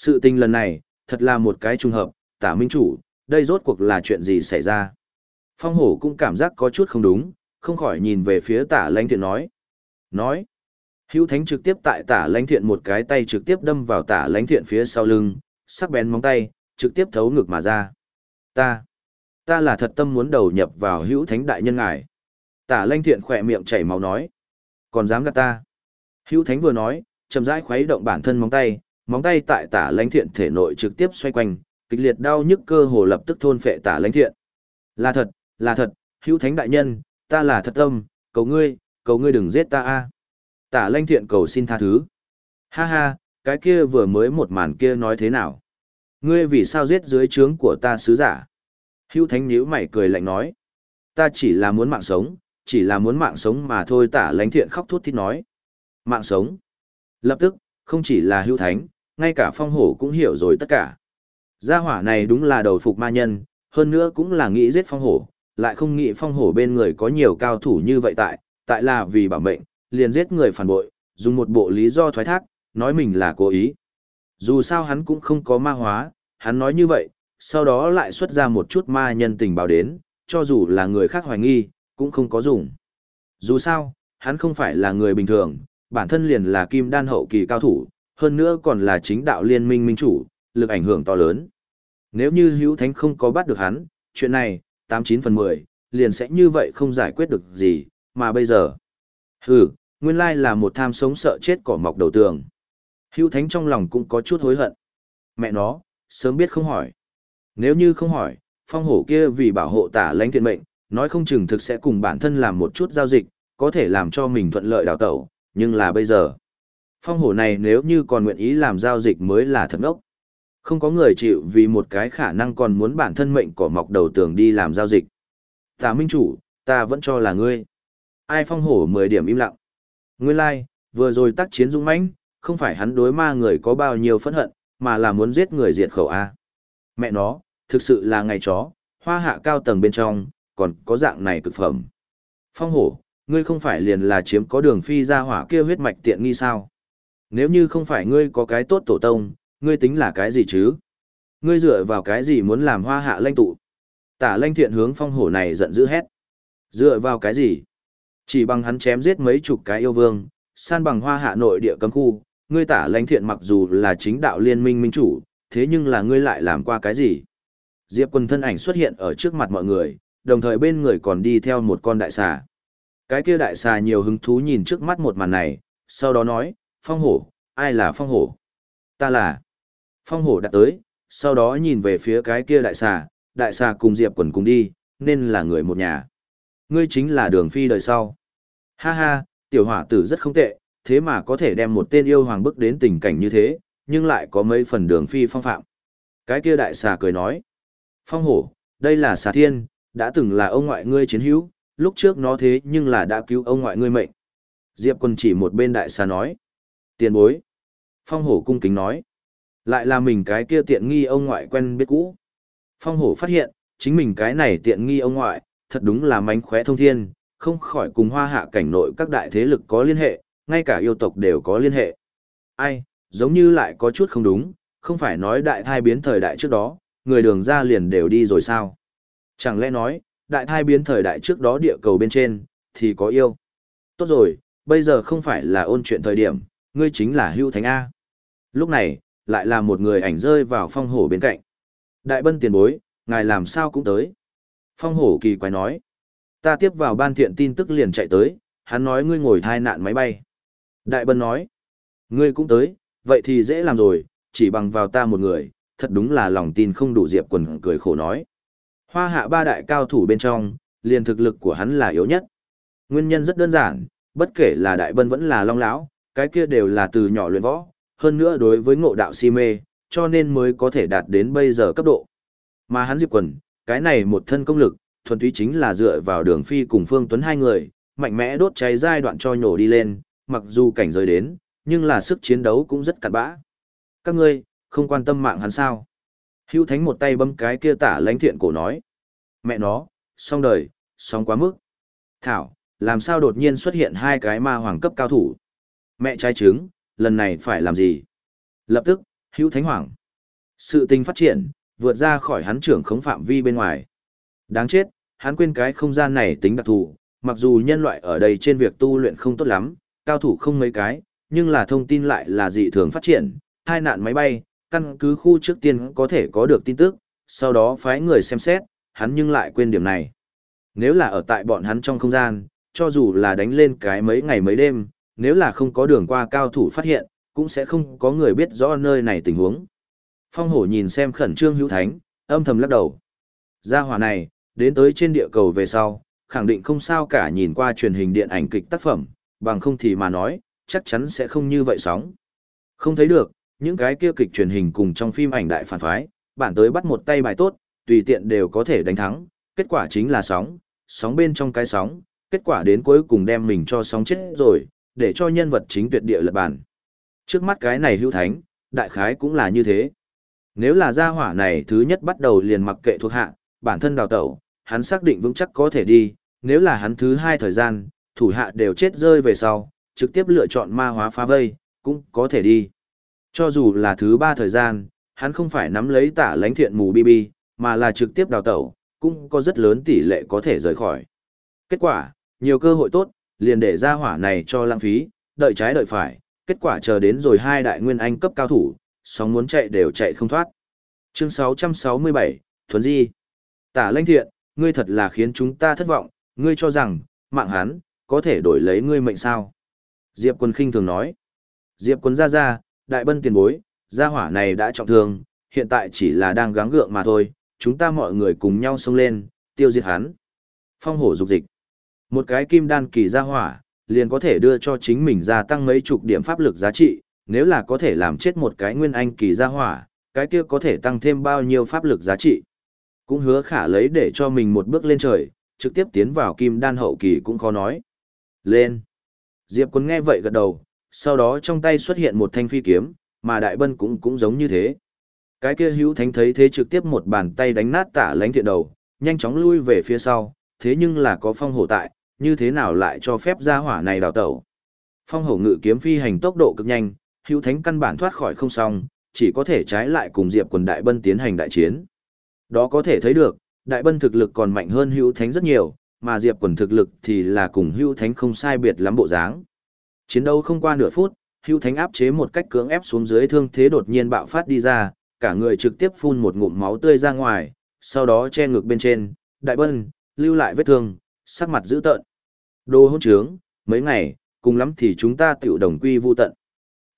Sự tình lần này, thật là một cái trùng hợp, tả minh chủ, đây rốt cuộc là chuyện gì xảy ra. Phong hổ cũng cảm giác có chút không đúng, không khỏi nhìn về phía tả lãnh thiện nói. Nói, hữu thánh trực tiếp tại tả lãnh thiện một cái tay trực tiếp đâm vào tả lãnh thiện phía sau lưng, sắc bén móng tay, trực tiếp thấu ngực mà ra. Ta, ta là thật tâm muốn đầu nhập vào hữu thánh đại nhân ngài. Tả lãnh thiện khỏe miệng chảy máu nói. Còn dám gạt ta. Hữu thánh vừa nói, chậm rãi khuấy động bản thân móng tay, móng tay tại tả lãnh thiện thể nội trực tiếp xoay quanh, kịch liệt đau nhức cơ hồ lập tức thôn phệ tả lãnh thiện. Là thật, là thật, hữu thánh đại nhân, ta là thật tâm, cầu ngươi, cầu ngươi đừng giết ta a. Tả lãnh thiện cầu xin tha thứ. Ha ha, cái kia vừa mới một màn kia nói thế nào? Ngươi vì sao giết dưới trướng của ta sứ giả? Hữu thánh nhíu mày cười lạnh nói. Ta chỉ là muốn mạng sống, chỉ là muốn mạng sống mà thôi tả lãnh thiện khóc thút thít nói. Mạng sống. Lập tức, không chỉ là hữu thánh, ngay cả phong hổ cũng hiểu rồi tất cả. Gia hỏa này đúng là đầu phục ma nhân, hơn nữa cũng là nghĩ giết phong hổ, lại không nghĩ phong hổ bên người có nhiều cao thủ như vậy tại, tại là vì bảo mệnh, liền giết người phản bội, dùng một bộ lý do thoái thác, nói mình là cố ý. Dù sao hắn cũng không có ma hóa, hắn nói như vậy, sau đó lại xuất ra một chút ma nhân tình báo đến, cho dù là người khác hoài nghi, cũng không có dùng. Dù sao, hắn không phải là người bình thường, bản thân liền là kim đan hậu kỳ cao thủ, hơn nữa còn là chính đạo liên minh minh chủ, lực ảnh hưởng to lớn. Nếu như hữu thánh không có bắt được hắn, chuyện này, 89 phần 10, liền sẽ như vậy không giải quyết được gì, mà bây giờ. Hừ, nguyên lai là một tham sống sợ chết cỏ mọc đầu tường. Hữu thánh trong lòng cũng có chút hối hận. Mẹ nó, sớm biết không hỏi. Nếu như không hỏi, phong hổ kia vì bảo hộ tả lãnh thiện mệnh, nói không chừng thực sẽ cùng bản thân làm một chút giao dịch, có thể làm cho mình thuận lợi đào tẩu, nhưng là bây giờ. Phong hổ này nếu như còn nguyện ý làm giao dịch mới là thật ốc. Không có người chịu vì một cái khả năng còn muốn bản thân mệnh cỏ mọc đầu tường đi làm giao dịch. Tà minh chủ, ta vẫn cho là ngươi. Ai phong hổ 10 điểm im lặng. Nguyên lai, like, vừa rồi tác chiến dũng mãnh, không phải hắn đối ma người có bao nhiêu phẫn hận, mà là muốn giết người diệt khẩu A. Mẹ nó, thực sự là ngày chó, hoa hạ cao tầng bên trong, còn có dạng này cực phẩm. Phong hổ, ngươi không phải liền là chiếm có đường phi ra hỏa kia huyết mạch tiện nghi sao? Nếu như không phải ngươi có cái tốt tổ tông, ngươi tính là cái gì chứ? Ngươi dựa vào cái gì muốn làm hoa hạ lanh tụ? Tả lanh thiện hướng phong hổ này giận dữ hét. Dựa vào cái gì? Chỉ bằng hắn chém giết mấy chục cái yêu vương, san bằng hoa hạ nội địa cấm khu, ngươi tả lanh thiện mặc dù là chính đạo liên minh minh chủ, thế nhưng là ngươi lại làm qua cái gì? Diệp quân thân ảnh xuất hiện ở trước mặt mọi người, đồng thời bên người còn đi theo một con đại xà. Cái kia đại xà nhiều hứng thú nhìn trước mắt một màn này, sau đó nói, phong hổ, ai là phong hổ? Ta là. Phong hổ đặt tới, sau đó nhìn về phía cái kia đại xà, đại xà cùng Diệp quần cùng đi, nên là người một nhà. Ngươi chính là đường phi đời sau. Ha ha, tiểu hỏa tử rất không tệ, thế mà có thể đem một tên yêu hoàng bức đến tình cảnh như thế, nhưng lại có mấy phần đường phi phong phạm. Cái kia đại xà cười nói. Phong hổ, đây là xà thiên, đã từng là ông ngoại ngươi chiến hữu, lúc trước nó thế nhưng là đã cứu ông ngoại ngươi mệnh. Diệp quân chỉ một bên đại xà nói. Tiền bối. Phong hổ cung kính nói. Lại là mình cái kia tiện nghi ông ngoại quen biết cũ. Phong hổ phát hiện, chính mình cái này tiện nghi ông ngoại, thật đúng là mánh khóe thông thiên, không khỏi cùng hoa hạ cảnh nội các đại thế lực có liên hệ, ngay cả yêu tộc đều có liên hệ. Ai, giống như lại có chút không đúng, không phải nói đại thai biến thời đại trước đó, người đường ra liền đều đi rồi sao? Chẳng lẽ nói, đại thai biến thời đại trước đó địa cầu bên trên, thì có yêu. Tốt rồi, bây giờ không phải là ôn chuyện thời điểm, ngươi chính là hưu thánh A. Lúc này, lại là một người ảnh rơi vào phong hổ bên cạnh. Đại bân tiền bối, ngài làm sao cũng tới. Phong hổ kỳ quái nói. Ta tiếp vào ban thiện tin tức liền chạy tới, hắn nói ngươi ngồi thai nạn máy bay. Đại bân nói. Ngươi cũng tới, vậy thì dễ làm rồi, chỉ bằng vào ta một người, thật đúng là lòng tin không đủ diệp quần cười khổ nói. Hoa hạ ba đại cao thủ bên trong, liền thực lực của hắn là yếu nhất. Nguyên nhân rất đơn giản, bất kể là đại bân vẫn là long lão, cái kia đều là từ nhỏ luyện võ, hơn nữa đối với ngộ đạo si mê, cho nên mới có thể đạt đến bây giờ cấp độ. Mà hắn Diệp Quần, cái này một thân công lực, thuần túy chính là dựa vào đường phi cùng Phương Tuấn hai người, mạnh mẽ đốt cháy giai đoạn cho nhổ đi lên, mặc dù cảnh giới đến, nhưng là sức chiến đấu cũng rất cạn bã. Các ngươi, không quan tâm mạng hắn sao? Hưu Thánh một tay bấm cái kia tả lãnh thiện cổ nói. Mẹ nó, xong đời, xong quá mức. Thảo, làm sao đột nhiên xuất hiện hai cái ma hoàng cấp cao thủ? Mẹ trai trứng, lần này phải làm gì? Lập tức, Hữu Thánh Hoàng. Sự tình phát triển, vượt ra khỏi hắn trưởng khống phạm vi bên ngoài. Đáng chết, hắn quên cái không gian này tính đặc thù, mặc dù nhân loại ở đây trên việc tu luyện không tốt lắm, cao thủ không mấy cái, nhưng là thông tin lại là dị thường phát triển, hai nạn máy bay, căn cứ khu trước tiên có thể có được tin tức, sau đó phái người xem xét, hắn nhưng lại quên điểm này. Nếu là ở tại bọn hắn trong không gian, cho dù là đánh lên cái mấy ngày mấy đêm, nếu là không có đường qua cao thủ phát hiện, cũng sẽ không có người biết rõ nơi này tình huống. Phong hổ nhìn xem khẩn trương hữu thánh, âm thầm lắc đầu. Gia hỏa này, đến tới trên địa cầu về sau, khẳng định không sao cả nhìn qua truyền hình điện ảnh kịch tác phẩm, bằng không thì mà nói, chắc chắn sẽ không như vậy sóng. Không thấy được, những cái kia kịch truyền hình cùng trong phim ảnh đại phản phái, bản tới bắt một tay bài tốt, tùy tiện đều có thể đánh thắng, kết quả chính là sóng, sóng bên trong cái sóng, kết quả đến cuối cùng đem mình cho sóng chết rồi, để cho nhân vật chính tuyệt địa lật bản. Trước mắt cái này hữu thánh, đại khái cũng là như thế. Nếu là gia hỏa này thứ nhất bắt đầu liền mặc kệ thuộc hạ, bản thân đào tẩu, hắn xác định vững chắc có thể đi, nếu là hắn thứ hai thời gian, thủ hạ đều chết rơi về sau, trực tiếp lựa chọn ma hóa phá vây, cũng có thể đi. Cho dù là thứ ba thời gian, hắn không phải nắm lấy tả lãnh thiện mù BB, mà là trực tiếp đào tẩu, cũng có rất lớn tỷ lệ có thể rời khỏi. Kết quả, nhiều cơ hội tốt, liền để ra hỏa này cho lãng phí, đợi trái đợi phải, kết quả chờ đến rồi hai đại nguyên anh cấp cao thủ, sóng muốn chạy đều chạy không thoát. Chương 667, Thuấn Di. Tả lãnh thiện, ngươi thật là khiến chúng ta thất vọng, ngươi cho rằng, mạng hắn, có thể đổi lấy ngươi mệnh sao. Diệp quân khinh thường nói. Diệp quân ra ra, đại bân tiền bối, gia hỏa này đã trọng thương, hiện tại chỉ là đang gắng gượng mà thôi, chúng ta mọi người cùng nhau xông lên, tiêu diệt hắn. Phong hổ dục dịch. Một cái kim đan kỳ gia hỏa, liền có thể đưa cho chính mình gia tăng mấy chục điểm pháp lực giá trị, nếu là có thể làm chết một cái nguyên anh kỳ gia hỏa, cái kia có thể tăng thêm bao nhiêu pháp lực giá trị. Cũng hứa khả lấy để cho mình một bước lên trời, trực tiếp tiến vào kim đan hậu kỳ cũng khó nói. Lên. Diệp quân nghe vậy gật đầu, sau đó trong tay xuất hiện một thanh phi kiếm, mà đại bân cũng cũng giống như thế. Cái kia hữu thánh thấy thế trực tiếp một bàn tay đánh nát tả lánh thiện đầu, nhanh chóng lui về phía sau, thế nhưng là có phong hổ tại, như thế nào lại cho phép gia hỏa này đào tẩu. Phong hổ ngự kiếm phi hành tốc độ cực nhanh, hữu thánh căn bản thoát khỏi không xong, chỉ có thể trái lại cùng diệp quần đại bân tiến hành đại chiến. Đó có thể thấy được, đại bân thực lực còn mạnh hơn hữu thánh rất nhiều, mà diệp quần thực lực thì là cùng hữu thánh không sai biệt lắm bộ dáng. Chiến đấu không qua nửa phút, hữu thánh áp chế một cách cưỡng ép xuống dưới thương thế đột nhiên bạo phát đi ra, cả người trực tiếp phun một ngụm máu tươi ra ngoài, sau đó che ngực bên trên, đại bân, lưu lại vết thương, sắc mặt dữ tợn. Đồ hôn trướng, mấy ngày, cùng lắm thì chúng ta tiểu đồng quy vu tận.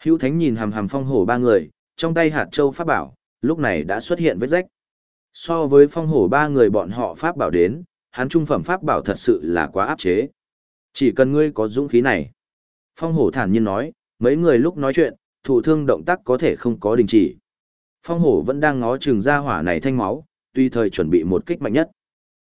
Hữu Thánh nhìn hàm hàm phong hổ ba người, trong tay hạt châu pháp bảo, lúc này đã xuất hiện vết rách. So với phong hổ ba người bọn họ pháp bảo đến, hắn trung phẩm pháp bảo thật sự là quá áp chế. Chỉ cần ngươi có dũng khí này. Phong hổ thản nhiên nói, mấy người lúc nói chuyện, thủ thương động tác có thể không có đình chỉ. Phong hổ vẫn đang ngó chừng ra hỏa này thanh máu, tuy thời chuẩn bị một kích mạnh nhất.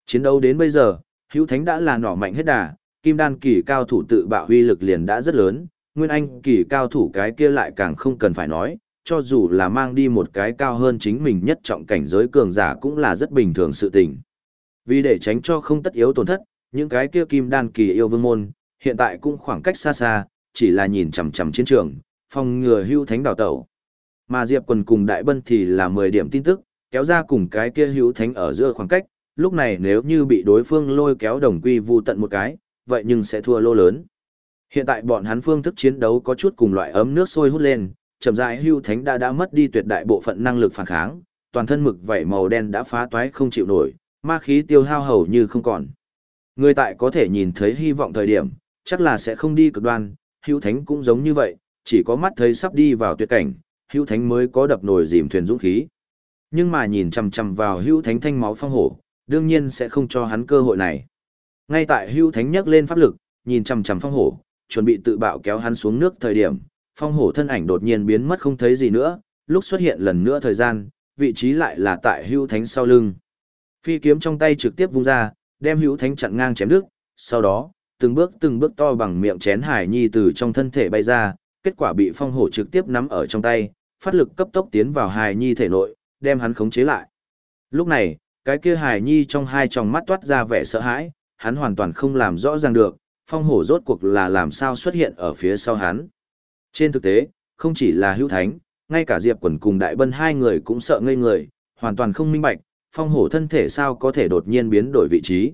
Chiến đấu đến bây giờ, hữu thánh đã là nỏ mạnh hết đà, kim đan kỳ cao thủ tự bạo huy lực liền đã rất lớn, nguyên anh kỳ cao thủ cái kia lại càng không cần phải nói, cho dù là mang đi một cái cao hơn chính mình nhất trọng cảnh giới cường giả cũng là rất bình thường sự tình. Vì để tránh cho không tất yếu tổn thất, những cái kia kim đan kỳ yêu vương môn, hiện tại cũng khoảng cách xa xa, chỉ là nhìn chằm chằm chiến trường, phòng ngừa hưu thánh đào tẩu. Mà Diệp Quần cùng Đại Bân thì là 10 điểm tin tức, kéo ra cùng cái kia hữu thánh ở giữa khoảng cách, lúc này nếu như bị đối phương lôi kéo đồng quy vu tận một cái, vậy nhưng sẽ thua lô lớn. Hiện tại bọn hắn phương thức chiến đấu có chút cùng loại ấm nước sôi hút lên, chậm rãi hưu thánh đã đã mất đi tuyệt đại bộ phận năng lực phản kháng, toàn thân mực vảy màu đen đã phá toái không chịu nổi, ma khí tiêu hao hầu như không còn. Người tại có thể nhìn thấy hy vọng thời điểm, chắc là sẽ không đi cực đoan, hưu thánh cũng giống như vậy, chỉ có mắt thấy sắp đi vào tuyệt cảnh, hưu thánh mới có đập nồi dìm thuyền dũng khí. Nhưng mà nhìn chằm chằm vào hưu thánh thanh máu phong hổ, đương nhiên sẽ không cho hắn cơ hội này. Ngay tại hưu thánh nhấc lên pháp lực, nhìn chằm chằm phong hổ, chuẩn bị tự bạo kéo hắn xuống nước thời điểm, phong hổ thân ảnh đột nhiên biến mất không thấy gì nữa, lúc xuất hiện lần nữa thời gian, vị trí lại là tại hưu thánh sau lưng. Phi kiếm trong tay trực tiếp vung ra, đem hưu thánh chặn ngang chém đứt, sau đó, từng bước từng bước to bằng miệng chén hải nhi từ trong thân thể bay ra, kết quả bị phong hổ trực tiếp nắm ở trong tay, phát lực cấp tốc tiến vào hải nhi thể nội, đem hắn khống chế lại. Lúc này, cái kia hải nhi trong hai tròng mắt toát ra vẻ sợ hãi, hắn hoàn toàn không làm rõ ràng được, phong hổ rốt cuộc là làm sao xuất hiện ở phía sau hắn. Trên thực tế, không chỉ là hữu thánh, ngay cả Diệp Quần cùng Đại Bân hai người cũng sợ ngây người, hoàn toàn không minh bạch, phong hổ thân thể sao có thể đột nhiên biến đổi vị trí.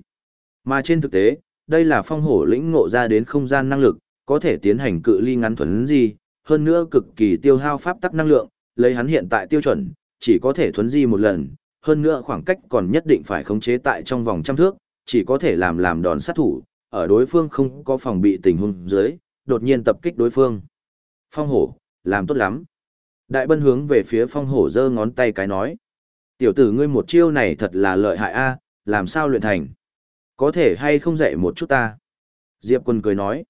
Mà trên thực tế, đây là phong hổ lĩnh ngộ ra đến không gian năng lực, có thể tiến hành cự ly ngắn thuấn di, hơn nữa cực kỳ tiêu hao pháp tắc năng lượng, lấy hắn hiện tại tiêu chuẩn, chỉ có thể thuấn di một lần, hơn nữa khoảng cách còn nhất định phải khống chế tại trong vòng trăm thước, chỉ có thể làm làm đòn sát thủ, ở đối phương không có phòng bị tình huống dưới, đột nhiên tập kích đối phương. Phong hổ, làm tốt lắm. Đại bân hướng về phía phong hổ giơ ngón tay cái nói. Tiểu tử ngươi một chiêu này thật là lợi hại a, làm sao luyện thành? Có thể hay không dạy một chút ta? Diệp quân cười nói.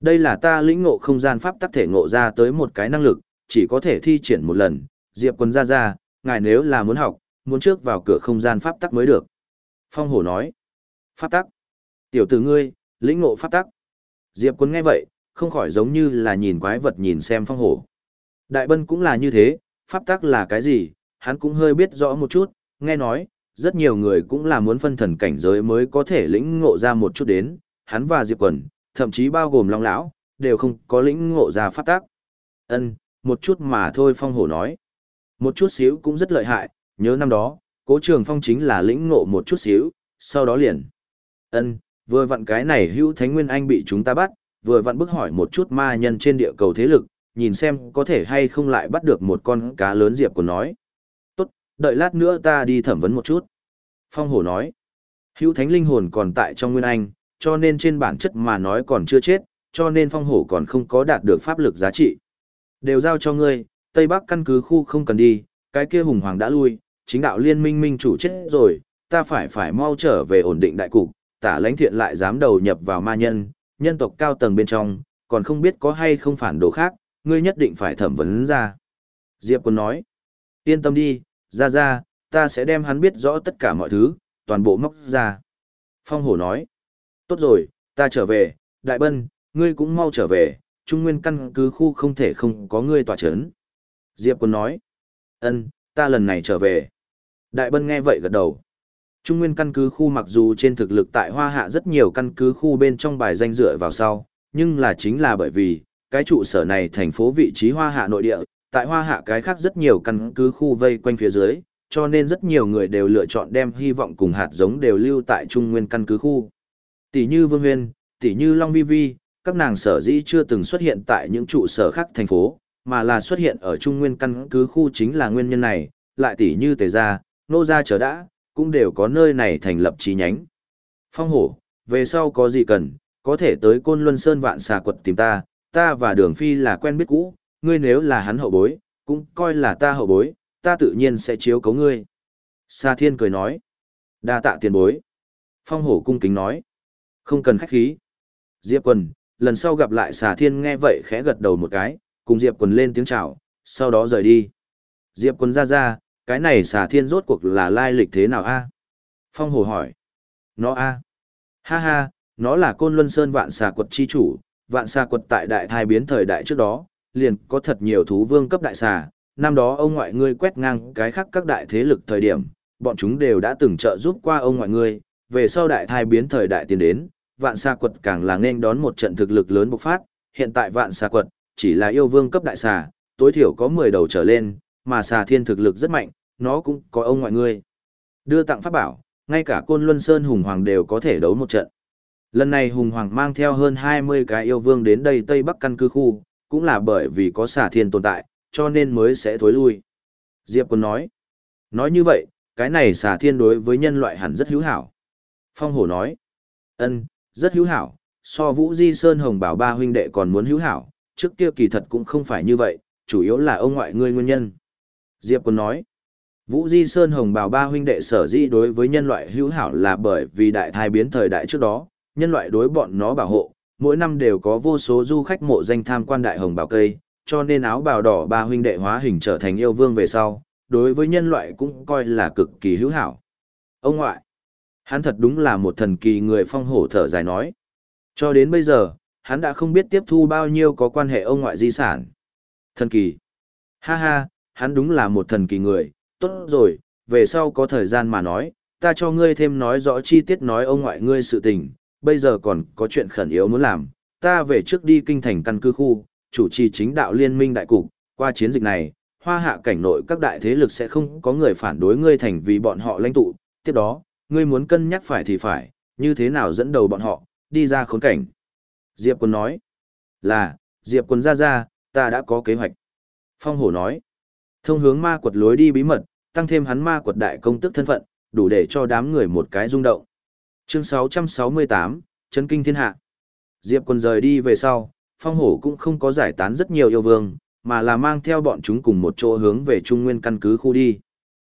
Đây là ta lĩnh ngộ không gian pháp tắc thể ngộ ra tới một cái năng lực, chỉ có thể thi triển một lần. Diệp quân ra ra, ngài nếu là muốn học, muốn trước vào cửa không gian pháp tắc mới được. Phong hổ nói. Pháp tắc. Tiểu tử ngươi, lĩnh ngộ pháp tắc. Diệp quân nghe vậy, không khỏi giống như là nhìn quái vật nhìn xem phong hổ. Đại bân cũng là như thế, pháp tắc là cái gì, hắn cũng hơi biết rõ một chút, nghe nói, rất nhiều người cũng là muốn phân thần cảnh giới mới có thể lĩnh ngộ ra một chút đến, hắn và Diệp Quần, thậm chí bao gồm Long Lão, đều không có lĩnh ngộ ra pháp tắc. Ân, một chút mà thôi Phong Hổ nói. Một chút xíu cũng rất lợi hại, nhớ năm đó, Cố Trường Phong chính là lĩnh ngộ một chút xíu, sau đó liền. Ân, vừa vặn cái này Hữu Thánh Nguyên Anh bị chúng ta bắt, vừa vặn bức hỏi một chút ma nhân trên địa cầu thế lực, nhìn xem có thể hay không lại bắt được một con cá lớn Diệp của nói tốt, đợi lát nữa ta đi thẩm vấn một chút. Phong hổ nói, hữu thánh linh hồn còn tại trong nguyên anh, cho nên trên bản chất mà nói còn chưa chết, cho nên phong hổ còn không có đạt được pháp lực giá trị. Đều giao cho ngươi, Tây Bắc căn cứ khu không cần đi, cái kia hùng hoàng đã lui, chính đạo liên minh minh chủ chết rồi, ta phải phải mau trở về ổn định đại cục, tả lãnh thiện lại dám đầu nhập vào ma nhân, nhân tộc cao tầng bên trong, còn không biết có hay không phản đồ khác, ngươi nhất định phải thẩm vấn ra. Diệp quân nói, yên tâm đi, ra ra, ta sẽ đem hắn biết rõ tất cả mọi thứ, toàn bộ móc ra. Phong hổ nói, tốt rồi, ta trở về, đại bân, ngươi cũng mau trở về, trung nguyên căn cứ khu không thể không có ngươi tỏa chấn. Diệp quân nói, ân, ta lần này trở về. Đại bân nghe vậy gật đầu. Trung nguyên căn cứ khu mặc dù trên thực lực tại Hoa Hạ rất nhiều căn cứ khu bên trong bài danh dựa vào sau, nhưng là chính là bởi vì, cái trụ sở này thành phố vị trí Hoa Hạ nội địa, tại hoa hạ cái khác rất nhiều căn cứ khu vây quanh phía dưới, cho nên rất nhiều người đều lựa chọn đem hy vọng cùng hạt giống đều lưu tại trung nguyên căn cứ khu. Tỷ như Vương Huyên, tỷ như Long Vi Vi, các nàng sở dĩ chưa từng xuất hiện tại những trụ sở khác thành phố, mà là xuất hiện ở trung nguyên căn cứ khu chính là nguyên nhân này, lại tỷ như Tề Gia, Nô Gia chờ đã, cũng đều có nơi này thành lập chi nhánh. Phong hổ, về sau có gì cần, có thể tới Côn Luân Sơn vạn xà quật tìm ta, ta và Đường Phi là quen biết cũ, ngươi nếu là hắn hậu bối, cũng coi là ta hậu bối, ta tự nhiên sẽ chiếu cấu ngươi. Sa thiên cười nói. đa tạ tiền bối. Phong hổ cung kính nói. Không cần khách khí. Diệp quần, lần sau gặp lại xà thiên nghe vậy khẽ gật đầu một cái, cùng Diệp quần lên tiếng chào, sau đó rời đi. Diệp quần ra ra, cái này xà thiên rốt cuộc là lai lịch thế nào a? Phong Hồ hỏi. Nó a? Ha ha, nó là côn luân sơn vạn xà quật chi chủ, vạn xà quật tại đại thai biến thời đại trước đó, liền có thật nhiều thú vương cấp đại xà. Năm đó ông ngoại ngươi quét ngang cái khác các đại thế lực thời điểm, bọn chúng đều đã từng trợ giúp qua ông ngoại ngươi, về sau đại thai biến thời đại tiến đến, vạn xà quật càng là nên đón một trận thực lực lớn bộc phát, hiện tại vạn xà quật chỉ là yêu vương cấp đại xà, tối thiểu có 10 đầu trở lên, mà xà thiên thực lực rất mạnh, nó cũng có ông ngoại ngươi. Đưa tặng pháp bảo, ngay cả côn luân sơn hùng hoàng đều có thể đấu một trận. Lần này hùng hoàng mang theo hơn 20 cái yêu vương đến đây Tây Bắc căn cứ khu, cũng là bởi vì có xà thiên tồn tại, cho nên mới sẽ thối lui. Diệp Quân nói, nói như vậy, cái này xà thiên đối với nhân loại hẳn rất hữu hảo. Phong hổ nói, ân, rất hữu hảo, so Vũ Di Sơn Hồng Bảo ba huynh đệ còn muốn hữu hảo, trước kia kỳ thật cũng không phải như vậy, chủ yếu là ông ngoại ngươi nguyên nhân. Diệp Quân nói, Vũ Di Sơn Hồng Bảo ba huynh đệ sở di đối với nhân loại hữu hảo là bởi vì đại thai biến thời đại trước đó, nhân loại đối bọn nó bảo hộ, mỗi năm đều có vô số du khách mộ danh tham quan đại hồng bảo cây, cho nên áo bào đỏ ba huynh đệ hóa hình trở thành yêu vương về sau, đối với nhân loại cũng coi là cực kỳ hữu hảo. Ông ngoại, hắn thật đúng là một thần kỳ người phong hổ thở dài nói. Cho đến bây giờ, hắn đã không biết tiếp thu bao nhiêu có quan hệ ông ngoại di sản. Thần kỳ. Ha ha, hắn đúng là một thần kỳ người, tốt rồi, về sau có thời gian mà nói, ta cho ngươi thêm nói rõ chi tiết nói ông ngoại ngươi sự tình, bây giờ còn có chuyện khẩn yếu muốn làm, ta về trước đi kinh thành căn cứ khu, chủ trì chính đạo liên minh đại cục, qua chiến dịch này, hoa hạ cảnh nội các đại thế lực sẽ không có người phản đối ngươi thành vì bọn họ lãnh tụ, tiếp đó, ngươi muốn cân nhắc phải thì phải, như thế nào dẫn đầu bọn họ, đi ra khốn cảnh. Diệp Quân nói, là, Diệp Quân ra ra, ta đã có kế hoạch. Phong hổ nói, thông hướng ma quật lối đi bí mật, tăng thêm hắn ma quật đại công tức thân phận, đủ để cho đám người một cái rung động. Chương 668, Chân Kinh Thiên Hạ. Diệp Quân rời đi về sau, Phong hổ cũng không có giải tán rất nhiều yêu vương, mà là mang theo bọn chúng cùng một chỗ hướng về Trung Nguyên căn cứ khu đi.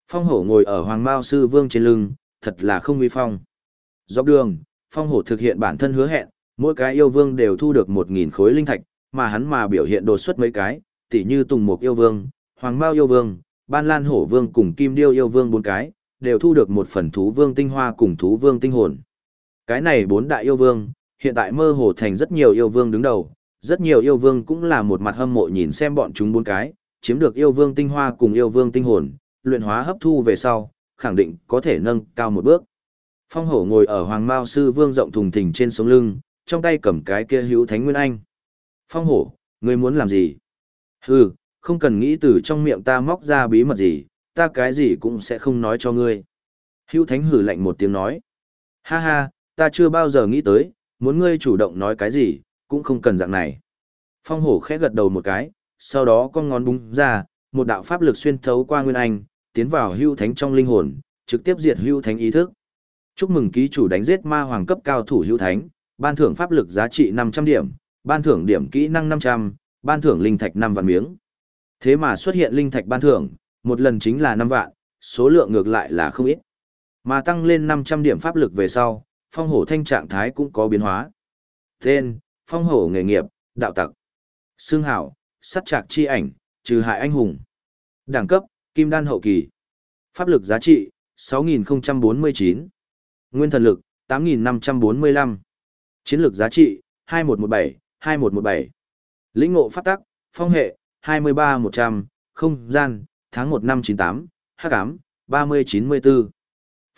Phong hổ ngồi ở Hoàng Mao Sư Vương trên lưng, thật là không uy phong. Dọc đường, Phong hổ thực hiện bản thân hứa hẹn, mỗi cái yêu vương đều thu được 1.000 khối linh thạch, mà hắn mà biểu hiện đột xuất mấy cái, tỉ như Tùng Mục yêu vương, Hoàng Mao yêu vương, Ban Lan hổ vương cùng Kim Điêu yêu vương bốn cái, đều thu được một phần thú vương tinh hoa cùng thú vương tinh hồn. Cái này bốn đại yêu vương, hiện tại mơ hồ thành rất nhiều yêu vương đứng đầu, rất nhiều yêu vương cũng là một mặt hâm mộ nhìn xem bọn chúng bốn cái, chiếm được yêu vương tinh hoa cùng yêu vương tinh hồn, luyện hóa hấp thu về sau, khẳng định có thể nâng cao một bước. Phong hổ ngồi ở hoàng mao sư vương rộng thùng thình trên sống lưng, trong tay cầm cái kia hữu thánh nguyên anh. Phong hổ, ngươi muốn làm gì? Hừ, không cần nghĩ từ trong miệng ta móc ra bí mật gì, ta cái gì cũng sẽ không nói cho ngươi. Hữu thánh hử lạnh một tiếng nói. Ha ha, ta chưa bao giờ nghĩ tới, muốn ngươi chủ động nói cái gì, cũng không cần dạng này. Phong hổ khẽ gật đầu một cái, sau đó con ngón búng ra, một đạo pháp lực xuyên thấu qua Nguyên Anh, tiến vào hưu thánh trong linh hồn, trực tiếp diệt hưu thánh ý thức. Chúc mừng ký chủ đánh giết ma hoàng cấp cao thủ hưu thánh, ban thưởng pháp lực giá trị 500 điểm, ban thưởng điểm kỹ năng 500, ban thưởng linh thạch 5 vạn miếng. Thế mà xuất hiện linh thạch ban thưởng, một lần chính là 5 vạn, số lượng ngược lại là không ít. Mà tăng lên 500 điểm pháp lực về sau, phong hổ thanh trạng thái cũng có biến hóa. Tên, phong hổ nghề nghiệp, đạo tặc. Xương hảo, sắt trạc chi ảnh, trừ hại anh hùng. Đẳng cấp, kim đan hậu kỳ. Pháp lực giá trị, 6049. Nguyên thần lực, 8545. Chiến lược giá trị, 2117, 2117. Lĩnh ngộ pháp tắc, phong hệ, 23100, không gian, tháng 1 năm 98, hắc ám, 3094.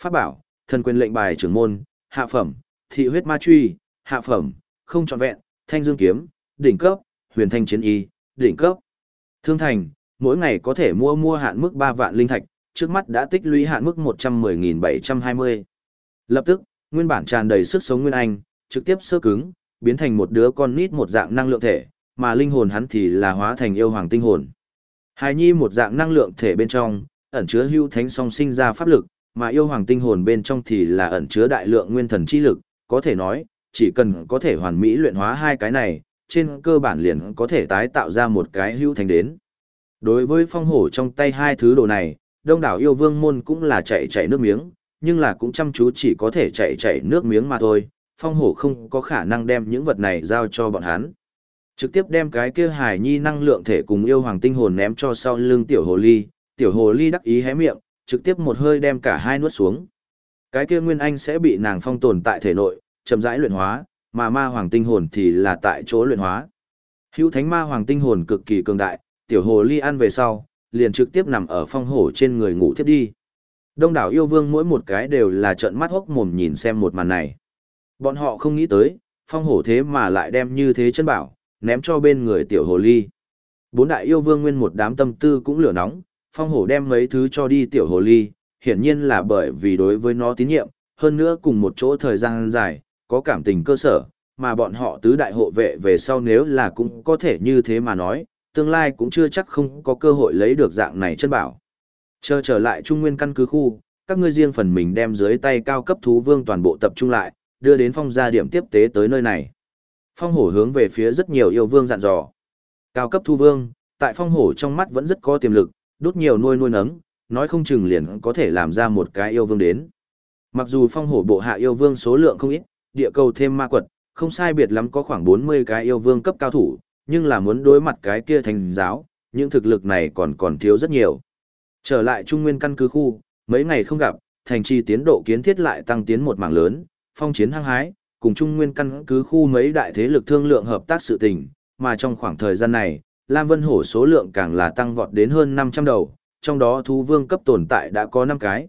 Pháp bảo, thần quyền lệnh bài trưởng môn, hạ phẩm, thị huyết ma truy, hạ phẩm, không trọn vẹn, thanh dương kiếm, đỉnh cấp, huyền thanh chiến y, đỉnh cấp. Thương thành, mỗi ngày có thể mua mua hạn mức 3 vạn linh thạch, trước mắt đã tích lũy hạn mức 110.720. Lập tức, nguyên bản tràn đầy sức sống nguyên anh, trực tiếp sơ cứng, biến thành một đứa con nít một dạng năng lượng thể, mà linh hồn hắn thì là hóa thành yêu hoàng tinh hồn. Hài nhi một dạng năng lượng thể bên trong, ẩn chứa hưu thánh song sinh ra pháp lực, mà yêu hoàng tinh hồn bên trong thì là ẩn chứa đại lượng nguyên thần chi lực, có thể nói, chỉ cần có thể hoàn mỹ luyện hóa hai cái này, trên cơ bản liền có thể tái tạo ra một cái hưu thánh đến. Đối với phong hổ trong tay hai thứ đồ này, đông đảo yêu vương môn cũng là chạy chạy nước miếng, nhưng là cũng chăm chú chỉ có thể chạy chạy nước miếng mà thôi, phong hổ không có khả năng đem những vật này giao cho bọn hắn. Trực tiếp đem cái kia hải nhi năng lượng thể cùng yêu hoàng tinh hồn ném cho sau lưng tiểu hồ ly, tiểu hồ ly đắc ý hé miệng, trực tiếp một hơi đem cả hai nuốt xuống. Cái kia nguyên anh sẽ bị nàng phong tồn tại thể nội, chậm rãi luyện hóa, mà ma hoàng tinh hồn thì là tại chỗ luyện hóa. Hữu thánh ma hoàng tinh hồn cực kỳ cường đại, tiểu hồ ly ăn về sau, liền trực tiếp nằm ở phong hổ trên người ngủ thiếp đi. Đông đảo yêu vương mỗi một cái đều là trợn mắt hốc mồm nhìn xem một màn này. Bọn họ không nghĩ tới, phong hổ thế mà lại đem như thế chân bảo, ném cho bên người tiểu hồ ly. Bốn đại yêu vương nguyên một đám tâm tư cũng lửa nóng, phong hổ đem mấy thứ cho đi tiểu hồ ly, hiển nhiên là bởi vì đối với nó tín nhiệm, hơn nữa cùng một chỗ thời gian dài, có cảm tình cơ sở, mà bọn họ tứ đại hộ vệ về sau nếu là cũng có thể như thế mà nói, tương lai cũng chưa chắc không có cơ hội lấy được dạng này chân bảo. Chờ trở lại trung nguyên căn cứ khu, các ngươi riêng phần mình đem dưới tay cao cấp thú vương toàn bộ tập trung lại, đưa đến phong gia điểm tiếp tế tới nơi này. Phong hổ hướng về phía rất nhiều yêu vương dặn dò. Cao cấp thu vương, tại phong hổ trong mắt vẫn rất có tiềm lực, đốt nhiều nuôi nuôi nấng, nói không chừng liền có thể làm ra một cái yêu vương đến. Mặc dù phong hổ bộ hạ yêu vương số lượng không ít, địa cầu thêm ma quật, không sai biệt lắm có khoảng 40 cái yêu vương cấp cao thủ, nhưng là muốn đối mặt cái kia thành giáo, những thực lực này còn còn thiếu rất nhiều. Trở lại trung nguyên căn cứ khu, mấy ngày không gặp, thành trì tiến độ kiến thiết lại tăng tiến một mảng lớn, phong chiến hăng hái, cùng trung nguyên căn cứ khu mấy đại thế lực thương lượng hợp tác sự tình, mà trong khoảng thời gian này, Lam Vân Hổ số lượng càng là tăng vọt đến hơn 500 đầu, trong đó thú vương cấp tồn tại đã có 5 cái.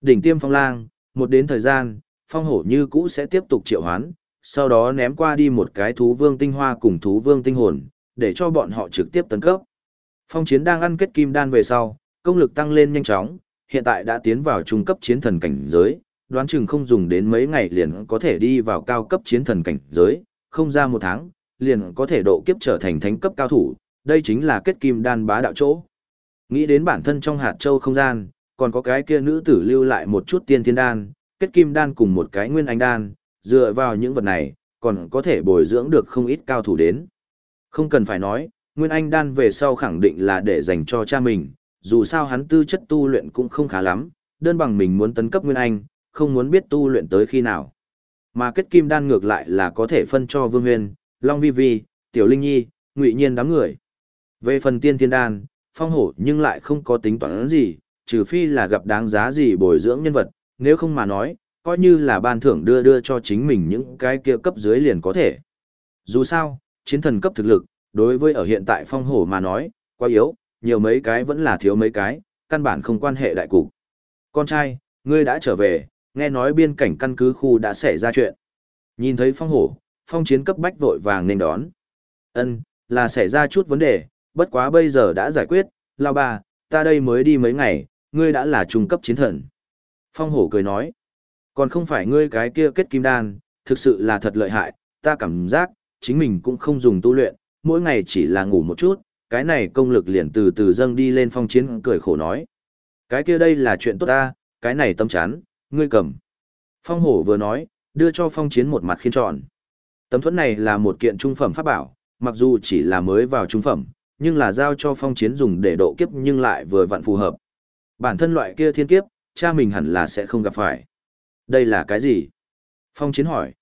Đỉnh tiêm phong lang, một đến thời gian, phong hổ như cũ sẽ tiếp tục triệu hoán, sau đó ném qua đi một cái thú vương tinh hoa cùng thú vương tinh hồn, để cho bọn họ trực tiếp tấn cấp. Phong chiến đang ăn kết kim đan về sau, công lực tăng lên nhanh chóng, hiện tại đã tiến vào trung cấp chiến thần cảnh giới, đoán chừng không dùng đến mấy ngày liền có thể đi vào cao cấp chiến thần cảnh giới, không ra một tháng, liền có thể độ kiếp trở thành thánh cấp cao thủ, đây chính là kết kim đan bá đạo chỗ. Nghĩ đến bản thân trong hạt châu không gian, còn có cái kia nữ tử lưu lại một chút tiên thiên đan, kết kim đan cùng một cái nguyên anh đan, dựa vào những vật này, còn có thể bồi dưỡng được không ít cao thủ đến. Không cần phải nói, nguyên anh đan về sau khẳng định là để dành cho cha mình, dù sao hắn tư chất tu luyện cũng không khá lắm, đơn bằng mình muốn tấn cấp nguyên anh, không muốn biết tu luyện tới khi nào. Mà kết kim đan ngược lại là có thể phân cho Vương Huyền, Long Vi Vi, Tiểu Linh Nhi, Ngụy Nhiên đám người. Về phần tiên thiên đan, phong hổ nhưng lại không có tính toán gì, trừ phi là gặp đáng giá gì bồi dưỡng nhân vật, nếu không mà nói, coi như là ban thưởng đưa đưa cho chính mình những cái kia cấp dưới liền có thể. Dù sao, chiến thần cấp thực lực, đối với ở hiện tại phong hổ mà nói, quá yếu, nhiều mấy cái vẫn là thiếu mấy cái, căn bản không quan hệ đại cục. Con trai, ngươi đã trở về, nghe nói biên cảnh căn cứ khu đã xảy ra chuyện. Nhìn thấy phong hổ, phong chiến cấp bách vội vàng nên đón. Ân, là xảy ra chút vấn đề, bất quá bây giờ đã giải quyết, lao ba, ta đây mới đi mấy ngày, ngươi đã là trung cấp chiến thần. Phong hổ cười nói, còn không phải ngươi cái kia kết kim đan, thực sự là thật lợi hại, ta cảm giác, chính mình cũng không dùng tu luyện, mỗi ngày chỉ là ngủ một chút, cái này công lực liền từ từ dâng đi lên phong chiến cười khổ nói. Cái kia đây là chuyện tốt ta, cái này tâm chán, ngươi cầm. Phong hổ vừa nói, đưa cho phong chiến một mặt khiên tròn. Tấm thuẫn này là một kiện trung phẩm pháp bảo, mặc dù chỉ là mới vào trung phẩm, nhưng là giao cho phong chiến dùng để độ kiếp nhưng lại vừa vặn phù hợp. Bản thân loại kia thiên kiếp, cha mình hẳn là sẽ không gặp phải. Đây là cái gì? Phong chiến hỏi.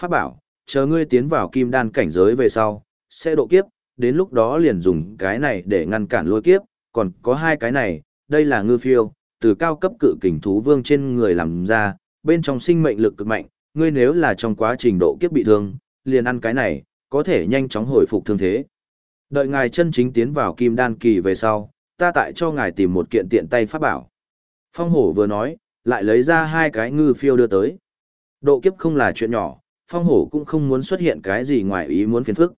Pháp bảo, chờ ngươi tiến vào kim đan cảnh giới về sau, sẽ độ kiếp, đến lúc đó liền dùng cái này để ngăn cản lôi kiếp, còn có hai cái này, đây là ngư phiêu, từ cao cấp cự kình thú vương trên người làm ra, bên trong sinh mệnh lực cực mạnh, ngươi nếu là trong quá trình độ kiếp bị thương, liền ăn cái này, có thể nhanh chóng hồi phục thương thế. Đợi ngài chân chính tiến vào kim đan kỳ về sau, ta tại cho ngài tìm một kiện tiện tay pháp bảo. Phong hổ vừa nói, lại lấy ra hai cái ngư phiêu đưa tới. Độ kiếp không là chuyện nhỏ, phong hổ cũng không muốn xuất hiện cái gì ngoài ý muốn phiền phức.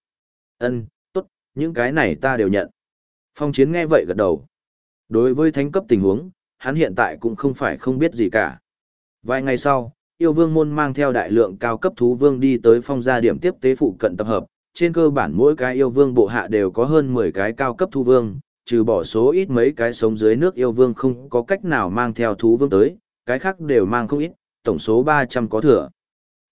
Ân, tốt, những cái này ta đều nhận. Phong chiến nghe vậy gật đầu. Đối với thánh cấp tình huống, hắn hiện tại cũng không phải không biết gì cả. Vài ngày sau, yêu vương môn mang theo đại lượng cao cấp thú vương đi tới phong gia điểm tiếp tế phụ cận tập hợp. Trên cơ bản mỗi cái yêu vương bộ hạ đều có hơn 10 cái cao cấp thú vương, trừ bỏ số ít mấy cái sống dưới nước yêu vương không có cách nào mang theo thú vương tới, cái khác đều mang không ít, tổng số 300 có thừa.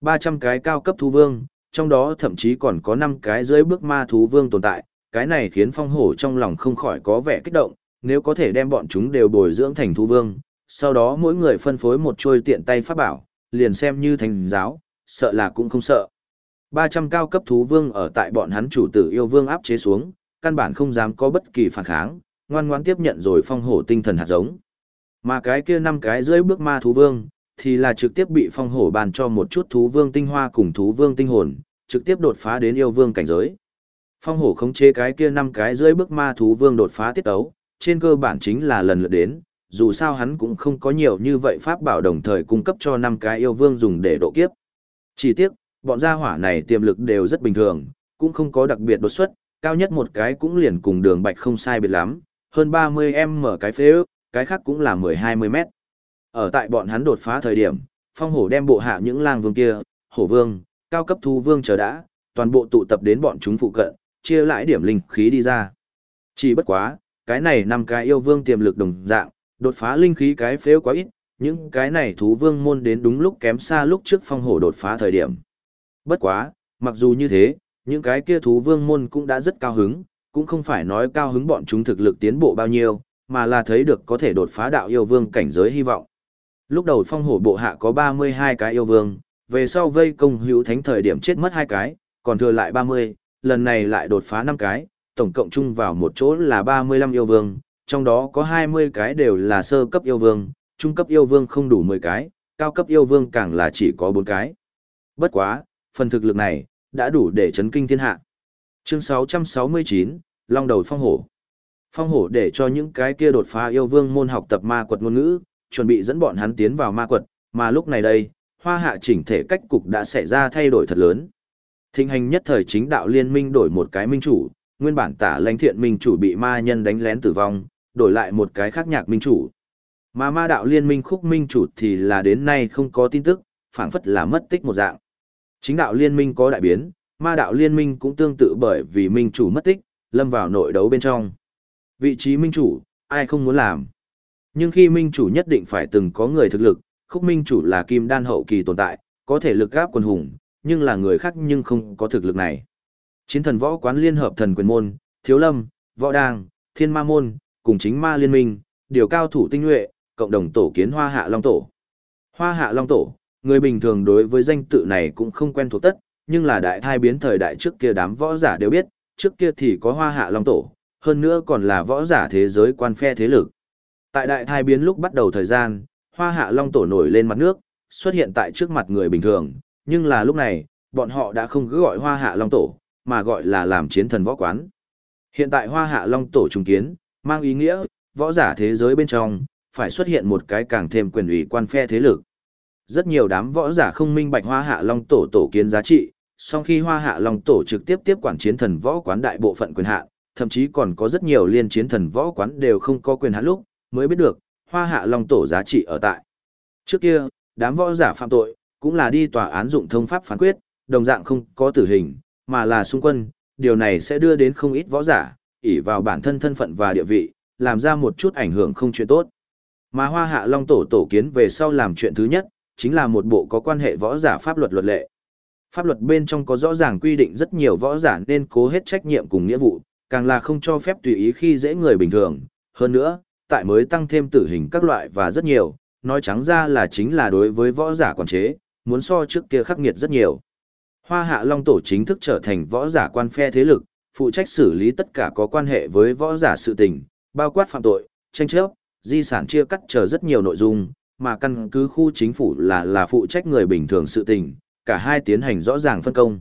300 cái cao cấp thú vương, trong đó thậm chí còn có 5 cái dưới bước ma thú vương tồn tại, cái này khiến phong hổ trong lòng không khỏi có vẻ kích động, nếu có thể đem bọn chúng đều bồi dưỡng thành thú vương, sau đó mỗi người phân phối một chuôi tiện tay pháp bảo, liền xem như thành giáo, sợ là cũng không sợ. 300 cao cấp thú vương ở tại bọn hắn chủ tử yêu vương áp chế xuống, căn bản không dám có bất kỳ phản kháng, ngoan ngoãn tiếp nhận rồi phong hổ tinh thần hạt giống. Mà cái kia năm cái dưới bước ma thú vương, thì là trực tiếp bị phong hổ bàn cho một chút thú vương tinh hoa cùng thú vương tinh hồn, trực tiếp đột phá đến yêu vương cảnh giới. Phong hổ khống chế cái kia năm cái dưới bước ma thú vương đột phá tiết ấu, trên cơ bản chính là lần lượt đến, dù sao hắn cũng không có nhiều như vậy pháp bảo đồng thời cung cấp cho năm cái yêu vương dùng để độ kiếp. Chỉ tiếc, bọn gia hỏa này tiềm lực đều rất bình thường, cũng không có đặc biệt đột xuất, cao nhất một cái cũng liền cùng đường bạch không sai biệt lắm, hơn 30 em mở cái phế ước, cái khác cũng là 10-20 mét. Ở tại bọn hắn đột phá thời điểm, phong hổ đem bộ hạ những lang vương kia, hổ vương, cao cấp thu vương chờ đã, toàn bộ tụ tập đến bọn chúng phụ cận, chia lại điểm linh khí đi ra. Chỉ bất quá, cái này năm cái yêu vương tiềm lực đồng dạng, đột phá linh khí cái phếu quá ít, những cái này thú vương môn đến đúng lúc kém xa lúc trước phong hổ đột phá thời điểm. Bất quá, mặc dù như thế, những cái kia thú vương môn cũng đã rất cao hứng, cũng không phải nói cao hứng bọn chúng thực lực tiến bộ bao nhiêu, mà là thấy được có thể đột phá đạo yêu vương cảnh giới hy vọng. Lúc đầu phong hổ bộ hạ có 32 cái yêu vương, về sau vây công hữu thánh thời điểm chết mất hai cái, còn thừa lại 30, lần này lại đột phá 5 cái, tổng cộng chung vào một chỗ là 35 yêu vương, trong đó có 20 cái đều là sơ cấp yêu vương, trung cấp yêu vương không đủ 10 cái, cao cấp yêu vương càng là chỉ có 4 cái. Bất quá, phần thực lực này, đã đủ để chấn kinh thiên hạ. Chương 669, Long đầu phong hổ. Phong hổ để cho những cái kia đột phá yêu vương môn học tập ma quật ngôn ngữ, chuẩn bị dẫn bọn hắn tiến vào ma quật, mà lúc này đây, hoa hạ chỉnh thể cách cục đã xảy ra thay đổi thật lớn. Thịnh hành nhất thời chính đạo liên minh đổi một cái minh chủ, nguyên bản tả lãnh thiện minh chủ bị ma nhân đánh lén tử vong, đổi lại một cái khác nhạc minh chủ. Mà ma đạo liên minh khúc minh chủ thì là đến nay không có tin tức, phảng phất là mất tích một dạng. Chính đạo liên minh có đại biến, ma đạo liên minh cũng tương tự bởi vì minh chủ mất tích, lâm vào nội đấu bên trong. Vị trí minh chủ, ai không muốn làm. Nhưng khi minh chủ nhất định phải từng có người thực lực, khúc minh chủ là kim đan hậu kỳ tồn tại, có thể lực gáp quân hùng, nhưng là người khác nhưng không có thực lực này. Chiến thần võ quán liên hợp thần quyền môn, thiếu lâm, võ đàng, thiên ma môn, cùng chính ma liên minh, điều cao thủ tinh nhuệ, cộng đồng tổ kiến hoa hạ long tổ. Hoa hạ long tổ, người bình thường đối với danh tự này cũng không quen thuộc tất, nhưng là đại thai biến thời đại trước kia đám võ giả đều biết, trước kia thì có hoa hạ long tổ, hơn nữa còn là võ giả thế giới quan phe thế lực. Tại đại thai biến lúc bắt đầu thời gian, hoa hạ long tổ nổi lên mặt nước, xuất hiện tại trước mặt người bình thường, nhưng là lúc này, bọn họ đã không cứ gọi hoa hạ long tổ, mà gọi là làm chiến thần võ quán. Hiện tại hoa hạ long tổ trùng kiến, mang ý nghĩa, võ giả thế giới bên trong, phải xuất hiện một cái càng thêm quyền ủy quan phe thế lực. Rất nhiều đám võ giả không minh bạch hoa hạ long tổ tổ kiến giá trị, song khi hoa hạ long tổ trực tiếp tiếp quản chiến thần võ quán đại bộ phận quyền hạn, thậm chí còn có rất nhiều liên chiến thần võ quán đều không có quyền hạn lúc, mới biết được, hoa hạ long tổ giá trị ở tại. Trước kia, đám võ giả phạm tội, cũng là đi tòa án dụng thông pháp phán quyết, đồng dạng không có tử hình, mà là xung quân, điều này sẽ đưa đến không ít võ giả, ỷ vào bản thân thân phận và địa vị, làm ra một chút ảnh hưởng không chuyện tốt. Mà hoa hạ long tổ tổ kiến về sau làm chuyện thứ nhất, chính là một bộ có quan hệ võ giả pháp luật luật lệ. Pháp luật bên trong có rõ ràng quy định rất nhiều võ giả nên cố hết trách nhiệm cùng nghĩa vụ, càng là không cho phép tùy ý khi dễ người bình thường. Hơn nữa, tại mới tăng thêm tử hình các loại và rất nhiều, nói trắng ra là chính là đối với võ giả quản chế, muốn so trước kia khắc nghiệt rất nhiều. Hoa Hạ Long Tổ chính thức trở thành võ giả quan phe thế lực, phụ trách xử lý tất cả có quan hệ với võ giả sự tình, bao quát phạm tội, tranh chấp, di sản chia cắt chờ rất nhiều nội dung, mà căn cứ khu chính phủ là là phụ trách người bình thường sự tình, cả hai tiến hành rõ ràng phân công.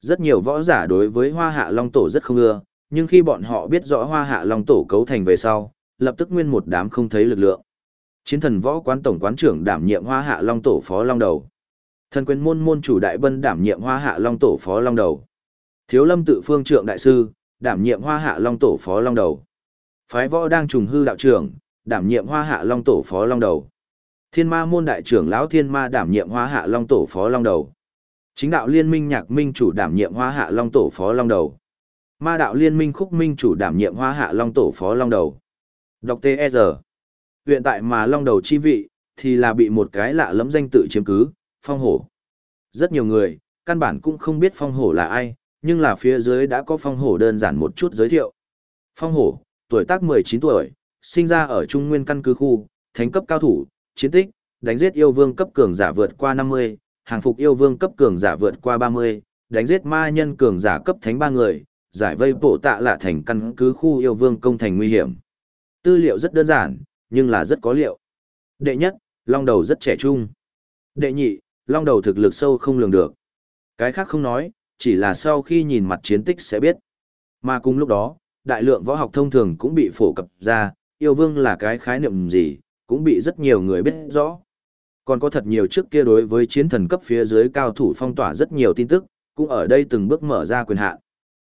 Rất nhiều võ giả đối với Hoa Hạ Long Tổ rất không ưa, nhưng khi bọn họ biết rõ Hoa Hạ Long Tổ cấu thành về sau, lập tức nguyên một đám không thấy lực lượng. Chiến thần võ quán tổng quán trưởng đảm nhiệm Hoa Hạ Long Tổ phó long đầu. Thần quyền môn môn chủ đại bân đảm nhiệm Hoa Hạ Long Tổ phó long đầu. Thiếu Lâm tự phương trượng đại sư, đảm nhiệm Hoa Hạ Long Tổ phó long đầu. Phái võ đang trùng hư đạo trưởng, đảm nhiệm Hoa Hạ Long Tổ phó long đầu. Thiên Ma môn đại trưởng lão Thiên Ma đảm nhiệm Hoa Hạ Long Tổ phó long đầu. Chính đạo liên minh Nhạc Minh chủ đảm nhiệm Hoa Hạ Long Tổ phó long đầu. Ma đạo liên minh Khúc Minh chủ đảm nhiệm Hoa Hạ Long Tổ phó long đầu. Đọc TR. Hiện tại mà long đầu chi vị, thì là bị một cái lạ lẫm danh tự chiếm cứ, phong hổ. Rất nhiều người, căn bản cũng không biết phong hổ là ai, nhưng là phía dưới đã có phong hổ đơn giản một chút giới thiệu. Phong hổ, tuổi tác 19 tuổi, sinh ra ở Trung Nguyên căn cứ khu, thánh cấp cao thủ, chiến tích, đánh giết yêu vương cấp cường giả vượt qua 50, hàng phục yêu vương cấp cường giả vượt qua 30, đánh giết ma nhân cường giả cấp thánh ba người, giải vây bộ tạ lạ thành căn cứ khu yêu vương công thành nguy hiểm. Tư liệu rất đơn giản, nhưng là rất có liệu. Đệ nhất, long đầu rất trẻ trung. Đệ nhị, long đầu thực lực sâu không lường được. Cái khác không nói, chỉ là sau khi nhìn mặt chiến tích sẽ biết. Mà cùng lúc đó, đại lượng võ học thông thường cũng bị phổ cập ra, yêu vương là cái khái niệm gì, cũng bị rất nhiều người biết rõ. Còn có thật nhiều trước kia đối với chiến thần cấp phía dưới cao thủ phong tỏa rất nhiều tin tức, cũng ở đây từng bước mở ra quyền hạn.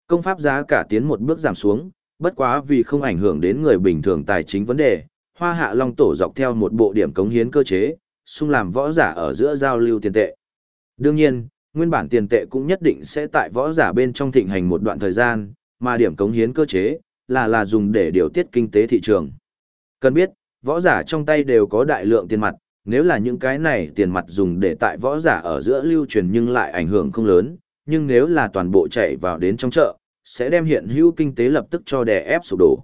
Công pháp giá cả tiến một bước giảm xuống, bất quá vì không ảnh hưởng đến người bình thường tài chính vấn đề, Hoa Hạ Long tổ dọc theo một bộ điểm cống hiến cơ chế, xung làm võ giả ở giữa giao lưu tiền tệ. Đương nhiên, nguyên bản tiền tệ cũng nhất định sẽ tại võ giả bên trong thịnh hành một đoạn thời gian, mà điểm cống hiến cơ chế là là dùng để điều tiết kinh tế thị trường. Cần biết, võ giả trong tay đều có đại lượng tiền mặt, nếu là những cái này tiền mặt dùng để tại võ giả ở giữa lưu truyền nhưng lại ảnh hưởng không lớn, nhưng nếu là toàn bộ chạy vào đến trong chợ, sẽ đem hiện hữu kinh tế lập tức cho đè ép sụp đổ.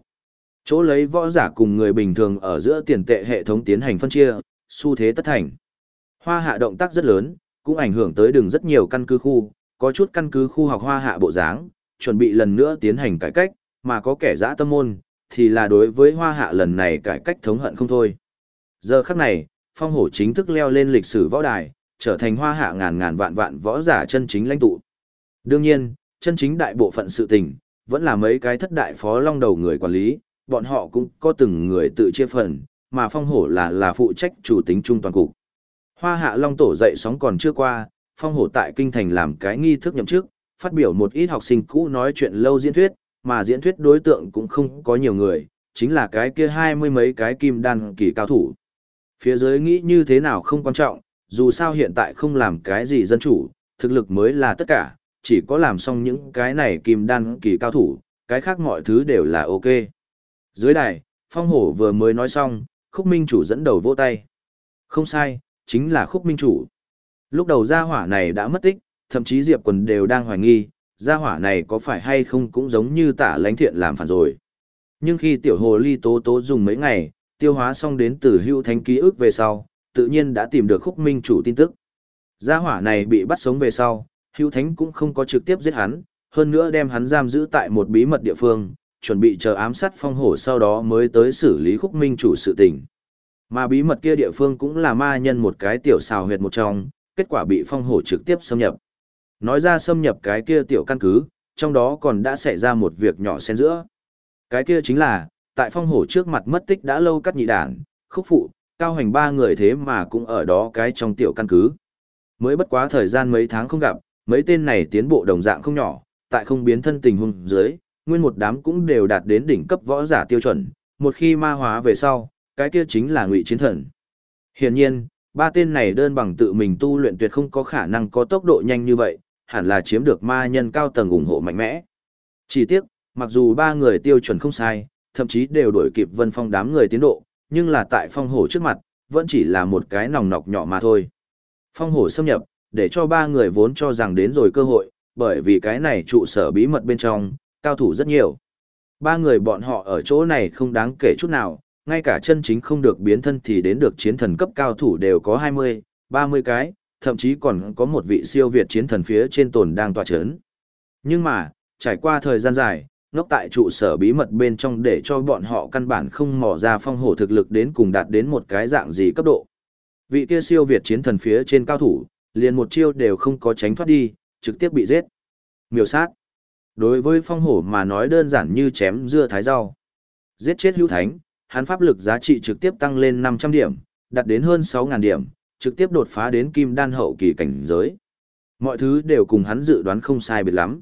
Chỗ lấy võ giả cùng người bình thường ở giữa tiền tệ hệ thống tiến hành phân chia, xu thế tất thành. Hoa hạ động tác rất lớn, cũng ảnh hưởng tới đường rất nhiều căn cứ khu, có chút căn cứ khu học hoa hạ bộ dáng, chuẩn bị lần nữa tiến hành cải cách, mà có kẻ dã tâm môn, thì là đối với hoa hạ lần này cải cách thống hận không thôi. Giờ khắc này, phong hổ chính thức leo lên lịch sử võ đài, trở thành hoa hạ ngàn ngàn vạn vạn võ giả chân chính lãnh tụ. Đương nhiên, chân chính đại bộ phận sự tình, vẫn là mấy cái thất đại phó long đầu người quản lý, bọn họ cũng có từng người tự chia phần, mà phong hổ là là phụ trách chủ tính trung toàn cục. Hoa hạ long tổ dậy sóng còn chưa qua, phong hổ tại kinh thành làm cái nghi thức nhậm chức, phát biểu một ít học sinh cũ nói chuyện lâu diễn thuyết, mà diễn thuyết đối tượng cũng không có nhiều người, chính là cái kia hai mươi mấy cái kim đan kỳ cao thủ. Phía dưới nghĩ như thế nào không quan trọng, dù sao hiện tại không làm cái gì dân chủ, thực lực mới là tất cả, chỉ có làm xong những cái này kim đan kỳ cao thủ, cái khác mọi thứ đều là ok. Dưới đài, Phong Hổ vừa mới nói xong, Khúc Minh Chủ dẫn đầu vỗ tay. Không sai, chính là Khúc Minh Chủ. Lúc đầu gia hỏa này đã mất tích, thậm chí Diệp Quần đều đang hoài nghi, gia hỏa này có phải hay không cũng giống như tả Lánh thiện làm phản rồi. Nhưng khi tiểu hồ ly tố tố dùng mấy ngày, tiêu hóa xong đến từ hưu thánh ký ức về sau, tự nhiên đã tìm được khúc minh chủ tin tức. Gia hỏa này bị bắt sống về sau, hưu thánh cũng không có trực tiếp giết hắn, hơn nữa đem hắn giam giữ tại một bí mật địa phương, chuẩn bị chờ ám sát phong hổ sau đó mới tới xử lý khúc minh chủ sự tình. Mà bí mật kia địa phương cũng là ma nhân một cái tiểu xào huyệt một trong, kết quả bị phong hổ trực tiếp xâm nhập. Nói ra xâm nhập cái kia tiểu căn cứ, trong đó còn đã xảy ra một việc nhỏ xen giữa. Cái kia chính là, tại phong hổ trước mặt mất tích đã lâu cắt nhị đản, khúc phụ, cao hành ba người thế mà cũng ở đó cái trong tiểu căn cứ. Mới bất quá thời gian mấy tháng không gặp, mấy tên này tiến bộ đồng dạng không nhỏ, tại không biến thân tình huống dưới, nguyên một đám cũng đều đạt đến đỉnh cấp võ giả tiêu chuẩn, một khi ma hóa về sau, cái kia chính là ngụy chiến thần. Hiển nhiên, ba tên này đơn bằng tự mình tu luyện tuyệt không có khả năng có tốc độ nhanh như vậy, hẳn là chiếm được ma nhân cao tầng ủng hộ mạnh mẽ. Chỉ tiếc, mặc dù ba người tiêu chuẩn không sai, thậm chí đều đuổi kịp vân phong đám người tiến độ, nhưng là tại phong hổ trước mặt, vẫn chỉ là một cái nòng nọc nhỏ mà thôi. Phong hổ xâm nhập, để cho ba người vốn cho rằng đến rồi cơ hội, bởi vì cái này trụ sở bí mật bên trong, cao thủ rất nhiều. Ba người bọn họ ở chỗ này không đáng kể chút nào, ngay cả chân chính không được biến thân thì đến được chiến thần cấp cao thủ đều có 20, 30 cái, thậm chí còn có một vị siêu việt chiến thần phía trên tồn đang tỏa chấn. Nhưng mà, trải qua thời gian dài, ngốc tại trụ sở bí mật bên trong để cho bọn họ căn bản không mò ra phong hổ thực lực đến cùng đạt đến một cái dạng gì cấp độ. Vị kia siêu việt chiến thần phía trên cao thủ, liền một chiêu đều không có tránh thoát đi, trực tiếp bị giết. Miêu sát. Đối với phong hổ mà nói đơn giản như chém dưa thái rau. Giết chết hữu thánh, hắn pháp lực giá trị trực tiếp tăng lên 500 điểm, đạt đến hơn 6.000 điểm, trực tiếp đột phá đến kim đan hậu kỳ cảnh giới. Mọi thứ đều cùng hắn dự đoán không sai biệt lắm.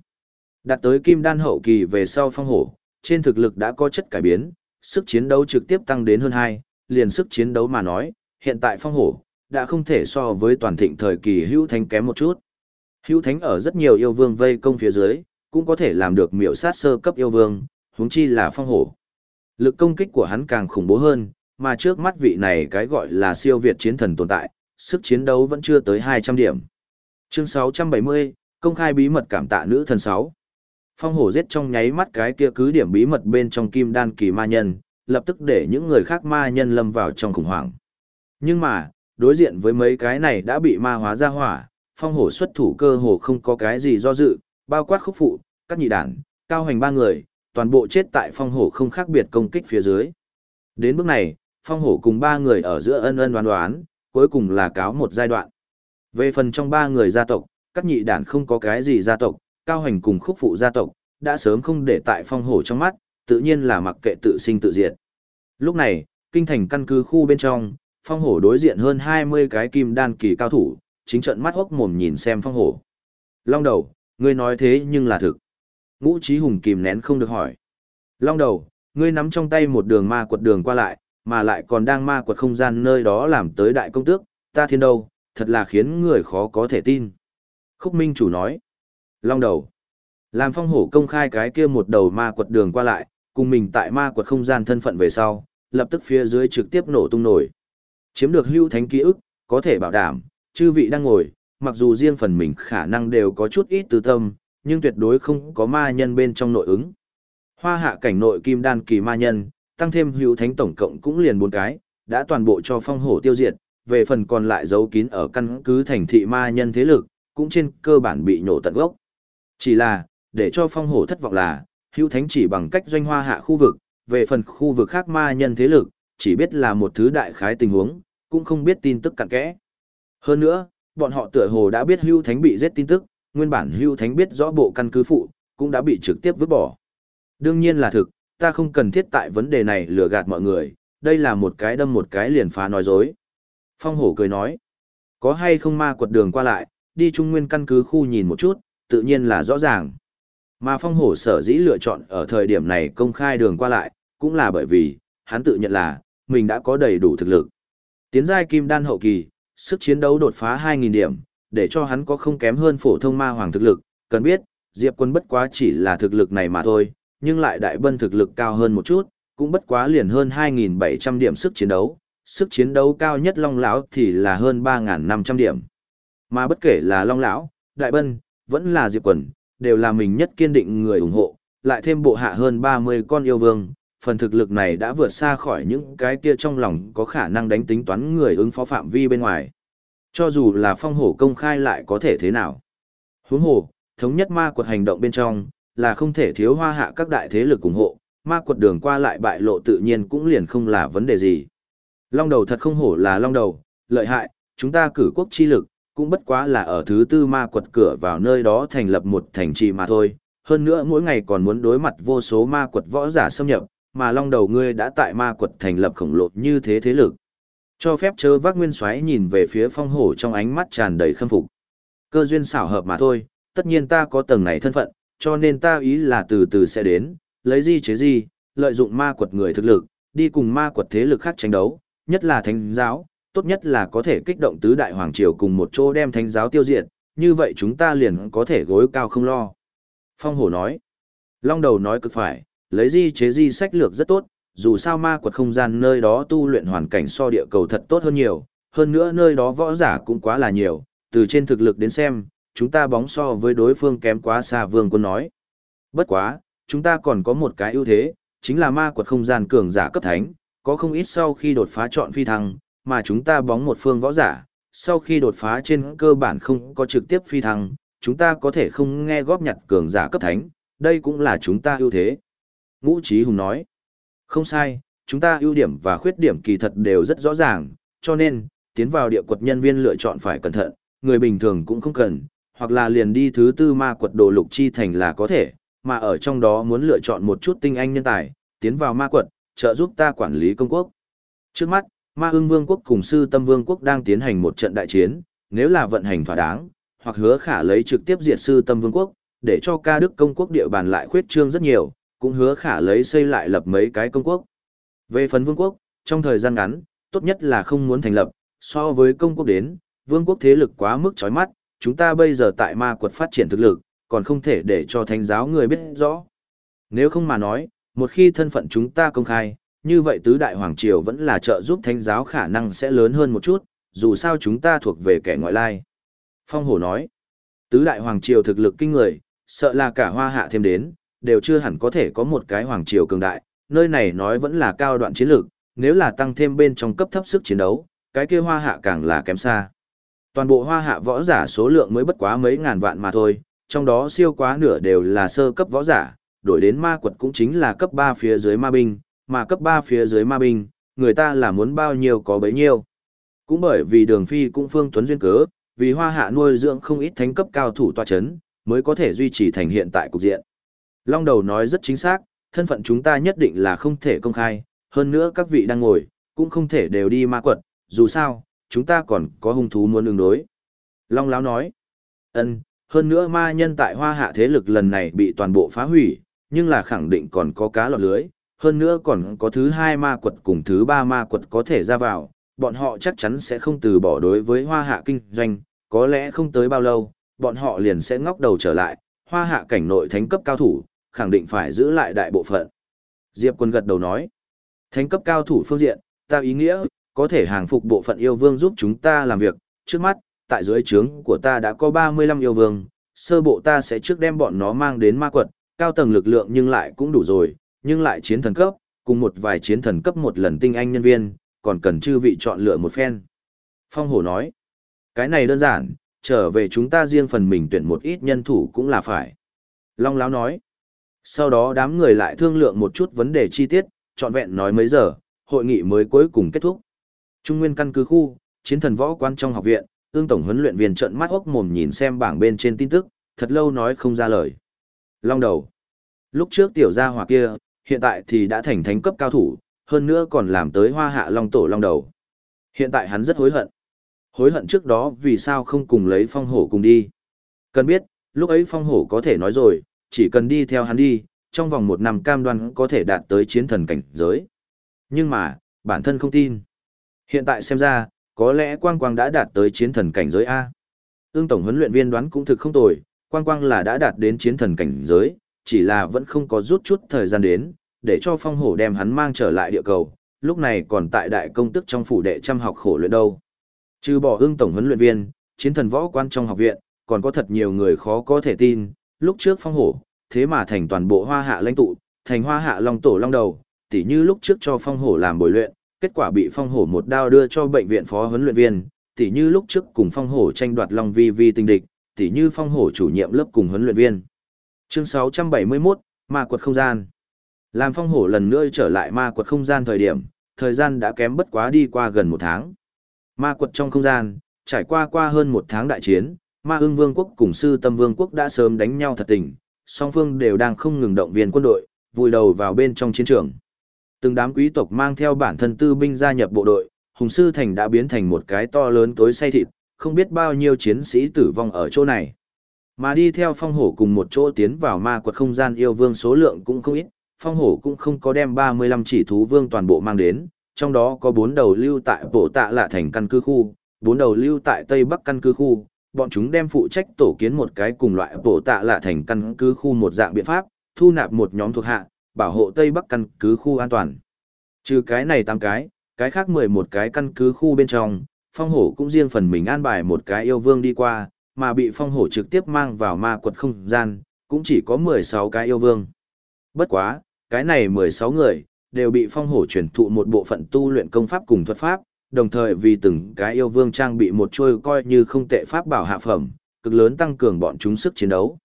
Đạt tới kim đan hậu kỳ về sau phong hổ, trên thực lực đã có chất cải biến, sức chiến đấu trực tiếp tăng đến hơn 2, liền sức chiến đấu mà nói, hiện tại phong hổ, đã không thể so với toàn thịnh thời kỳ hữu thánh kém một chút. Hữu thánh ở rất nhiều yêu vương vây công phía dưới, cũng có thể làm được miểu sát sơ cấp yêu vương, huống chi là phong hổ. Lực công kích của hắn càng khủng bố hơn, mà trước mắt vị này cái gọi là siêu việt chiến thần tồn tại, sức chiến đấu vẫn chưa tới 200 điểm. Chương 670, công khai bí mật cảm tạ nữ thần 6. Phong hổ giết trong nháy mắt cái kia cứ điểm bí mật bên trong kim đan kỳ ma nhân, lập tức để những người khác ma nhân lâm vào trong khủng hoảng. Nhưng mà, đối diện với mấy cái này đã bị ma hóa ra hỏa, phong hổ xuất thủ cơ hồ không có cái gì do dự, bao quát khúc phụ, các nhị đản, cao hành ba người, toàn bộ chết tại phong hổ không khác biệt công kích phía dưới. Đến bước này, phong hổ cùng ba người ở giữa ân ân đoán đoán, cuối cùng là cáo một giai đoạn. Về phần trong ba người gia tộc, các nhị đản không có cái gì gia tộc, cao hành cùng khúc phụ gia tộc, đã sớm không để tại phong hổ trong mắt, tự nhiên là mặc kệ tự sinh tự diệt. Lúc này, kinh thành căn cứ khu bên trong, phong hổ đối diện hơn 20 cái kim đan kỳ cao thủ, chính trận mắt hốc mồm nhìn xem phong hổ. Long đầu, ngươi nói thế nhưng là thực. Ngũ trí hùng kìm nén không được hỏi. Long đầu, ngươi nắm trong tay một đường ma quật đường qua lại, mà lại còn đang ma quật không gian nơi đó làm tới đại công tước, ta thiên đâu, thật là khiến người khó có thể tin. Khúc Minh chủ nói. Long đầu. Làm phong hổ công khai cái kia một đầu ma quật đường qua lại, cùng mình tại ma quật không gian thân phận về sau, lập tức phía dưới trực tiếp nổ tung nổi. Chiếm được hưu thánh ký ức, có thể bảo đảm, chư vị đang ngồi, mặc dù riêng phần mình khả năng đều có chút ít tư tâm, nhưng tuyệt đối không có ma nhân bên trong nội ứng. Hoa hạ cảnh nội kim đan kỳ ma nhân, tăng thêm hữu thánh tổng cộng cũng liền bốn cái, đã toàn bộ cho phong hổ tiêu diệt, về phần còn lại giấu kín ở căn cứ thành thị ma nhân thế lực, cũng trên cơ bản bị nổ tận gốc. Chỉ là, để cho phong hổ thất vọng là, hữu thánh chỉ bằng cách doanh hoa hạ khu vực, về phần khu vực khác ma nhân thế lực, chỉ biết là một thứ đại khái tình huống, cũng không biết tin tức cặn kẽ. Hơn nữa, bọn họ tựa hồ đã biết Hưu thánh bị giết tin tức, nguyên bản Hưu thánh biết rõ bộ căn cứ phụ, cũng đã bị trực tiếp vứt bỏ. Đương nhiên là thực, ta không cần thiết tại vấn đề này lừa gạt mọi người, đây là một cái đâm một cái liền phá nói dối. Phong hổ cười nói, có hay không ma quật đường qua lại, đi trung nguyên căn cứ khu nhìn một chút, tự nhiên là rõ ràng. Mà phong hổ sở dĩ lựa chọn ở thời điểm này công khai đường qua lại, cũng là bởi vì, hắn tự nhận là, mình đã có đầy đủ thực lực. Tiến giai kim đan hậu kỳ, sức chiến đấu đột phá 2.000 điểm, để cho hắn có không kém hơn phổ thông ma hoàng thực lực, cần biết, Diệp quân bất quá chỉ là thực lực này mà thôi, nhưng lại đại bân thực lực cao hơn một chút, cũng bất quá liền hơn 2.700 điểm sức chiến đấu, sức chiến đấu cao nhất Long Lão thì là hơn 3.500 điểm. Mà bất kể là Long Lão, Đại Bân, vẫn là Diệp Quần, đều là mình nhất kiên định người ủng hộ, lại thêm bộ hạ hơn 30 con yêu vương, phần thực lực này đã vượt xa khỏi những cái kia trong lòng có khả năng đánh tính toán người ứng phó phạm vi bên ngoài. Cho dù là phong hổ công khai lại có thể thế nào. Huống hồ, thống nhất ma quật hành động bên trong, là không thể thiếu hoa hạ các đại thế lực ủng hộ, ma quật đường qua lại bại lộ tự nhiên cũng liền không là vấn đề gì. Long đầu thật không hổ là long đầu, lợi hại, chúng ta cử quốc chi lực, cũng bất quá là ở thứ tư ma quật cửa vào nơi đó thành lập một thành trì mà thôi. Hơn nữa mỗi ngày còn muốn đối mặt vô số ma quật võ giả xâm nhập, mà long đầu ngươi đã tại ma quật thành lập khổng lồ như thế thế lực. Cho phép chớ vác nguyên xoáy nhìn về phía phong hổ trong ánh mắt tràn đầy khâm phục. Cơ duyên xảo hợp mà thôi, tất nhiên ta có tầng này thân phận, cho nên ta ý là từ từ sẽ đến, lấy gì chế gì, lợi dụng ma quật người thực lực, đi cùng ma quật thế lực khác tranh đấu, nhất là thánh giáo, tốt nhất là có thể kích động tứ đại hoàng triều cùng một chỗ đem thánh giáo tiêu diệt, như vậy chúng ta liền có thể gối cao không lo. Phong hổ nói, long đầu nói cực phải, lấy di chế di sách lược rất tốt, dù sao ma quật không gian nơi đó tu luyện hoàn cảnh so địa cầu thật tốt hơn nhiều, hơn nữa nơi đó võ giả cũng quá là nhiều, từ trên thực lực đến xem, chúng ta bóng so với đối phương kém quá xa vương quân nói. Bất quá, chúng ta còn có một cái ưu thế, chính là ma quật không gian cường giả cấp thánh, có không ít sau khi đột phá chọn phi thăng, mà chúng ta bóng một phương võ giả, sau khi đột phá trên cơ bản không có trực tiếp phi thăng, chúng ta có thể không nghe góp nhặt cường giả cấp thánh, đây cũng là chúng ta ưu thế. Ngũ Trí Hùng nói, không sai, chúng ta ưu điểm và khuyết điểm kỳ thật đều rất rõ ràng, cho nên, tiến vào địa quật nhân viên lựa chọn phải cẩn thận, người bình thường cũng không cần, hoặc là liền đi thứ tư ma quật đồ lục chi thành là có thể, mà ở trong đó muốn lựa chọn một chút tinh anh nhân tài, tiến vào ma quật, trợ giúp ta quản lý công quốc. Trước mắt, ma ưng vương quốc cùng sư tâm vương quốc đang tiến hành một trận đại chiến, nếu là vận hành thỏa đáng, hoặc hứa khả lấy trực tiếp diệt sư tâm vương quốc, để cho ca đức công quốc địa bàn lại khuyết trương rất nhiều, cũng hứa khả lấy xây lại lập mấy cái công quốc. Về phần vương quốc, trong thời gian ngắn, tốt nhất là không muốn thành lập, so với công quốc đến, vương quốc thế lực quá mức chói mắt, chúng ta bây giờ tại ma quật phát triển thực lực, còn không thể để cho thánh giáo người biết rõ. Nếu không mà nói, một khi thân phận chúng ta công khai, như vậy tứ đại hoàng triều vẫn là trợ giúp thánh giáo khả năng sẽ lớn hơn một chút, dù sao chúng ta thuộc về kẻ ngoại lai. Phong hổ nói, tứ đại hoàng triều thực lực kinh người, sợ là cả hoa hạ thêm đến, đều chưa hẳn có thể có một cái hoàng triều cường đại, nơi này nói vẫn là cao đoạn chiến lược, nếu là tăng thêm bên trong cấp thấp sức chiến đấu, cái kia hoa hạ càng là kém xa. Toàn bộ hoa hạ võ giả số lượng mới bất quá mấy ngàn vạn mà thôi, trong đó siêu quá nửa đều là sơ cấp võ giả, đổi đến ma quật cũng chính là cấp 3 phía dưới ma binh, mà cấp 3 phía dưới ma binh, người ta là muốn bao nhiêu có bấy nhiêu. Cũng bởi vì đường phi cũng phương tuấn duyên cớ, vì hoa hạ nuôi dưỡng không ít thánh cấp cao thủ tòa chấn, mới có thể duy trì thành hiện tại cục diện. Long đầu nói rất chính xác, thân phận chúng ta nhất định là không thể công khai, hơn nữa các vị đang ngồi, cũng không thể đều đi ma quật, dù sao, chúng ta còn có hung thú muốn ứng đối. Long Láo nói, ân, hơn nữa ma nhân tại hoa hạ thế lực lần này bị toàn bộ phá hủy, nhưng là khẳng định còn có cá lọt lưới, hơn nữa còn có thứ hai ma quật cùng thứ ba ma quật có thể ra vào, bọn họ chắc chắn sẽ không từ bỏ đối với hoa hạ kinh doanh, có lẽ không tới bao lâu, bọn họ liền sẽ ngóc đầu trở lại, hoa hạ cảnh nội thánh cấp cao thủ, khẳng định phải giữ lại đại bộ phận. Diệp quân gật đầu nói, thánh cấp cao thủ phương diện, ta ý nghĩa, có thể hàng phục bộ phận yêu vương giúp chúng ta làm việc, trước mắt, tại dưới trướng của ta đã có 35 yêu vương, sơ bộ ta sẽ trước đem bọn nó mang đến ma quật, cao tầng lực lượng nhưng lại cũng đủ rồi, nhưng lại chiến thần cấp, cùng một vài chiến thần cấp một lần tinh anh nhân viên, còn cần chư vị chọn lựa một phen. Phong hổ nói, cái này đơn giản, trở về chúng ta riêng phần mình tuyển một ít nhân thủ cũng là phải. Long Láo nói, sau đó đám người lại thương lượng một chút vấn đề chi tiết, trọn vẹn nói mấy giờ, hội nghị mới cuối cùng kết thúc. Trung nguyên căn cứ khu, chiến thần võ quan trong học viện, ương tổng huấn luyện viên trợn mắt ốc mồm nhìn xem bảng bên trên tin tức, thật lâu nói không ra lời. Long đầu. Lúc trước tiểu gia hỏa kia, hiện tại thì đã thành thánh cấp cao thủ, hơn nữa còn làm tới hoa hạ long tổ long đầu. Hiện tại hắn rất hối hận. Hối hận trước đó vì sao không cùng lấy phong hổ cùng đi. Cần biết, lúc ấy phong hổ có thể nói rồi, chỉ cần đi theo hắn đi, trong vòng một năm cam đoan có thể đạt tới chiến thần cảnh giới. Nhưng mà, bản thân không tin. Hiện tại xem ra, có lẽ Quang Quang đã đạt tới chiến thần cảnh giới A. Ưng tổng huấn luyện viên đoán cũng thực không tồi, Quang Quang là đã đạt đến chiến thần cảnh giới, chỉ là vẫn không có rút chút thời gian đến, để cho phong hổ đem hắn mang trở lại địa cầu, lúc này còn tại đại công tức trong phủ đệ chăm học khổ luyện đâu. Trừ bỏ ưng tổng huấn luyện viên, chiến thần võ quan trong học viện, còn có thật nhiều người khó có thể tin, lúc trước phong hổ, thế mà thành toàn bộ hoa hạ lãnh tụ, thành hoa hạ long tổ long đầu, tỉ như lúc trước cho phong hổ làm bồi luyện, kết quả bị phong hổ một đao đưa cho bệnh viện phó huấn luyện viên, tỉ như lúc trước cùng phong hổ tranh đoạt long vi vi tinh địch, tỉ như phong hổ chủ nhiệm lớp cùng huấn luyện viên. Chương 671, Ma quật không gian. Làm phong hổ lần nữa trở lại ma quật không gian thời điểm, thời gian đã kém bất quá đi qua gần một tháng. Ma quật trong không gian, trải qua qua hơn một tháng đại chiến, ma ưng vương quốc cùng sư tâm vương quốc đã sớm đánh nhau thật tình, song phương đều đang không ngừng động viên quân đội, vùi đầu vào bên trong chiến trường. Từng đám quý tộc mang theo bản thân tư binh gia nhập bộ đội, Hùng Sư Thành đã biến thành một cái to lớn tối say thịt, không biết bao nhiêu chiến sĩ tử vong ở chỗ này. Mà đi theo phong hổ cùng một chỗ tiến vào ma quật không gian yêu vương số lượng cũng không ít, phong hổ cũng không có đem 35 chỉ thú vương toàn bộ mang đến, trong đó có 4 đầu lưu tại bộ tạ lạ thành căn cứ khu, 4 đầu lưu tại Tây Bắc căn cứ khu, bọn chúng đem phụ trách tổ kiến một cái cùng loại bổ tạ lạ thành căn cứ khu một dạng biện pháp, thu nạp một nhóm thuộc hạ, bảo hộ Tây Bắc căn cứ khu an toàn. Trừ cái này 8 cái, cái khác 11 cái căn cứ khu bên trong, phong hổ cũng riêng phần mình an bài một cái yêu vương đi qua, mà bị phong hổ trực tiếp mang vào ma quật không gian, cũng chỉ có 16 cái yêu vương. Bất quá, cái này 16 người, đều bị phong hổ truyền thụ một bộ phận tu luyện công pháp cùng thuật pháp, đồng thời vì từng cái yêu vương trang bị một chuôi coi như không tệ pháp bảo hạ phẩm, cực lớn tăng cường bọn chúng sức chiến đấu.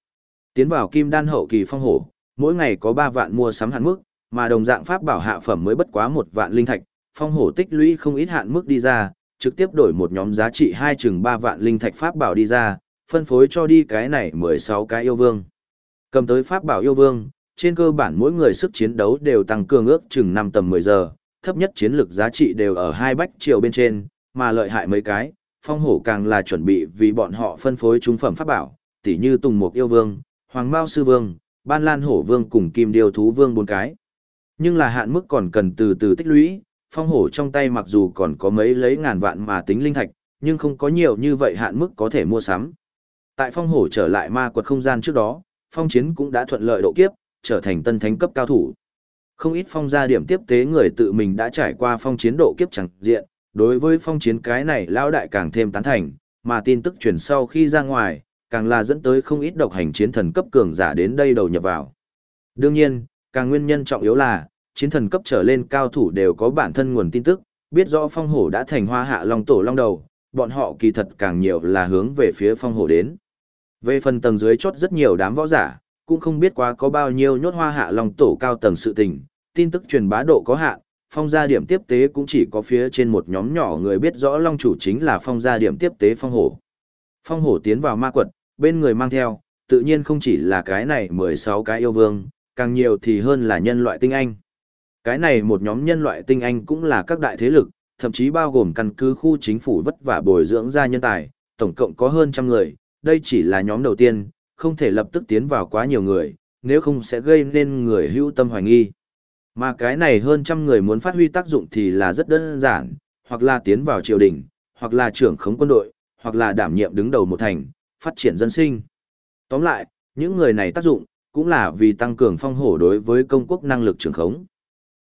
Tiến vào kim đan hậu kỳ phong hổ, mỗi ngày có 3 vạn mua sắm hạn mức, mà đồng dạng pháp bảo hạ phẩm mới bất quá một vạn linh thạch, phong hổ tích lũy không ít hạn mức đi ra, trực tiếp đổi một nhóm giá trị hai chừng 3 vạn linh thạch pháp bảo đi ra, phân phối cho đi cái này 16 cái yêu vương. Cầm tới pháp bảo yêu vương, trên cơ bản mỗi người sức chiến đấu đều tăng cường ước chừng 5 tầm 10 giờ, thấp nhất chiến lực giá trị đều ở hai bách triệu bên trên, mà lợi hại mấy cái, phong hổ càng là chuẩn bị vì bọn họ phân phối trung phẩm pháp bảo, tỉ như Tùng Mục Yêu Vương, Hoàng Mao Sư Vương, Ban Lan Hổ Vương cùng Kim Điều Thú Vương bốn cái. Nhưng là hạn mức còn cần từ từ tích lũy, phong hổ trong tay mặc dù còn có mấy lấy ngàn vạn mà tính linh thạch, nhưng không có nhiều như vậy hạn mức có thể mua sắm. Tại phong hổ trở lại ma quật không gian trước đó, phong chiến cũng đã thuận lợi độ kiếp, trở thành tân thánh cấp cao thủ. Không ít phong gia điểm tiếp tế người tự mình đã trải qua phong chiến độ kiếp chẳng diện, đối với phong chiến cái này lão đại càng thêm tán thành, mà tin tức truyền sau khi ra ngoài, càng là dẫn tới không ít độc hành chiến thần cấp cường giả đến đây đầu nhập vào. Đương nhiên, càng nguyên nhân trọng yếu là, chiến thần cấp trở lên cao thủ đều có bản thân nguồn tin tức, biết rõ phong hổ đã thành hoa hạ long tổ long đầu, bọn họ kỳ thật càng nhiều là hướng về phía phong hổ đến. Về phần tầng dưới chốt rất nhiều đám võ giả, cũng không biết quá có bao nhiêu nhốt hoa hạ long tổ cao tầng sự tình, tin tức truyền bá độ có hạn, phong gia điểm tiếp tế cũng chỉ có phía trên một nhóm nhỏ người biết rõ long chủ chính là phong gia điểm tiếp tế phong hổ. Phong hổ tiến vào ma quật, bên người mang theo, tự nhiên không chỉ là cái này 16 cái yêu vương, càng nhiều thì hơn là nhân loại tinh anh. Cái này một nhóm nhân loại tinh anh cũng là các đại thế lực, thậm chí bao gồm căn cứ khu chính phủ vất vả bồi dưỡng ra nhân tài, tổng cộng có hơn trăm người, đây chỉ là nhóm đầu tiên, không thể lập tức tiến vào quá nhiều người, nếu không sẽ gây nên người hữu tâm hoài nghi. Mà cái này hơn trăm người muốn phát huy tác dụng thì là rất đơn giản, hoặc là tiến vào triều đình, hoặc là trưởng khống quân đội, hoặc là đảm nhiệm đứng đầu một thành, phát triển dân sinh. Tóm lại, những người này tác dụng, cũng là vì tăng cường phong hổ đối với công quốc năng lực trưởng khống.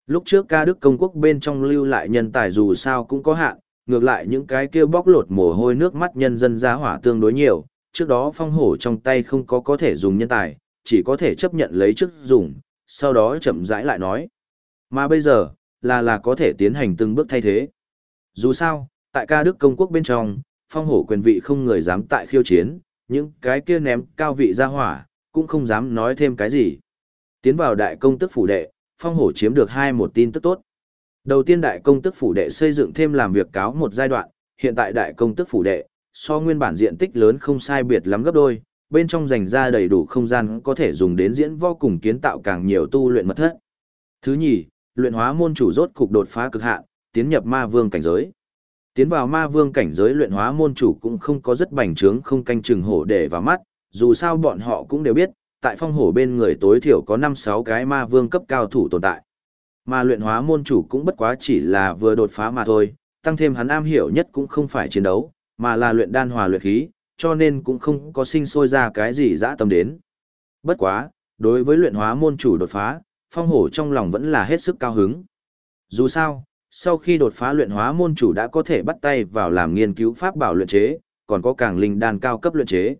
Lúc trước ca đức công quốc bên trong lưu lại nhân tài dù sao cũng có hạn, ngược lại những cái kia bóc lột mồ hôi nước mắt nhân dân giá hỏa tương đối nhiều, trước đó phong hổ trong tay không có có thể dùng nhân tài, chỉ có thể chấp nhận lấy trước dùng, sau đó chậm rãi lại nói. Mà bây giờ, là là có thể tiến hành từng bước thay thế. Dù sao, tại ca đức công quốc bên trong, phong hổ quyền vị không người dám tại khiêu chiến, những cái kia ném cao vị ra hỏa, cũng không dám nói thêm cái gì. Tiến vào đại công tức phủ đệ, phong hổ chiếm được hai một tin tức tốt. Đầu tiên đại công tức phủ đệ xây dựng thêm làm việc cáo một giai đoạn, hiện tại đại công tức phủ đệ, so nguyên bản diện tích lớn không sai biệt lắm gấp đôi, bên trong dành ra đầy đủ không gian có thể dùng đến diễn vô cùng kiến tạo càng nhiều tu luyện mật thất. Thứ nhì, luyện hóa môn chủ rốt cục đột phá cực hạn, tiến nhập ma vương cảnh giới. Tiến vào ma vương cảnh giới luyện hóa môn chủ cũng không có rất bành trướng không canh chừng hổ để vào mắt, dù sao bọn họ cũng đều biết, tại phong hổ bên người tối thiểu có 5-6 cái ma vương cấp cao thủ tồn tại. Mà luyện hóa môn chủ cũng bất quá chỉ là vừa đột phá mà thôi, tăng thêm hắn am hiểu nhất cũng không phải chiến đấu, mà là luyện đan hòa luyện khí, cho nên cũng không có sinh sôi ra cái gì dã tâm đến. Bất quá, đối với luyện hóa môn chủ đột phá, phong hổ trong lòng vẫn là hết sức cao hứng. Dù sao, sau khi đột phá luyện hóa môn chủ đã có thể bắt tay vào làm nghiên cứu pháp bảo luyện chế, còn có càng linh đan cao cấp luyện chế.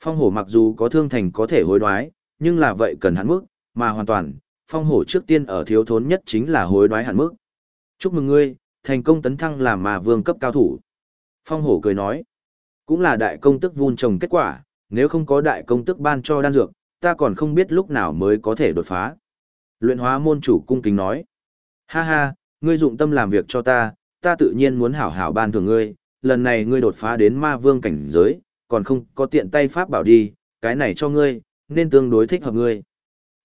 Phong hổ mặc dù có thương thành có thể hối đoái, nhưng là vậy cần hạn mức, mà hoàn toàn, phong hổ trước tiên ở thiếu thốn nhất chính là hối đoái hạn mức. Chúc mừng ngươi, thành công tấn thăng làm mà vương cấp cao thủ. Phong hổ cười nói, cũng là đại công tức vun trồng kết quả, nếu không có đại công tức ban cho đan dược, ta còn không biết lúc nào mới có thể đột phá. Luyện hóa môn chủ cung kính nói, ha ha, ngươi dụng tâm làm việc cho ta, ta tự nhiên muốn hảo hảo ban thưởng ngươi, lần này ngươi đột phá đến ma vương cảnh giới, còn không có tiện tay pháp bảo đi, cái này cho ngươi, nên tương đối thích hợp ngươi.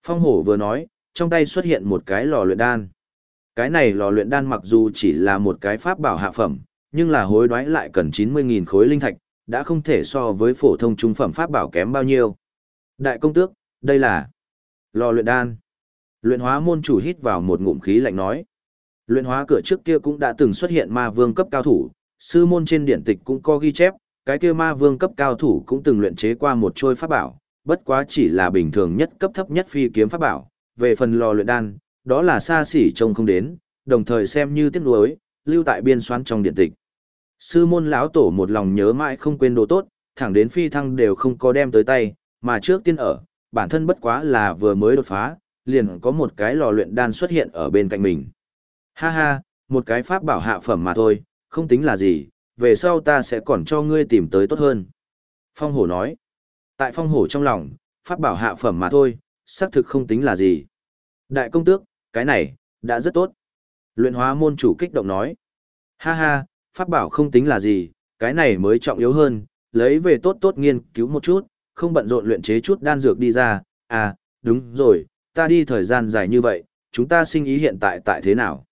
Phong hổ vừa nói, trong tay xuất hiện một cái lò luyện đan. Cái này lò luyện đan mặc dù chỉ là một cái pháp bảo hạ phẩm, nhưng là hối đoái lại cần 90.000 khối linh thạch, đã không thể so với phổ thông trung phẩm pháp bảo kém bao nhiêu. Đại công tước, đây là lò luyện đan. Luyện hóa môn chủ hít vào một ngụm khí lạnh nói. Luyện hóa cửa trước kia cũng đã từng xuất hiện ma vương cấp cao thủ, sư môn trên điển tịch cũng có ghi chép, cái kia ma vương cấp cao thủ cũng từng luyện chế qua một trôi pháp bảo, bất quá chỉ là bình thường nhất cấp thấp nhất phi kiếm pháp bảo, về phần lò luyện đan, đó là xa xỉ trông không đến, đồng thời xem như tiếc nuối, lưu tại biên soán trong điện tịch. Sư môn lão tổ một lòng nhớ mãi không quên đồ tốt, thẳng đến phi thăng đều không có đem tới tay, mà trước tiên ở, bản thân bất quá là vừa mới đột phá, liền có một cái lò luyện đan xuất hiện ở bên cạnh mình. Ha ha, một cái pháp bảo hạ phẩm mà thôi, không tính là gì, về sau ta sẽ còn cho ngươi tìm tới tốt hơn. Phong hổ nói, tại phong hổ trong lòng, pháp bảo hạ phẩm mà thôi, xác thực không tính là gì. Đại công tước, cái này, đã rất tốt. Luyện hóa môn chủ kích động nói, ha ha, pháp bảo không tính là gì, cái này mới trọng yếu hơn, lấy về tốt tốt nghiên cứu một chút, không bận rộn luyện chế chút đan dược đi ra, à, đúng rồi, ta đi thời gian dài như vậy, chúng ta sinh ý hiện tại tại thế nào?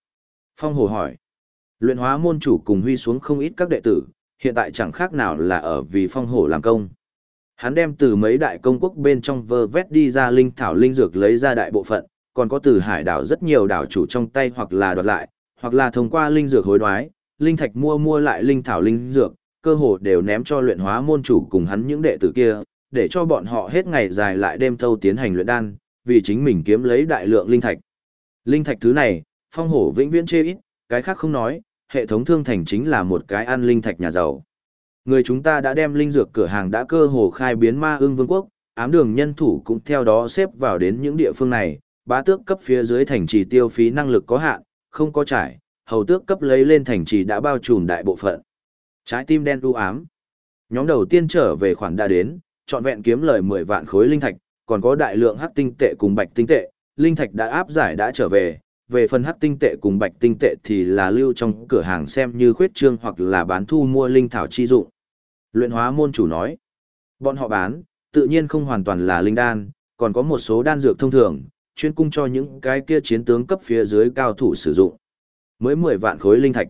Phong Hồ hỏi. Luyện hóa môn chủ cùng huy xuống không ít các đệ tử, hiện tại chẳng khác nào là ở vì Phong Hổ làm công. Hắn đem từ mấy đại công quốc bên trong vơ vét đi ra linh thảo linh dược lấy ra đại bộ phận, còn có từ hải đảo rất nhiều đảo chủ trong tay hoặc là đoạt lại, hoặc là thông qua linh dược hối đoái, linh thạch mua mua lại linh thảo linh dược, cơ hồ đều ném cho luyện hóa môn chủ cùng hắn những đệ tử kia, để cho bọn họ hết ngày dài lại đêm thâu tiến hành luyện đan, vì chính mình kiếm lấy đại lượng linh thạch. Linh thạch thứ này, phong hổ vĩnh viễn chê ít, cái khác không nói, hệ thống thương thành chính là một cái ăn linh thạch nhà giàu. Người chúng ta đã đem linh dược cửa hàng đã cơ hồ khai biến ma ương vương quốc, ám đường nhân thủ cũng theo đó xếp vào đến những địa phương này, bá tước cấp phía dưới thành trì tiêu phí năng lực có hạn, không có trải, hầu tước cấp lấy lên thành trì đã bao trùm đại bộ phận. Trái tim đen u ám. Nhóm đầu tiên trở về khoản đã đến, trọn vẹn kiếm lời 10 vạn khối linh thạch, còn có đại lượng hắc tinh tệ cùng bạch tinh tệ, linh thạch đã áp giải đã trở về, về phần hắc tinh tệ cùng bạch tinh tệ thì là lưu trong cửa hàng xem như khuyết trương hoặc là bán thu mua linh thảo chi dụng. Luyện hóa môn chủ nói, bọn họ bán, tự nhiên không hoàn toàn là linh đan, còn có một số đan dược thông thường, chuyên cung cho những cái kia chiến tướng cấp phía dưới cao thủ sử dụng. Mới 10 vạn khối linh thạch.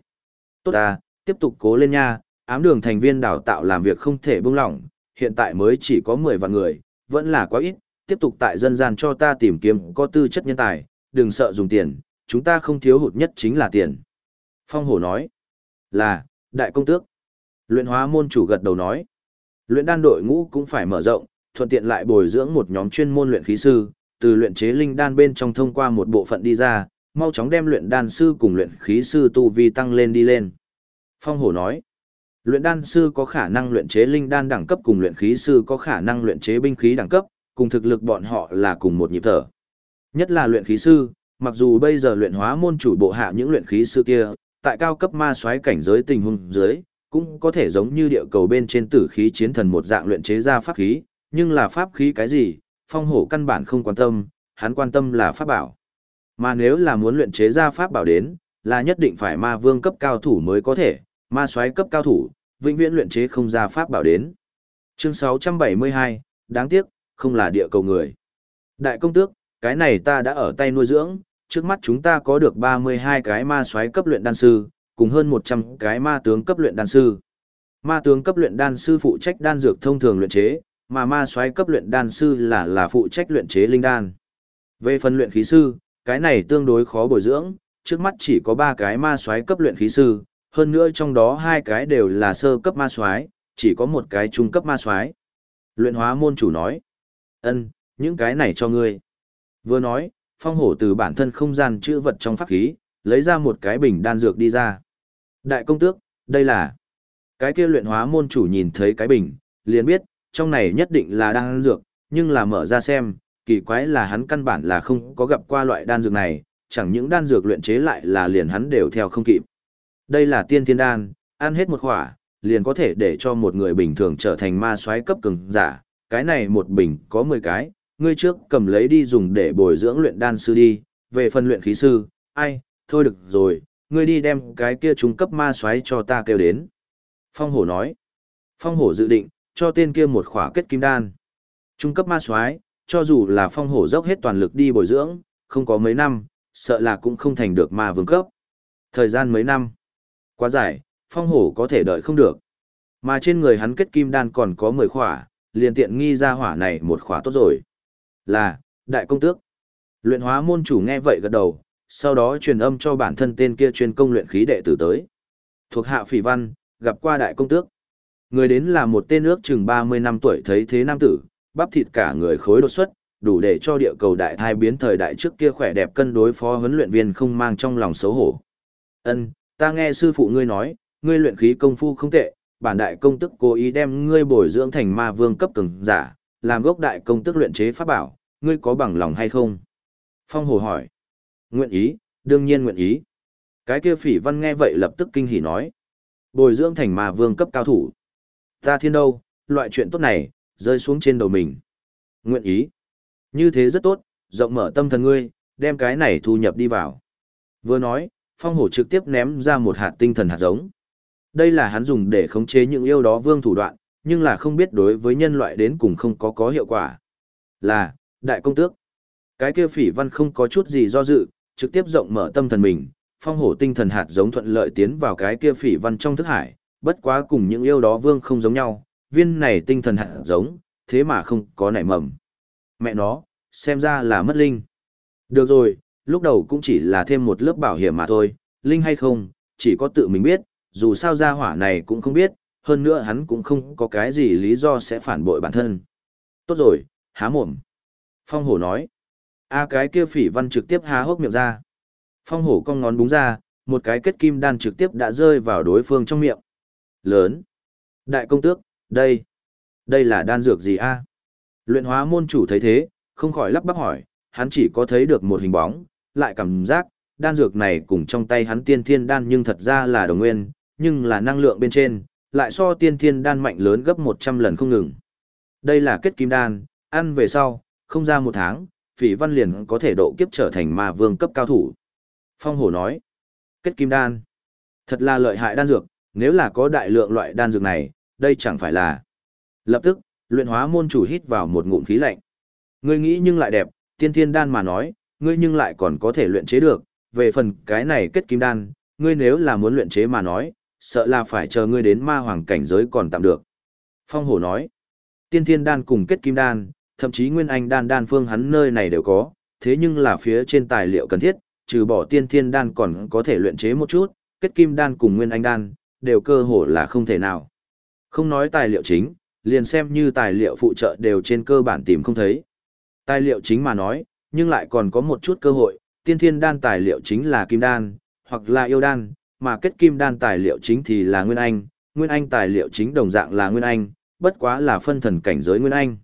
Tốt à, tiếp tục cố lên nha, ám đường thành viên đào tạo làm việc không thể buông lỏng, hiện tại mới chỉ có 10 vạn người, vẫn là quá ít, tiếp tục tại dân gian cho ta tìm kiếm có tư chất nhân tài, đừng sợ dùng tiền, chúng ta không thiếu hụt nhất chính là tiền. Phong hổ nói, là, đại công tước. Luyện hóa môn chủ gật đầu nói, luyện đan đội ngũ cũng phải mở rộng, thuận tiện lại bồi dưỡng một nhóm chuyên môn luyện khí sư, từ luyện chế linh đan bên trong thông qua một bộ phận đi ra, mau chóng đem luyện đan sư cùng luyện khí sư tu vi tăng lên đi lên. Phong hổ nói, luyện đan sư có khả năng luyện chế linh đan đẳng cấp cùng luyện khí sư có khả năng luyện chế binh khí đẳng cấp, cùng thực lực bọn họ là cùng một nhịp thở. Nhất là luyện khí sư, mặc dù bây giờ luyện hóa môn chủ bộ hạ những luyện khí sư kia, tại cao cấp ma soái cảnh giới tình huống dưới, cũng có thể giống như địa cầu bên trên tử khí chiến thần một dạng luyện chế ra pháp khí, nhưng là pháp khí cái gì, phong hổ căn bản không quan tâm, hắn quan tâm là pháp bảo. Mà nếu là muốn luyện chế ra pháp bảo đến, là nhất định phải ma vương cấp cao thủ mới có thể, ma soái cấp cao thủ, vĩnh viễn luyện chế không ra pháp bảo đến. Chương 672, đáng tiếc, không là địa cầu người. Đại công tước, cái này ta đã ở tay nuôi dưỡng, trước mắt chúng ta có được 32 cái ma soái cấp luyện đan sư, cùng hơn 100 cái ma tướng cấp luyện đan sư. Ma tướng cấp luyện đan sư phụ trách đan dược thông thường luyện chế, mà ma soái cấp luyện đan sư là là phụ trách luyện chế linh đan. Về phần luyện khí sư, cái này tương đối khó bồi dưỡng, trước mắt chỉ có 3 cái ma soái cấp luyện khí sư, hơn nữa trong đó hai cái đều là sơ cấp ma soái, chỉ có một cái trung cấp ma soái. Luyện hóa môn chủ nói, ân, những cái này cho ngươi. Vừa nói, phong hổ từ bản thân không gian chữ vật trong pháp khí, lấy ra một cái bình đan dược đi ra. Đại công tước, đây là... Cái kia luyện hóa môn chủ nhìn thấy cái bình, liền biết, trong này nhất định là đan dược, nhưng là mở ra xem, kỳ quái là hắn căn bản là không có gặp qua loại đan dược này, chẳng những đan dược luyện chế lại là liền hắn đều theo không kịp. Đây là tiên thiên đan, ăn hết một khỏa, liền có thể để cho một người bình thường trở thành ma soái cấp cường giả, cái này một bình có 10 cái, ngươi trước cầm lấy đi dùng để bồi dưỡng luyện đan sư đi, về phần luyện khí sư, ai, thôi được rồi, ngươi đi đem cái kia trung cấp ma xoáy cho ta kêu đến. Phong hổ nói, phong hổ dự định, cho tên kia một khỏa kết kim đan. Trung cấp ma xoáy, cho dù là phong hổ dốc hết toàn lực đi bồi dưỡng, không có mấy năm, sợ là cũng không thành được ma vương cấp. Thời gian mấy năm, quá dài, phong hổ có thể đợi không được. Mà trên người hắn kết kim đan còn có 10 khỏa, liền tiện nghi ra hỏa này một khỏa tốt rồi. Là, đại công tước. Luyện hóa môn chủ nghe vậy gật đầu, sau đó truyền âm cho bản thân tên kia chuyên công luyện khí đệ tử tới. Thuộc hạ phỉ văn, gặp qua đại công tước. Người đến là một tên ước chừng 30 năm tuổi thấy thế nam tử, bắp thịt cả người khối đột xuất, đủ để cho địa cầu đại thai biến thời đại trước kia khỏe đẹp cân đối phó huấn luyện viên không mang trong lòng xấu hổ. Ân, ta nghe sư phụ ngươi nói, ngươi luyện khí công phu không tệ, bản đại công tức cố ý đem ngươi bồi dưỡng thành ma vương cấp cường giả, làm gốc đại công tức luyện chế pháp bảo, ngươi có bằng lòng hay không? Phong Hồ hỏi. Nguyện ý, đương nhiên nguyện ý. Cái kia phỉ văn nghe vậy lập tức kinh hỉ nói. Bồi dưỡng thành ma vương cấp cao thủ. Ta thiên đâu, loại chuyện tốt này, rơi xuống trên đầu mình. Nguyện ý. Như thế rất tốt, rộng mở tâm thần ngươi, đem cái này thu nhập đi vào. Vừa nói, phong hổ trực tiếp ném ra một hạt tinh thần hạt giống. Đây là hắn dùng để khống chế những yêu đó vương thủ đoạn, nhưng là không biết đối với nhân loại đến cùng không có có hiệu quả. Là, đại công tước. Cái kia phỉ văn không có chút gì do dự, trực tiếp rộng mở tâm thần mình, phong hổ tinh thần hạt giống thuận lợi tiến vào cái kia phỉ văn trong thức hải, bất quá cùng những yêu đó vương không giống nhau, viên này tinh thần hạt giống, thế mà không có nảy mầm. Mẹ nó, xem ra là mất linh. Được rồi, lúc đầu cũng chỉ là thêm một lớp bảo hiểm mà thôi, linh hay không, chỉ có tự mình biết, dù sao gia hỏa này cũng không biết, hơn nữa hắn cũng không có cái gì lý do sẽ phản bội bản thân. Tốt rồi, há mồm. Phong hổ nói. A à, cái kia phỉ văn trực tiếp há hốc miệng ra. Phong hổ cong ngón búng ra, một cái kết kim đan trực tiếp đã rơi vào đối phương trong miệng. Lớn. Đại công tước, đây. Đây là đan dược gì a? Luyện hóa môn chủ thấy thế, không khỏi lắp bắp hỏi, hắn chỉ có thấy được một hình bóng, lại cảm giác, đan dược này cùng trong tay hắn tiên thiên đan nhưng thật ra là đồng nguyên, nhưng là năng lượng bên trên, lại so tiên thiên đan mạnh lớn gấp 100 lần không ngừng. Đây là kết kim đan, ăn về sau, không ra một tháng, phỉ văn liền có thể độ kiếp trở thành ma vương cấp cao thủ. Phong hổ nói, kết kim đan, thật là lợi hại đan dược, nếu là có đại lượng loại đan dược này, đây chẳng phải là. Lập tức, luyện hóa môn chủ hít vào một ngụm khí lạnh. Ngươi nghĩ nhưng lại đẹp, tiên thiên đan mà nói, ngươi nhưng lại còn có thể luyện chế được, về phần cái này kết kim đan, ngươi nếu là muốn luyện chế mà nói, sợ là phải chờ ngươi đến ma hoàng cảnh giới còn tạm được. Phong hổ nói, tiên thiên đan cùng kết kim đan, thậm chí nguyên anh đan đan phương hắn nơi này đều có, thế nhưng là phía trên tài liệu cần thiết, trừ bỏ tiên thiên đan còn có thể luyện chế một chút, kết kim đan cùng nguyên anh đan, đều cơ hồ là không thể nào. Không nói tài liệu chính, liền xem như tài liệu phụ trợ đều trên cơ bản tìm không thấy. Tài liệu chính mà nói, nhưng lại còn có một chút cơ hội, tiên thiên đan tài liệu chính là kim đan, hoặc là yêu đan, mà kết kim đan tài liệu chính thì là nguyên anh, nguyên anh tài liệu chính đồng dạng là nguyên anh, bất quá là phân thần cảnh giới nguyên anh.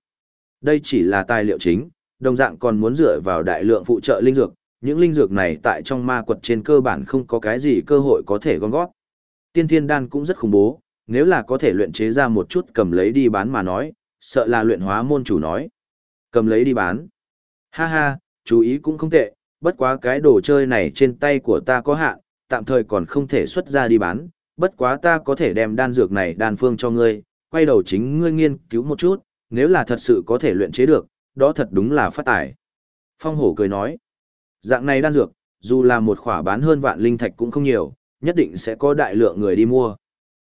Đây chỉ là tài liệu chính, đồng dạng còn muốn dựa vào đại lượng phụ trợ linh dược, những linh dược này tại trong ma quật trên cơ bản không có cái gì cơ hội có thể gom góp. Tiên thiên đan cũng rất khủng bố, nếu là có thể luyện chế ra một chút cầm lấy đi bán mà nói, sợ là luyện hóa môn chủ nói. Cầm lấy đi bán. Ha ha, chú ý cũng không tệ, bất quá cái đồ chơi này trên tay của ta có hạn, tạm thời còn không thể xuất ra đi bán, bất quá ta có thể đem đan dược này đan phương cho ngươi, quay đầu chính ngươi nghiên cứu một chút, nếu là thật sự có thể luyện chế được, đó thật đúng là phát tài. Phong hổ cười nói, dạng này đan dược, dù là một khỏa bán hơn vạn linh thạch cũng không nhiều, nhất định sẽ có đại lượng người đi mua.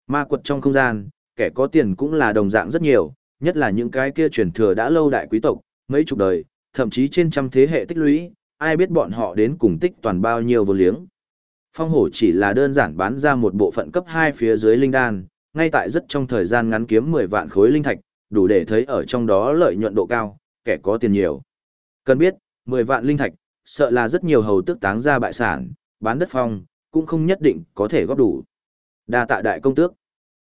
Ma quật trong không gian, kẻ có tiền cũng là đồng dạng rất nhiều, Nhất là những cái kia truyền thừa đã lâu đại quý tộc, mấy chục đời, thậm chí trên trăm thế hệ tích lũy, ai biết bọn họ đến cùng tích toàn bao nhiêu vô liếng. Phong hổ chỉ là đơn giản bán ra một bộ phận cấp hai phía dưới linh đan, ngay tại rất trong thời gian ngắn kiếm 10 vạn khối linh thạch, đủ để thấy ở trong đó lợi nhuận độ cao, kẻ có tiền nhiều. Cần biết, 10 vạn linh thạch, sợ là rất nhiều hầu tước táng ra bại sản, bán đất phong, cũng không nhất định có thể góp đủ. Đa tạ đại công tước.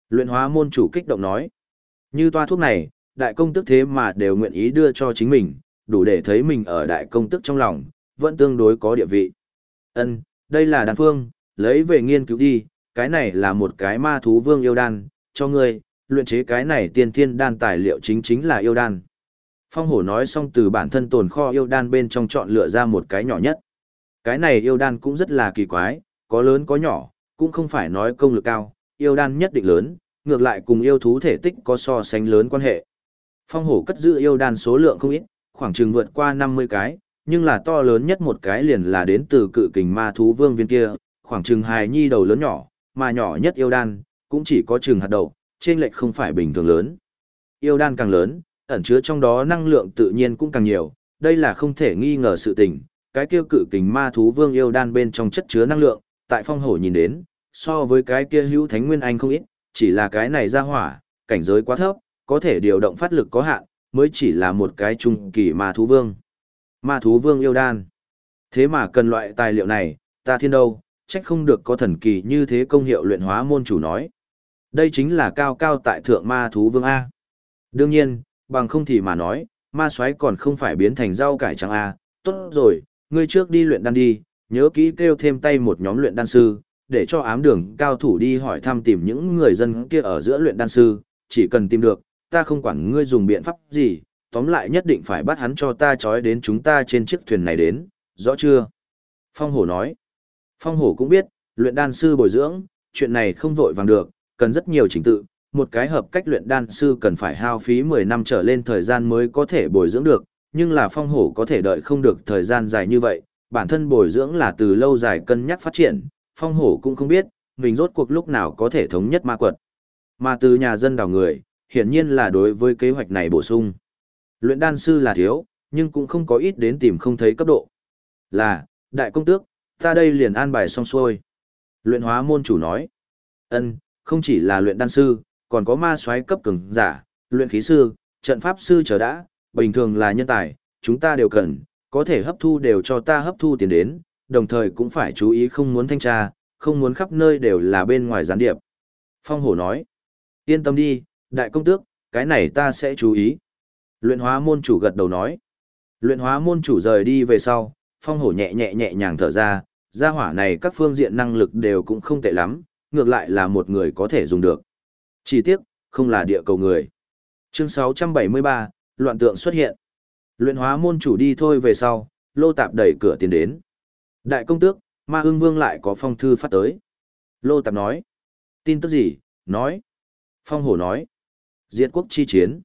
Luyện hóa môn chủ kích động nói. Như toa thuốc này, đại công tước thế mà đều nguyện ý đưa cho chính mình, đủ để thấy mình ở đại công tước trong lòng, vẫn tương đối có địa vị. Ân, đây là đan phương, lấy về nghiên cứu đi, cái này là một cái ma thú vương yêu đan, cho ngươi, luyện chế cái này tiên thiên đan tài liệu chính chính là yêu đan. Phong hổ nói xong từ bản thân tồn kho yêu đan bên trong chọn lựa ra một cái nhỏ nhất. Cái này yêu đan cũng rất là kỳ quái, có lớn có nhỏ, cũng không phải nói công lực cao, yêu đan nhất định lớn, ngược lại cùng yêu thú thể tích có so sánh lớn quan hệ. Phong hổ cất giữ yêu đan số lượng không ít, khoảng chừng vượt qua 50 cái, nhưng là to lớn nhất một cái liền là đến từ cự kình ma thú vương viên kia, khoảng chừng hài nhi đầu lớn nhỏ, mà nhỏ nhất yêu đan, cũng chỉ có chừng hạt đầu, trên lệch không phải bình thường lớn. Yêu đan càng lớn, ẩn chứa trong đó năng lượng tự nhiên cũng càng nhiều, đây là không thể nghi ngờ sự tình, cái kia cự kình ma thú vương yêu đan bên trong chất chứa năng lượng, tại phong hổ nhìn đến, so với cái kia hữu thánh nguyên anh không ít, chỉ là cái này ra hỏa, cảnh giới quá thấp, có thể điều động phát lực có hạn, mới chỉ là một cái trung kỳ ma thú vương. Ma thú vương yêu đan. Thế mà cần loại tài liệu này, ta thiên đâu, trách không được có thần kỳ như thế công hiệu luyện hóa môn chủ nói. Đây chính là cao cao tại thượng ma thú vương A. Đương nhiên, bằng không thì mà nói, ma xoáy còn không phải biến thành rau cải trắng A. Tốt rồi, ngươi trước đi luyện đan đi, nhớ kỹ kêu thêm tay một nhóm luyện đan sư, để cho ám đường cao thủ đi hỏi thăm tìm những người dân kia ở giữa luyện đan sư, chỉ cần tìm được, ta không quản ngươi dùng biện pháp gì, tóm lại nhất định phải bắt hắn cho ta trói đến chúng ta trên chiếc thuyền này đến, rõ chưa? Phong hổ nói, Phong hổ cũng biết, luyện đan sư bồi dưỡng, chuyện này không vội vàng được, cần rất nhiều trình tự, một cái hợp cách luyện đan sư cần phải hao phí 10 năm trở lên thời gian mới có thể bồi dưỡng được, nhưng là phong hổ có thể đợi không được thời gian dài như vậy, bản thân bồi dưỡng là từ lâu dài cân nhắc phát triển, phong hổ cũng không biết, mình rốt cuộc lúc nào có thể thống nhất ma quật. Mà từ nhà dân đào người, hiển nhiên là đối với kế hoạch này bổ sung. Luyện đan sư là thiếu, nhưng cũng không có ít đến tìm không thấy cấp độ. Là, đại công tước, ta đây liền an bài xong xuôi. Luyện hóa môn chủ nói, ân, không chỉ là luyện đan sư, còn có ma soái cấp cường giả, luyện khí sư, trận pháp sư chờ đã, bình thường là nhân tài, chúng ta đều cần, có thể hấp thu đều cho ta hấp thu tiền đến, đồng thời cũng phải chú ý không muốn thanh tra, không muốn khắp nơi đều là bên ngoài gián điệp. Phong hổ nói, yên tâm đi, đại công tước, cái này ta sẽ chú ý. Luyện hóa môn chủ gật đầu nói, luyện hóa môn chủ rời đi về sau, phong hổ nhẹ nhẹ nhẹ nhàng thở ra, gia hỏa này các phương diện năng lực đều cũng không tệ lắm, ngược lại là một người có thể dùng được. Chỉ tiếc, không là địa cầu người. Chương 673, loạn tượng xuất hiện. Luyện hóa môn chủ đi thôi về sau, lô tạp đẩy cửa tiến đến. Đại công tước, ma ưng vương lại có phong thư phát tới. Lô tạp nói. Tin tức gì? Nói. Phong hổ nói. Diệt quốc chi chiến.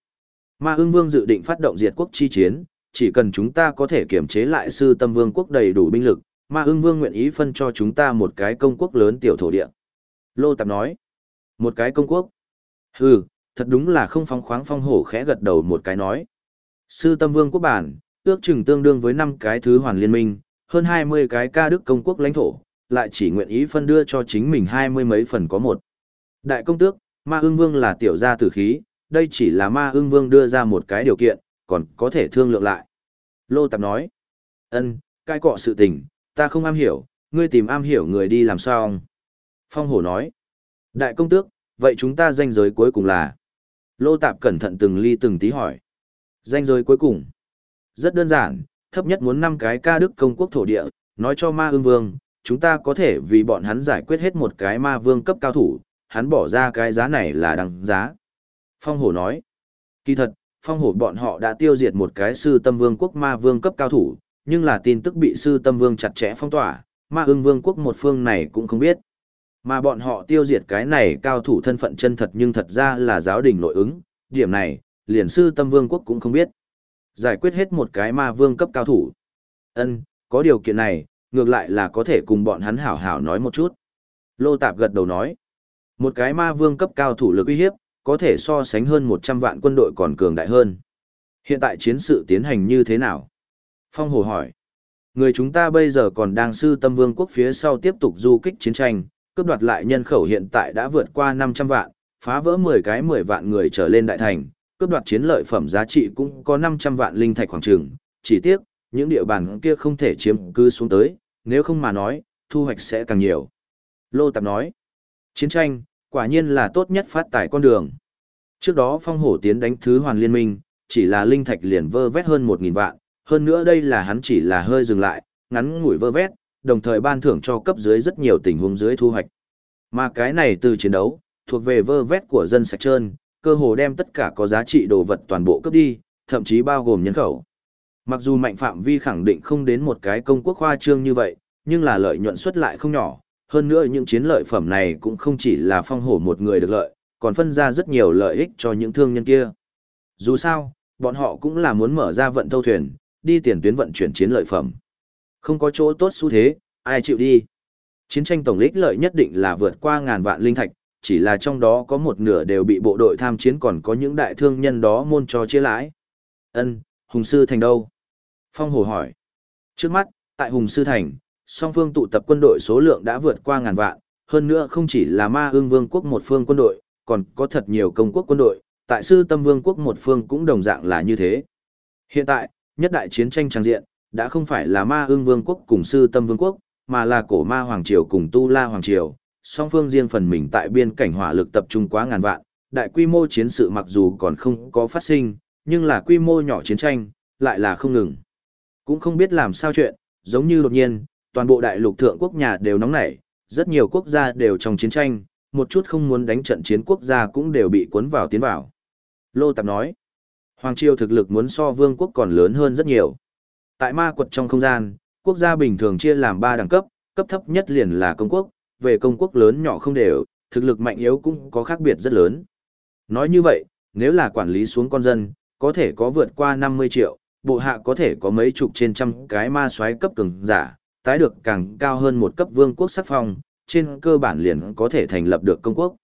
Ma ưng vương dự định phát động diệt quốc chi chiến, chỉ cần chúng ta có thể kiểm chế lại sư tâm vương quốc đầy đủ binh lực, ma ưng vương nguyện ý phân cho chúng ta một cái công quốc lớn tiểu thổ địa. Lô Tạp nói, một cái công quốc. Hừ, thật đúng là không phóng khoáng phong hổ khẽ gật đầu một cái nói. Sư tâm vương quốc bản, ước chừng tương đương với 5 cái thứ hoàn liên minh, hơn 20 cái ca đức công quốc lãnh thổ, lại chỉ nguyện ý phân đưa cho chính mình hai mươi mấy phần có một. Đại công tước, ma ưng vương là tiểu gia tử khí, đây chỉ là ma ưng vương đưa ra một cái điều kiện, còn có thể thương lượng lại. Lô Tạp nói, ân, cai cọ sự tình, ta không am hiểu, ngươi tìm am hiểu người đi làm sao ông. Phong hổ nói, đại công tước, vậy chúng ta danh giới cuối cùng là. Lô Tạp cẩn thận từng ly từng tí hỏi. Danh giới cuối cùng. Rất đơn giản, thấp nhất muốn năm cái ca đức công quốc thổ địa, nói cho ma ương vương, chúng ta có thể vì bọn hắn giải quyết hết một cái ma vương cấp cao thủ, hắn bỏ ra cái giá này là đằng giá. Phong hổ nói, kỳ thật, phong hổ bọn họ đã tiêu diệt một cái sư tâm vương quốc ma vương cấp cao thủ, nhưng là tin tức bị sư tâm vương chặt chẽ phong tỏa, ma ưng vương quốc một phương này cũng không biết. Mà bọn họ tiêu diệt cái này cao thủ thân phận chân thật nhưng thật ra là giáo đình nội ứng, điểm này, liền sư tâm vương quốc cũng không biết. Giải quyết hết một cái ma vương cấp cao thủ. ân có điều kiện này, ngược lại là có thể cùng bọn hắn hảo hảo nói một chút. Lô Tạp gật đầu nói. Một cái ma vương cấp cao thủ lực uy hiếp, có thể so sánh hơn 100 vạn quân đội còn cường đại hơn. Hiện tại chiến sự tiến hành như thế nào? Phong Hồ hỏi. Người chúng ta bây giờ còn đang sư tâm vương quốc phía sau tiếp tục du kích chiến tranh, cướp đoạt lại nhân khẩu hiện tại đã vượt qua 500 vạn, phá vỡ 10 cái 10 vạn người trở lên đại thành, cướp đoạt chiến lợi phẩm giá trị cũng có 500 vạn linh thạch khoảng trường, chỉ tiếc, những địa bàn kia không thể chiếm cứ xuống tới, nếu không mà nói, thu hoạch sẽ càng nhiều. Lô Tạp nói, chiến tranh, quả nhiên là tốt nhất phát tài con đường. Trước đó phong hổ tiến đánh thứ hoàn liên minh, chỉ là linh thạch liền vơ vét hơn 1.000 vạn, hơn nữa đây là hắn chỉ là hơi dừng lại, ngắn ngủi vơ vét, đồng thời ban thưởng cho cấp dưới rất nhiều tình huống dưới thu hoạch. Mà cái này từ chiến đấu, thuộc về vơ vét của dân sạch trơn, cơ hồ đem tất cả có giá trị đồ vật toàn bộ cấp đi, thậm chí bao gồm nhân khẩu. Mặc dù mạnh phạm vi khẳng định không đến một cái công quốc khoa trương như vậy, nhưng là lợi nhuận suất lại không nhỏ. Hơn nữa những chiến lợi phẩm này cũng không chỉ là phong hổ một người được lợi, còn phân ra rất nhiều lợi ích cho những thương nhân kia. Dù sao, bọn họ cũng là muốn mở ra vận thâu thuyền, đi tiền tuyến vận chuyển chiến lợi phẩm. Không có chỗ tốt xu thế, ai chịu đi. Chiến tranh tổng lích lợi nhất định là vượt qua ngàn vạn linh thạch, chỉ là trong đó có một nửa đều bị bộ đội tham chiến còn có những đại thương nhân đó môn cho chia lãi. Ân, Hùng Sư Thành đâu? Phong Hồ hỏi. Trước mắt, tại Hùng Sư Thành, song phương tụ tập quân đội số lượng đã vượt qua ngàn vạn, hơn nữa không chỉ là ma ương vương quốc một phương quân đội, còn có thật nhiều công quốc quân đội, tại sư tâm vương quốc một phương cũng đồng dạng là như thế. Hiện tại, nhất đại chiến tranh trang diện, đã không phải là ma ương vương quốc cùng sư tâm vương quốc, mà là cổ ma hoàng triều cùng tu la hoàng triều, song phương riêng phần mình tại biên cảnh hỏa lực tập trung quá ngàn vạn, đại quy mô chiến sự mặc dù còn không có phát sinh, nhưng là quy mô nhỏ chiến tranh, lại là không ngừng. Cũng không biết làm sao chuyện, giống như đột nhiên, toàn bộ đại lục thượng quốc nhà đều nóng nảy, rất nhiều quốc gia đều trong chiến tranh, một chút không muốn đánh trận chiến quốc gia cũng đều bị cuốn vào tiến vào. Lô Tạp nói, Hoàng Triều thực lực muốn so vương quốc còn lớn hơn rất nhiều. Tại ma quật trong không gian, quốc gia bình thường chia làm 3 đẳng cấp, cấp thấp nhất liền là công quốc, về công quốc lớn nhỏ không đều, thực lực mạnh yếu cũng có khác biệt rất lớn. Nói như vậy, nếu là quản lý xuống con dân, có thể có vượt qua 50 triệu, bộ hạ có thể có mấy chục trên trăm cái ma soái cấp cường giả, tái được càng cao hơn một cấp vương quốc sắc phong, trên cơ bản liền có thể thành lập được công quốc.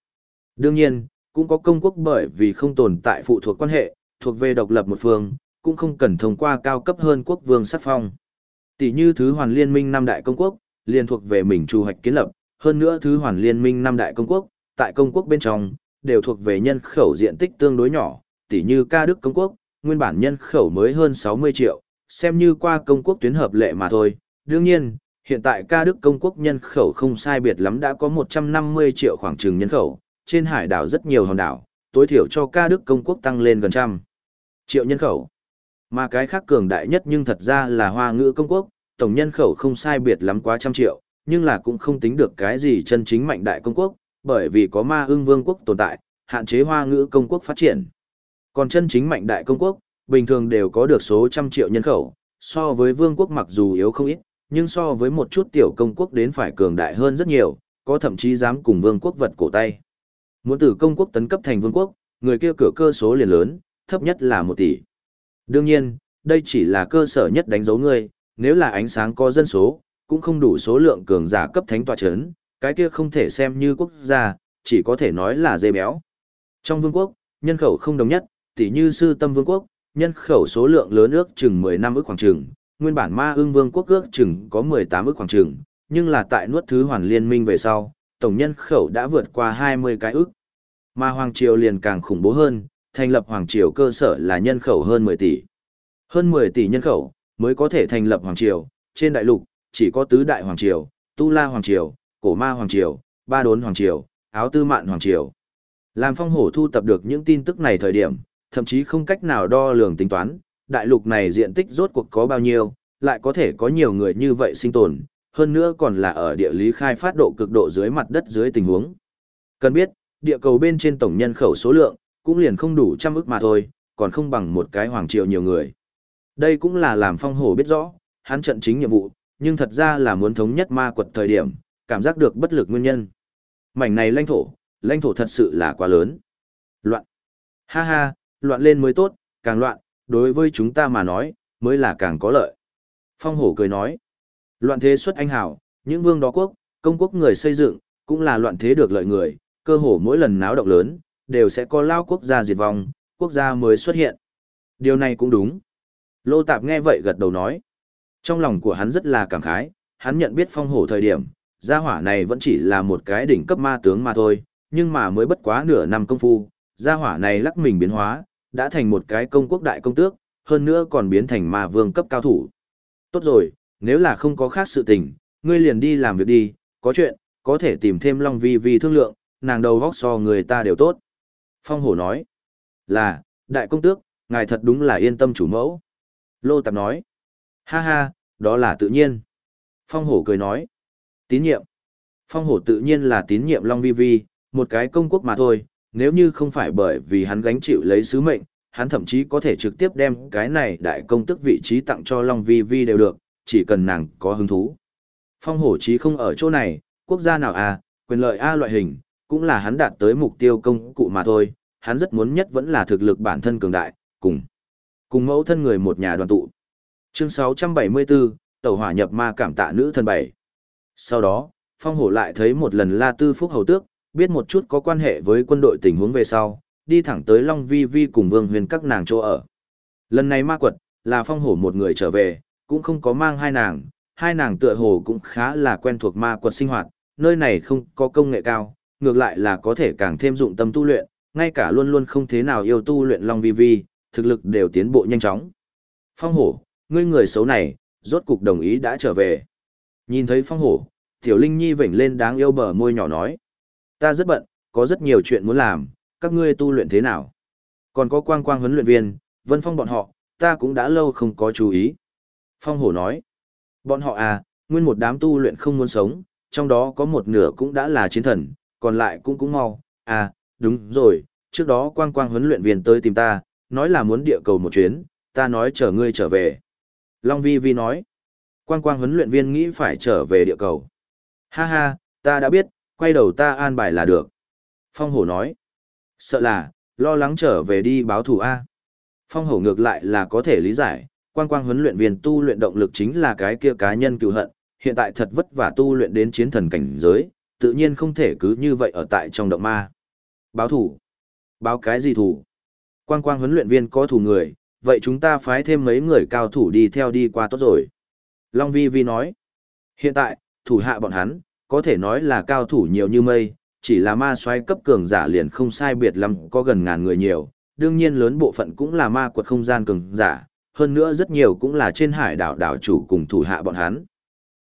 Đương nhiên, cũng có công quốc bởi vì không tồn tại phụ thuộc quan hệ, thuộc về độc lập một phương, cũng không cần thông qua cao cấp hơn quốc vương sắc phong. Tỷ như thứ hoàn liên minh năm đại công quốc, liền thuộc về mình chu hoạch kiến lập, hơn nữa thứ hoàn liên minh năm đại công quốc, tại công quốc bên trong, đều thuộc về nhân khẩu diện tích tương đối nhỏ, tỷ như ca Đức công quốc, nguyên bản nhân khẩu mới hơn 60 triệu, xem như qua công quốc tuyến hợp lệ mà thôi. Đương nhiên, hiện tại ca Đức công quốc nhân khẩu không sai biệt lắm đã có 150 triệu khoảng trừng nhân khẩu, trên hải đảo rất nhiều hòn đảo, tối thiểu cho ca Đức công quốc tăng lên gần trăm triệu nhân khẩu. Mà cái khác cường đại nhất nhưng thật ra là hoa ngữ công quốc, tổng nhân khẩu không sai biệt lắm quá trăm triệu, nhưng là cũng không tính được cái gì chân chính mạnh đại công quốc, bởi vì có ma ưng vương quốc tồn tại, hạn chế hoa ngữ công quốc phát triển. Còn chân chính mạnh đại công quốc, bình thường đều có được số trăm triệu nhân khẩu, so với vương quốc mặc dù yếu không ít, nhưng so với một chút tiểu công quốc đến phải cường đại hơn rất nhiều, có thậm chí dám cùng vương quốc vật cổ tay. Muốn từ công quốc tấn cấp thành vương quốc, người kia cửa cơ số liền lớn, thấp nhất là một tỷ. Đương nhiên, đây chỉ là cơ sở nhất đánh dấu người, nếu là ánh sáng có dân số, cũng không đủ số lượng cường giả cấp thánh tòa chấn, cái kia không thể xem như quốc gia, chỉ có thể nói là dây béo. Trong vương quốc, nhân khẩu không đồng nhất, tỷ như sư tâm vương quốc, nhân khẩu số lượng lớn ước chừng 10 năm ước khoảng chừng, nguyên bản ma ương vương quốc ước chừng có 18 ước khoảng chừng, nhưng là tại nuốt thứ hoàn liên minh về sau, tổng nhân khẩu đã vượt qua 20 cái ước. Mà Hoàng Triều liền càng khủng bố hơn, thành lập Hoàng Triều cơ sở là nhân khẩu hơn 10 tỷ. Hơn 10 tỷ nhân khẩu, mới có thể thành lập Hoàng Triều, trên đại lục, chỉ có tứ đại Hoàng Triều, Tu La Hoàng Triều, Cổ Ma Hoàng Triều, Ba Đốn Hoàng Triều, Áo Tư Mạn Hoàng Triều. Làm phong hổ thu tập được những tin tức này thời điểm, thậm chí không cách nào đo lường tính toán, đại lục này diện tích rốt cuộc có bao nhiêu, lại có thể có nhiều người như vậy sinh tồn, hơn nữa còn là ở địa lý khai phát độ cực độ dưới mặt đất dưới tình huống. Cần biết, địa cầu bên trên tổng nhân khẩu số lượng, cũng liền không đủ trăm ức mà thôi, còn không bằng một cái hoàng triều nhiều người. Đây cũng là làm phong hổ biết rõ, hắn trận chính nhiệm vụ, nhưng thật ra là muốn thống nhất ma quật thời điểm, cảm giác được bất lực nguyên nhân. Mảnh này lãnh thổ, lãnh thổ thật sự là quá lớn. Loạn. Ha ha, loạn lên mới tốt, càng loạn, đối với chúng ta mà nói, mới là càng có lợi. Phong hổ cười nói. Loạn thế xuất anh hào, những vương đó quốc, công quốc người xây dựng, cũng là loạn thế được lợi người, cơ hồ mỗi lần náo động lớn, đều sẽ có lao quốc gia diệt vong, quốc gia mới xuất hiện. Điều này cũng đúng. Lô Tạp nghe vậy gật đầu nói. Trong lòng của hắn rất là cảm khái, hắn nhận biết phong hổ thời điểm, gia hỏa này vẫn chỉ là một cái đỉnh cấp ma tướng mà thôi, nhưng mà mới bất quá nửa năm công phu, gia hỏa này lắc mình biến hóa, đã thành một cái công quốc đại công tước, hơn nữa còn biến thành ma vương cấp cao thủ. Tốt rồi, nếu là không có khác sự tình, ngươi liền đi làm việc đi, có chuyện, có thể tìm thêm Long Vi Vi thương lượng, nàng đầu vóc so người ta đều tốt. Phong hổ nói, là, đại công tước, ngài thật đúng là yên tâm chủ mẫu. Lô Tạp nói, ha ha, đó là tự nhiên. Phong hổ cười nói, tín nhiệm. Phong hổ tự nhiên là tín nhiệm Long Vi Vi, một cái công quốc mà thôi, nếu như không phải bởi vì hắn gánh chịu lấy sứ mệnh, hắn thậm chí có thể trực tiếp đem cái này đại công tức vị trí tặng cho Long Vi Vi đều được, chỉ cần nàng có hứng thú. Phong hổ chí không ở chỗ này, quốc gia nào à, quyền lợi A loại hình, cũng là hắn đạt tới mục tiêu công cụ mà thôi, hắn rất muốn nhất vẫn là thực lực bản thân cường đại, cùng cùng mẫu thân người một nhà đoàn tụ. Chương 674, tàu hỏa nhập ma cảm tạ nữ thân bảy. Sau đó, Phong hổ lại thấy một lần La Tư Phúc Hầu Tước, biết một chút có quan hệ với quân đội tình huống về sau, đi thẳng tới Long Vi Vi cùng Vương Huyền các nàng chỗ ở. Lần này ma quật, là Phong hổ một người trở về, cũng không có mang hai nàng, hai nàng tựa hồ cũng khá là quen thuộc ma quật sinh hoạt, nơi này không có công nghệ cao, ngược lại là có thể càng thêm dụng tâm tu luyện, ngay cả luôn luôn không thế nào yêu tu luyện Long Vi Vi, thực lực đều tiến bộ nhanh chóng. Phong hổ, ngươi người xấu này, rốt cục đồng ý đã trở về. Nhìn thấy phong hổ, Tiểu Linh Nhi vểnh lên đáng yêu bờ môi nhỏ nói. Ta rất bận, có rất nhiều chuyện muốn làm, các ngươi tu luyện thế nào? Còn có quang quang huấn luyện viên, vân phong bọn họ, ta cũng đã lâu không có chú ý. Phong hổ nói. Bọn họ à, nguyên một đám tu luyện không muốn sống, trong đó có một nửa cũng đã là chiến thần, còn lại cũng cũng mau. À, đúng rồi, trước đó quang quang huấn luyện viên tới tìm ta, nói là muốn địa cầu một chuyến, ta nói chờ ngươi trở về. Long Vi Vi nói. Quang quang huấn luyện viên nghĩ phải trở về địa cầu. Ha ha, ta đã biết, quay đầu ta an bài là được. Phong hổ nói. Sợ là, lo lắng trở về đi báo thù A. Phong hổ ngược lại là có thể lý giải, quang quang huấn luyện viên tu luyện động lực chính là cái kia cá nhân cựu hận, hiện tại thật vất vả tu luyện đến chiến thần cảnh giới, tự nhiên không thể cứ như vậy ở tại trong động ma. Báo thủ. Báo cái gì thủ? Quang quang huấn luyện viên có thủ người, vậy chúng ta phái thêm mấy người cao thủ đi theo đi qua tốt rồi. Long Vi Vi nói. Hiện tại, thủ hạ bọn hắn, có thể nói là cao thủ nhiều như mây, chỉ là ma xoáy cấp cường giả liền không sai biệt lắm có gần ngàn người nhiều, đương nhiên lớn bộ phận cũng là ma quật không gian cường giả, hơn nữa rất nhiều cũng là trên hải đảo đảo chủ cùng thủ hạ bọn hắn.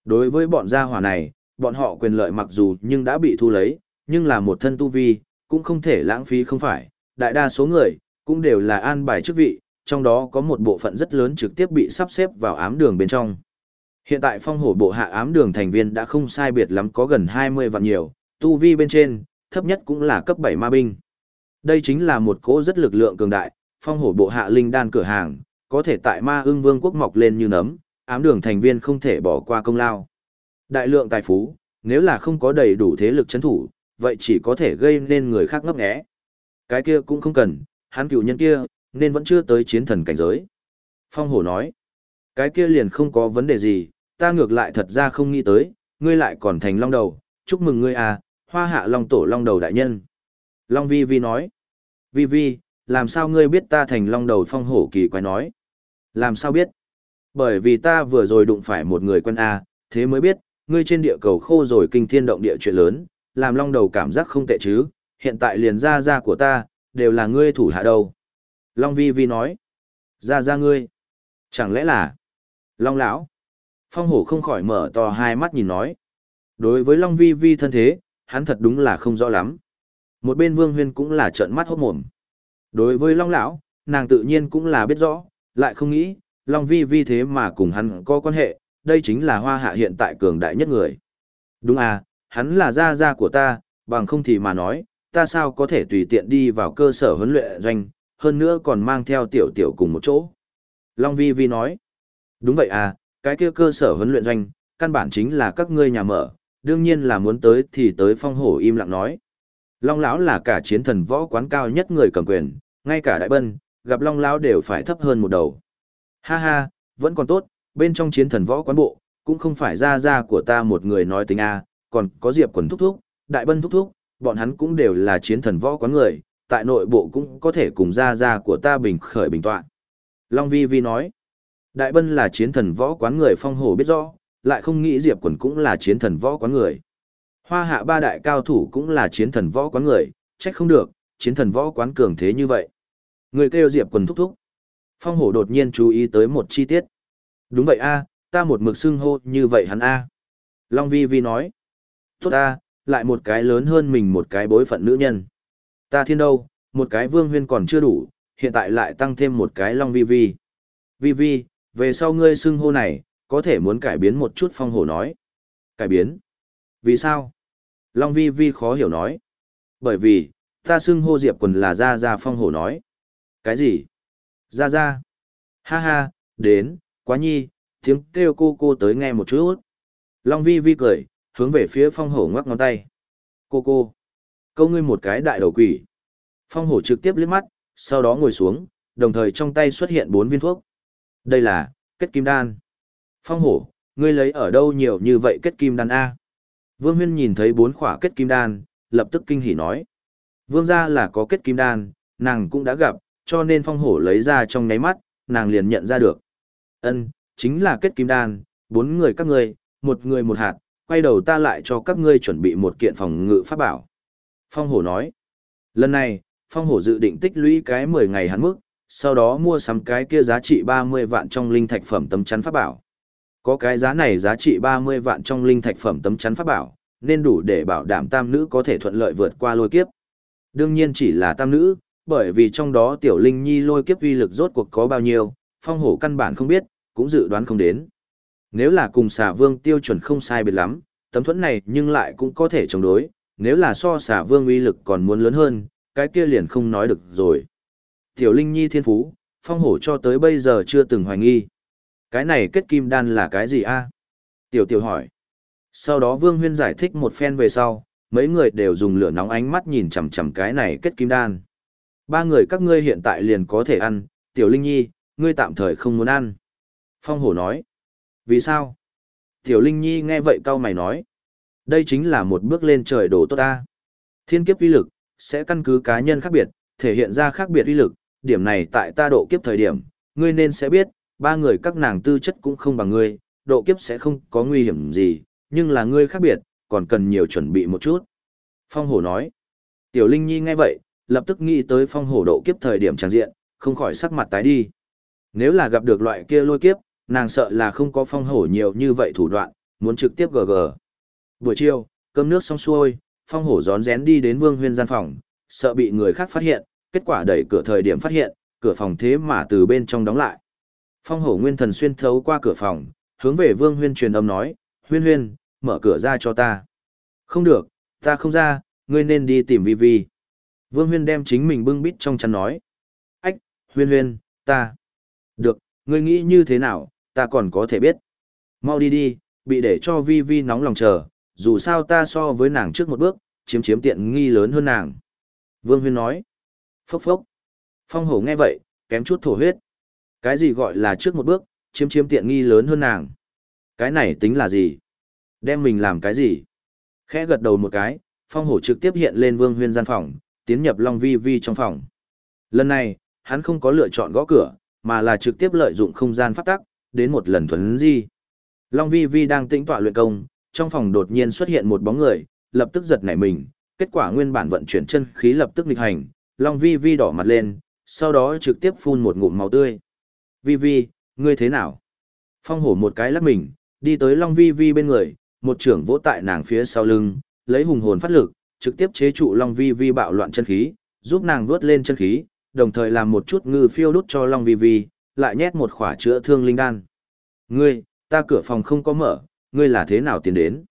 Đối với bọn gia hỏa này, bọn họ quyền lợi mặc dù nhưng đã bị thu lấy, nhưng là một thân tu vi, cũng không thể lãng phí không phải, đại đa số người, cũng đều là an bài chức vị, trong đó có một bộ phận rất lớn trực tiếp bị sắp xếp vào ám đường bên trong. Hiện tại phong hổ bộ hạ ám đường thành viên đã không sai biệt lắm có gần 20 vạn nhiều, tu vi bên trên, thấp nhất cũng là cấp 7 ma binh. Đây chính là một cỗ rất lực lượng cường đại, phong hổ bộ hạ linh đan cửa hàng, có thể tại ma ưng vương quốc mọc lên như nấm, ám đường thành viên không thể bỏ qua công lao. Đại lượng tài phú, nếu là không có đầy đủ thế lực chấn thủ, vậy chỉ có thể gây nên người khác ngấp nghé. Cái kia cũng không cần, hắn cựu nhân kia, nên vẫn chưa tới chiến thần cảnh giới. Phong hổ nói, cái kia liền không có vấn đề gì, ta ngược lại thật ra không nghĩ tới, ngươi lại còn thành long đầu, chúc mừng ngươi à, hoa hạ long tổ long đầu đại nhân. Long vi vi nói, vi vi, làm sao ngươi biết ta thành long đầu phong hổ kỳ quái nói. Làm sao biết? Bởi vì ta vừa rồi đụng phải một người quân A, thế mới biết, ngươi trên địa cầu khô rồi kinh thiên động địa chuyện lớn, làm long đầu cảm giác không tệ chứ, hiện tại liền ra ra của ta, đều là ngươi thủ hạ đâu. Long vi vi nói, ra ra ngươi, chẳng lẽ là, long lão, phong hổ không khỏi mở to hai mắt nhìn nói. Đối với long vi vi thân thế, hắn thật đúng là không rõ lắm. Một bên vương huyên cũng là trợn mắt hốt mồm. Đối với long lão, nàng tự nhiên cũng là biết rõ, lại không nghĩ, long vi vi thế mà cùng hắn có quan hệ, đây chính là hoa hạ hiện tại cường đại nhất người. Đúng à, hắn là gia gia của ta, bằng không thì mà nói, ta sao có thể tùy tiện đi vào cơ sở huấn luyện doanh, hơn nữa còn mang theo tiểu tiểu cùng một chỗ. Long Vi Vi nói, đúng vậy à, cái kia cơ sở huấn luyện doanh, căn bản chính là các ngươi nhà mở, đương nhiên là muốn tới thì tới phong hổ im lặng nói. Long lão là cả chiến thần võ quán cao nhất người cầm quyền, ngay cả đại bân, gặp Long lão đều phải thấp hơn một đầu. Ha ha, vẫn còn tốt, bên trong chiến thần võ quán bộ, cũng không phải ra ra của ta một người nói tính A, còn có Diệp quần thúc thúc, đại bân thúc thúc, bọn hắn cũng đều là chiến thần võ quán người, tại nội bộ cũng có thể cùng gia gia của ta bình khởi bình tọa. Long Vi Vi nói, Đại Bân là chiến thần võ quán người phong hổ biết rõ, lại không nghĩ Diệp Quần cũng là chiến thần võ quán người. Hoa hạ ba đại cao thủ cũng là chiến thần võ quán người, trách không được, chiến thần võ quán cường thế như vậy. Người kêu Diệp Quần thúc thúc. Phong hổ đột nhiên chú ý tới một chi tiết. Đúng vậy a, ta một mực xưng hô như vậy hắn a. Long Vi Vi nói. Tốt ta, lại một cái lớn hơn mình một cái bối phận nữ nhân. Ta thiên đâu, một cái vương huyên còn chưa đủ, hiện tại lại tăng thêm một cái Long Vi Vi. Vi Vi, về sau ngươi xưng hô này, có thể muốn cải biến một chút phong hổ nói. Cải biến? Vì sao? Long Vi Vi khó hiểu nói. Bởi vì, ta xưng hô Diệp quần là Gia Gia phong hổ nói. Cái gì? Gia Gia. Ha ha, đến, quá nhi, tiếng kêu cô cô tới nghe một chút. Long Vi Vi cười, hướng về phía phong hổ ngoắc ngón tay. Cô cô. Câu ngươi một cái đại đầu quỷ. Phong hổ trực tiếp liếc mắt, sau đó ngồi xuống, đồng thời trong tay xuất hiện bốn viên thuốc. Đây là, kết kim đan. Phong hổ, ngươi lấy ở đâu nhiều như vậy kết kim đan A? Vương Huyên nhìn thấy bốn khỏa kết kim đan, lập tức kinh hỉ nói. Vương gia là có kết kim đan, nàng cũng đã gặp, cho nên phong hổ lấy ra trong nháy mắt, nàng liền nhận ra được. Ân, chính là kết kim đan, bốn người các ngươi, một người một hạt, quay đầu ta lại cho các ngươi chuẩn bị một kiện phòng ngự pháp bảo. Phong hổ nói. Lần này, phong hổ dự định tích lũy cái 10 ngày hắn mức, sau đó mua sắm cái kia giá trị 30 vạn trong linh thạch phẩm tấm chắn pháp bảo. Có cái giá này giá trị 30 vạn trong linh thạch phẩm tấm chắn pháp bảo, nên đủ để bảo đảm tam nữ có thể thuận lợi vượt qua lôi kiếp. Đương nhiên chỉ là tam nữ, bởi vì trong đó tiểu linh nhi lôi kiếp uy lực rốt cuộc có bao nhiêu, phong hổ căn bản không biết, cũng dự đoán không đến. Nếu là cùng xà vương tiêu chuẩn không sai biệt lắm, tấm thuẫn này nhưng lại cũng có thể chống đối, nếu là so xà vương uy lực còn muốn lớn hơn, cái kia liền không nói được rồi. Tiểu linh nhi thiên phú, phong hổ cho tới bây giờ chưa từng hoài nghi. Cái này kết kim đan là cái gì a? Tiểu tiểu hỏi. Sau đó Vương Huyên giải thích một phen về sau, mấy người đều dùng lửa nóng ánh mắt nhìn chằm chằm cái này kết kim đan. Ba người các ngươi hiện tại liền có thể ăn, Tiểu Linh Nhi, ngươi tạm thời không muốn ăn. Phong hổ nói. Vì sao? Tiểu Linh Nhi nghe vậy cau mày nói. Đây chính là một bước lên trời đổ tốt ta. Thiên kiếp uy lực, sẽ căn cứ cá nhân khác biệt, thể hiện ra khác biệt uy lực, điểm này tại ta độ kiếp thời điểm, ngươi nên sẽ biết, ba người các nàng tư chất cũng không bằng ngươi, độ kiếp sẽ không có nguy hiểm gì, nhưng là ngươi khác biệt, còn cần nhiều chuẩn bị một chút. Phong hổ nói. Tiểu Linh Nhi nghe vậy, lập tức nghĩ tới phong hổ độ kiếp thời điểm tràng diện, không khỏi sắc mặt tái đi. Nếu là gặp được loại kia lôi kiếp, nàng sợ là không có phong hổ nhiều như vậy thủ đoạn, muốn trực tiếp gg. Buổi chiều, cơm nước xong xuôi, phong hổ gión rén đi đến vương huyên gian phòng, sợ bị người khác phát hiện, kết quả đẩy cửa thời điểm phát hiện, cửa phòng thế mà từ bên trong đóng lại. Phong hổ nguyên thần xuyên thấu qua cửa phòng, hướng về vương huyên truyền âm nói, huyên huyên, mở cửa ra cho ta. Không được, ta không ra, ngươi nên đi tìm vi vi. Vương huyên đem chính mình bưng bít trong chăn nói. Ách, huyên huyên, ta. Được, ngươi nghĩ như thế nào, ta còn có thể biết. Mau đi đi, bị để cho vi vi nóng lòng chờ, dù sao ta so với nàng trước một bước, chiếm chiếm tiện nghi lớn hơn nàng. Vương huyên nói. Phốc phốc. Phong hổ nghe vậy, kém chút thổ huyết. Cái gì gọi là trước một bước, chiếm chiếm tiện nghi lớn hơn nàng. Cái này tính là gì? Đem mình làm cái gì? Khẽ gật đầu một cái, phong hổ trực tiếp hiện lên vương huyên gian phòng, tiến nhập Long Vi Vi trong phòng. Lần này, hắn không có lựa chọn gõ cửa, mà là trực tiếp lợi dụng không gian phát tắc, đến một lần thuấn di. Long Vi Vi đang tĩnh tọa luyện công, trong phòng đột nhiên xuất hiện một bóng người, lập tức giật nảy mình, kết quả nguyên bản vận chuyển chân khí lập tức nghịch hành, Long Vi Vi đỏ mặt lên, sau đó trực tiếp phun một ngụm máu tươi. Vi Vi, ngươi thế nào? Phong hổ một cái lắc mình, đi tới Long Vi Vi bên người, một trưởng vỗ tại nàng phía sau lưng, lấy hùng hồn phát lực, trực tiếp chế trụ Long Vi Vi bạo loạn chân khí, giúp nàng vớt lên chân khí, đồng thời làm một chút ngư phiêu đút cho Long Vi Vi, lại nhét một khỏa chữa thương linh đan. Ngươi, ta cửa phòng không có mở, ngươi là thế nào tiến đến?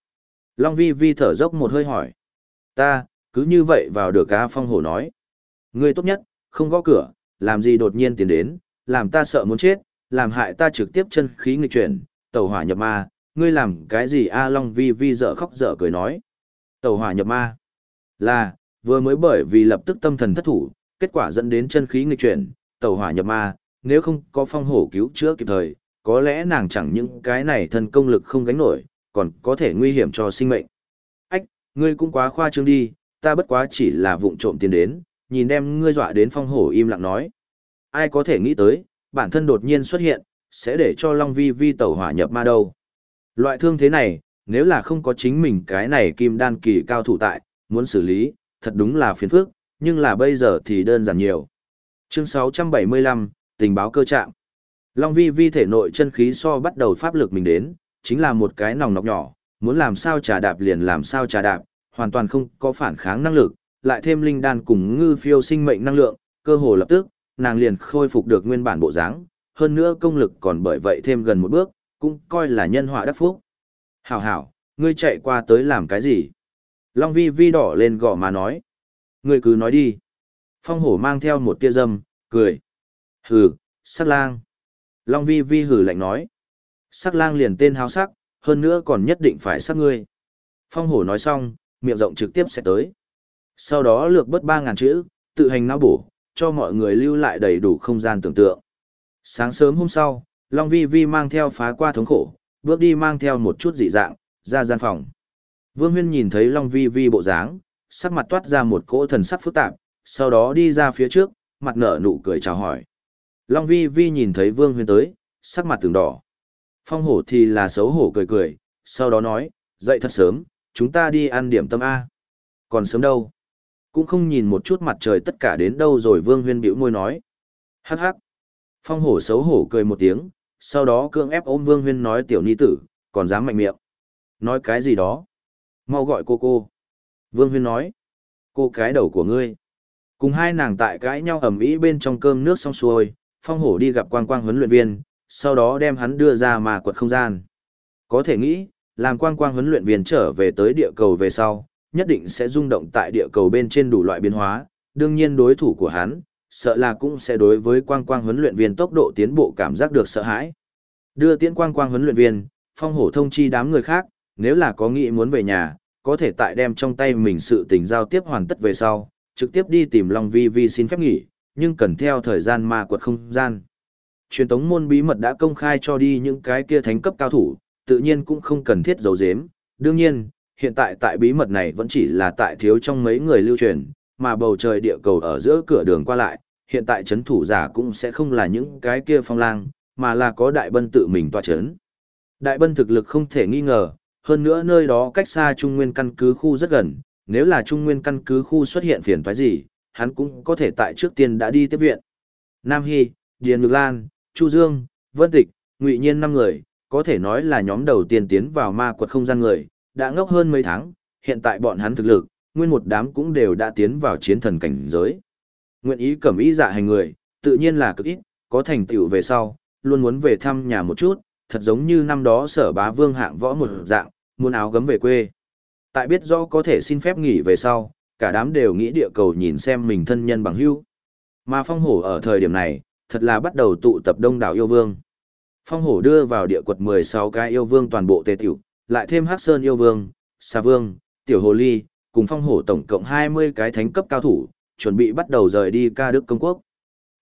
Long Vi Vi thở dốc một hơi hỏi. Ta, cứ như vậy vào được cá phong hổ nói. Ngươi tốt nhất, không gõ cửa, làm gì đột nhiên tiến đến, làm ta sợ muốn chết, làm hại ta trực tiếp chân khí nghịch chuyển, tẩu hỏa nhập ma, ngươi làm cái gì A Long Vi Vi dở khóc dở cười nói. Tẩu hỏa nhập ma. Là, vừa mới bởi vì lập tức tâm thần thất thủ, kết quả dẫn đến chân khí nghịch chuyển, tẩu hỏa nhập ma, nếu không có phong hổ cứu chữa kịp thời, có lẽ nàng chẳng những cái này thân công lực không gánh nổi, còn có thể nguy hiểm cho sinh mệnh. Ách, ngươi cũng quá khoa trương đi, ta bất quá chỉ là vụng trộm tiền đến, nhìn đem ngươi dọa đến phong hổ im lặng nói. Ai có thể nghĩ tới, bản thân đột nhiên xuất hiện, sẽ để cho Long Vi Vi tẩu hỏa nhập ma đâu. Loại thương thế này, nếu là không có chính mình cái này kim đan kỳ cao thủ tại, muốn xử lý, thật đúng là phiền phức, nhưng là bây giờ thì đơn giản nhiều. Chương 675, tình báo cơ trạng. Long vi vi thể nội chân khí so bắt đầu pháp lực mình đến, chính là một cái nòng nọc nhỏ, muốn làm sao trà đạp liền làm sao trà đạp, hoàn toàn không có phản kháng năng lực, lại thêm linh đan cùng ngư phiêu sinh mệnh năng lượng, cơ hồ lập tức, nàng liền khôi phục được nguyên bản bộ dáng, hơn nữa công lực còn bởi vậy thêm gần một bước, cũng coi là nhân họa đắc phúc. Hảo hảo, ngươi chạy qua tới làm cái gì? Long vi vi đỏ lên gò mà nói. Ngươi cứ nói đi. Phong hổ mang theo một tia dâm, cười. Hừ, sắc lang. Long vi vi hừ lạnh nói. Sắc lang liền tên háo sắc, hơn nữa còn nhất định phải sắc ngươi. Phong hổ nói xong, miệng rộng trực tiếp sẽ tới. Sau đó lược bớt ba ngàn chữ, tự hành não bổ, cho mọi người lưu lại đầy đủ không gian tưởng tượng. Sáng sớm hôm sau, Long Vi Vi mang theo phá qua thống khổ, bước đi mang theo một chút dị dạng, ra gian phòng. Vương Huyên nhìn thấy Long Vi Vi bộ dáng, sắc mặt toát ra một cỗ thần sắc phức tạp, sau đó đi ra phía trước, mặt nở nụ cười chào hỏi. Long Vi Vi nhìn thấy Vương Huyên tới, sắc mặt từng đỏ. Phong hổ thì là xấu hổ cười cười, sau đó nói, dậy thật sớm, chúng ta đi ăn điểm tâm A. Còn sớm đâu? Cũng không nhìn một chút mặt trời tất cả đến đâu rồi Vương Huyên bĩu môi nói. Hắc hắc. Phong hổ xấu hổ cười một tiếng, sau đó cưỡng ép ôm Vương Huyên nói tiểu ni tử, còn dám mạnh miệng. Nói cái gì đó? Mau gọi cô cô. Vương Huyên nói. Cô cái đầu của ngươi. Cùng hai nàng tại cãi nhau ầm ĩ bên trong cơm nước xong xuôi, Phong hổ đi gặp quang quang huấn luyện viên, sau đó đem hắn đưa ra mà quật không gian. Có thể nghĩ, làm quang quang huấn luyện viên trở về tới địa cầu về sau, nhất định sẽ rung động tại địa cầu bên trên đủ loại biến hóa, đương nhiên đối thủ của hắn, sợ là cũng sẽ đối với quang quang huấn luyện viên tốc độ tiến bộ cảm giác được sợ hãi. Đưa tiễn quang quang huấn luyện viên, phong hổ thông chi đám người khác, nếu là có nghĩ muốn về nhà, có thể tại đem trong tay mình sự tình giao tiếp hoàn tất về sau, trực tiếp đi tìm Long Vi Vi xin phép nghỉ, nhưng cần theo thời gian mà quật không gian. Truyền tống môn bí mật đã công khai cho đi những cái kia thánh cấp cao thủ, tự nhiên cũng không cần thiết giấu giếm. Đương nhiên, hiện tại tại bí mật này vẫn chỉ là tại thiếu trong mấy người lưu truyền, mà bầu trời địa cầu ở giữa cửa đường qua lại, hiện tại chấn thủ giả cũng sẽ không là những cái kia phong lang, mà là có đại bân tự mình tòa chấn. Đại bân thực lực không thể nghi ngờ, hơn nữa nơi đó cách xa Trung Nguyên căn cứ khu rất gần, nếu là Trung Nguyên căn cứ khu xuất hiện phiền toái gì, hắn cũng có thể tại trước tiên đã đi tiếp viện. Nam Hy, Điền Nhược Lan, Chu Dương, Vân Tịch, Ngụy Nhiên năm người, có thể nói là nhóm đầu tiên tiến vào ma quật không gian người, đã ngốc hơn mấy tháng, hiện tại bọn hắn thực lực, nguyên một đám cũng đều đã tiến vào chiến thần cảnh giới. Nguyện ý cẩm ý dạ hành người, tự nhiên là cực ít, có thành tựu về sau, luôn muốn về thăm nhà một chút, thật giống như năm đó sở bá vương hạng võ một dạng, muốn áo gấm về quê. Tại biết rõ có thể xin phép nghỉ về sau, cả đám đều nghĩ địa cầu nhìn xem mình thân nhân bằng hữu. Mà phong hổ ở thời điểm này, thật là bắt đầu tụ tập đông đảo yêu vương. Phong hổ đưa vào địa quật 16 cái yêu vương toàn bộ tề tiểu, lại thêm Hắc Sơn yêu vương, Sa vương, Tiểu Hồ Ly, cùng phong hổ tổng cộng 20 cái thánh cấp cao thủ, chuẩn bị bắt đầu rời đi ca đức công quốc.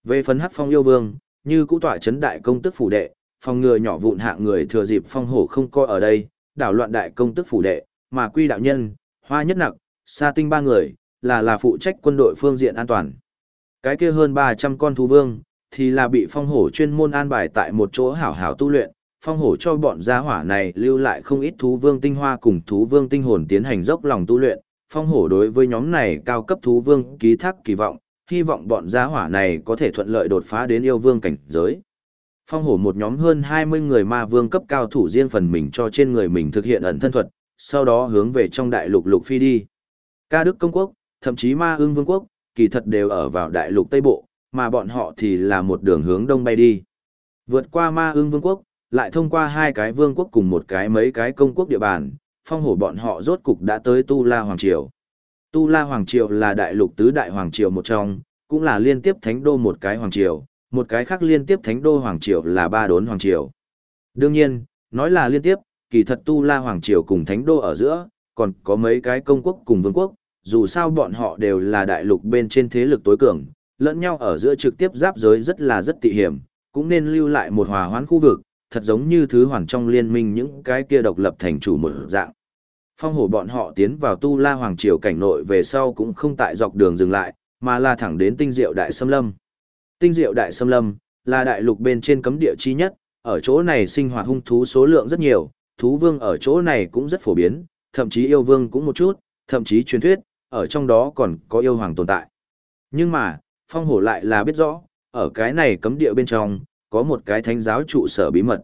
Về phần Hắc Phong yêu vương, như cũ tỏa chấn đại công tức phủ đệ, phong ngừa nhỏ vụn hạng người thừa dịp phong hổ không coi ở đây, đảo loạn đại công tức phủ đệ, mà quy đạo nhân, hoa nhất nặc, sa tinh ba người, là là phụ trách quân đội phương diện an toàn. Cái kia hơn 300 con thú vương, thì là bị phong hổ chuyên môn an bài tại một chỗ hảo hảo tu luyện, phong hổ cho bọn gia hỏa này lưu lại không ít thú vương tinh hoa cùng thú vương tinh hồn tiến hành dốc lòng tu luyện. Phong hổ đối với nhóm này cao cấp thú vương ký thác kỳ vọng, hy vọng bọn gia hỏa này có thể thuận lợi đột phá đến yêu vương cảnh giới. Phong hổ một nhóm hơn 20 người ma vương cấp cao thủ riêng phần mình cho trên người mình thực hiện ẩn thân thuật, sau đó hướng về trong đại lục lục phi đi. Ca Đức Công Quốc, thậm chí ma ương vương quốc, kỳ thật đều ở vào đại lục Tây Bộ, mà bọn họ thì là một đường hướng đông bay đi. Vượt qua ma ương vương quốc, lại thông qua hai cái vương quốc cùng một cái mấy cái công quốc địa bàn, phong hổ bọn họ rốt cục đã tới Tu La Hoàng Triều. Tu La Hoàng Triều là đại lục tứ đại Hoàng Triều một trong, cũng là liên tiếp thánh đô một cái Hoàng Triều, một cái khác liên tiếp thánh đô Hoàng Triều là ba đốn Hoàng Triều. Đương nhiên, nói là liên tiếp, kỳ thật Tu La Hoàng Triều cùng thánh đô ở giữa, còn có mấy cái công quốc cùng vương quốc, dù sao bọn họ đều là đại lục bên trên thế lực tối cường, lẫn nhau ở giữa trực tiếp giáp giới rất là rất tị hiểm, cũng nên lưu lại một hòa hoãn khu vực, thật giống như thứ hoàn trong liên minh những cái kia độc lập thành chủ một dạng. Phong hổ bọn họ tiến vào tu la hoàng triều cảnh nội về sau cũng không tại dọc đường dừng lại, mà là thẳng đến tinh diệu đại xâm lâm. Tinh diệu đại xâm lâm là đại lục bên trên cấm địa chi nhất, ở chỗ này sinh hoạt hung thú số lượng rất nhiều, thú vương ở chỗ này cũng rất phổ biến, thậm chí yêu vương cũng một chút, thậm chí truyền thuyết, ở trong đó còn có yêu hoàng tồn tại. Nhưng mà, phong hổ lại là biết rõ, ở cái này cấm địa bên trong, có một cái thánh giáo trụ sở bí mật.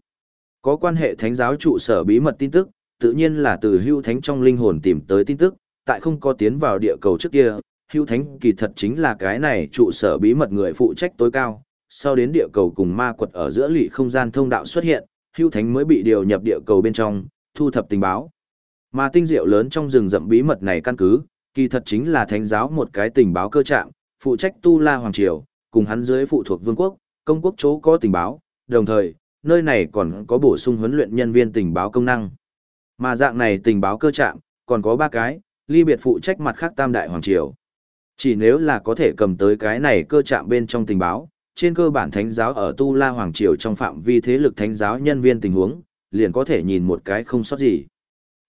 Có quan hệ thánh giáo trụ sở bí mật tin tức, tự nhiên là từ hưu thánh trong linh hồn tìm tới tin tức, tại không có tiến vào địa cầu trước kia, hưu thánh kỳ thật chính là cái này trụ sở bí mật người phụ trách tối cao. Sau đến địa cầu cùng ma quật ở giữa lỵ không gian thông đạo xuất hiện, hưu thánh mới bị điều nhập địa cầu bên trong, thu thập tình báo. Mà tinh diệu lớn trong rừng rậm bí mật này căn cứ, kỳ thật chính là thánh giáo một cái tình báo cơ trạng, phụ trách tu la hoàng triều, cùng hắn dưới phụ thuộc vương quốc, công quốc chỗ có tình báo, đồng thời, nơi này còn có bổ sung huấn luyện nhân viên tình báo công năng. Mà dạng này tình báo cơ trạng, còn có ba cái, ly biệt phụ trách mặt khác tam đại hoàng triều. Chỉ nếu là có thể cầm tới cái này cơ trạng bên trong tình báo, trên cơ bản thánh giáo ở Tu La Hoàng Triều trong phạm vi thế lực thánh giáo nhân viên tình huống, liền có thể nhìn một cái không sót gì.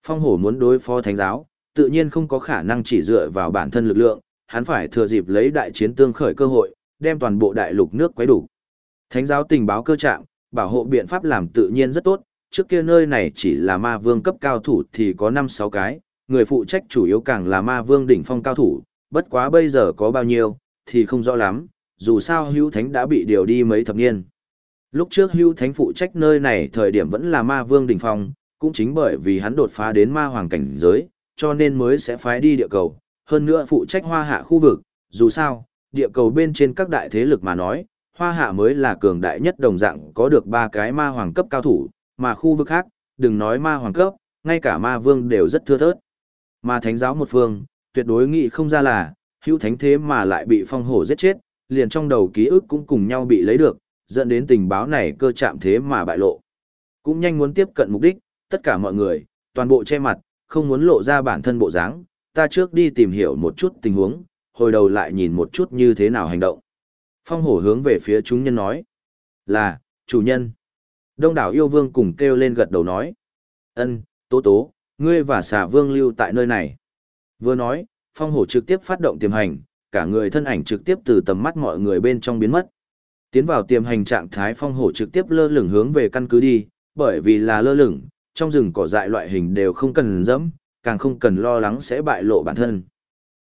Phong hổ muốn đối phó thánh giáo, tự nhiên không có khả năng chỉ dựa vào bản thân lực lượng, hắn phải thừa dịp lấy đại chiến tương khởi cơ hội, đem toàn bộ đại lục nước quấy đủ. Thánh giáo tình báo cơ trạng, bảo hộ biện pháp làm tự nhiên rất tốt, trước kia nơi này chỉ là ma vương cấp cao thủ thì có 5-6 cái, người phụ trách chủ yếu càng là ma vương đỉnh phong cao thủ, bất quá bây giờ có bao nhiêu, thì không rõ lắm, dù sao hữu thánh đã bị điều đi mấy thập niên. Lúc trước hữu thánh phụ trách nơi này thời điểm vẫn là ma vương đỉnh phong, cũng chính bởi vì hắn đột phá đến ma hoàng cảnh giới, cho nên mới sẽ phái đi địa cầu, hơn nữa phụ trách hoa hạ khu vực, dù sao, địa cầu bên trên các đại thế lực mà nói, hoa hạ mới là cường đại nhất đồng dạng có được ba cái ma hoàng cấp cao thủ, mà khu vực khác, đừng nói ma hoàng cấp, ngay cả ma vương đều rất thưa thớt. Mà thánh giáo một phương, tuyệt đối nghĩ không ra là, hữu thánh thế mà lại bị phong hổ giết chết, liền trong đầu ký ức cũng cùng nhau bị lấy được, dẫn đến tình báo này cơ chạm thế mà bại lộ. Cũng nhanh muốn tiếp cận mục đích, tất cả mọi người, toàn bộ che mặt, không muốn lộ ra bản thân bộ dáng, ta trước đi tìm hiểu một chút tình huống, hồi đầu lại nhìn một chút như thế nào hành động. Phong hổ hướng về phía chúng nhân nói, là, chủ nhân. Đông đảo yêu vương cùng kêu lên gật đầu nói, ân, tố tố, ngươi và xà vương lưu tại nơi này. Vừa nói, phong hổ trực tiếp phát động tiềm hành, cả người thân ảnh trực tiếp từ tầm mắt mọi người bên trong biến mất. Tiến vào tiềm hành trạng thái phong hổ trực tiếp lơ lửng hướng về căn cứ đi, bởi vì là lơ lửng, trong rừng cỏ dại loại hình đều không cần dẫm, càng không cần lo lắng sẽ bại lộ bản thân.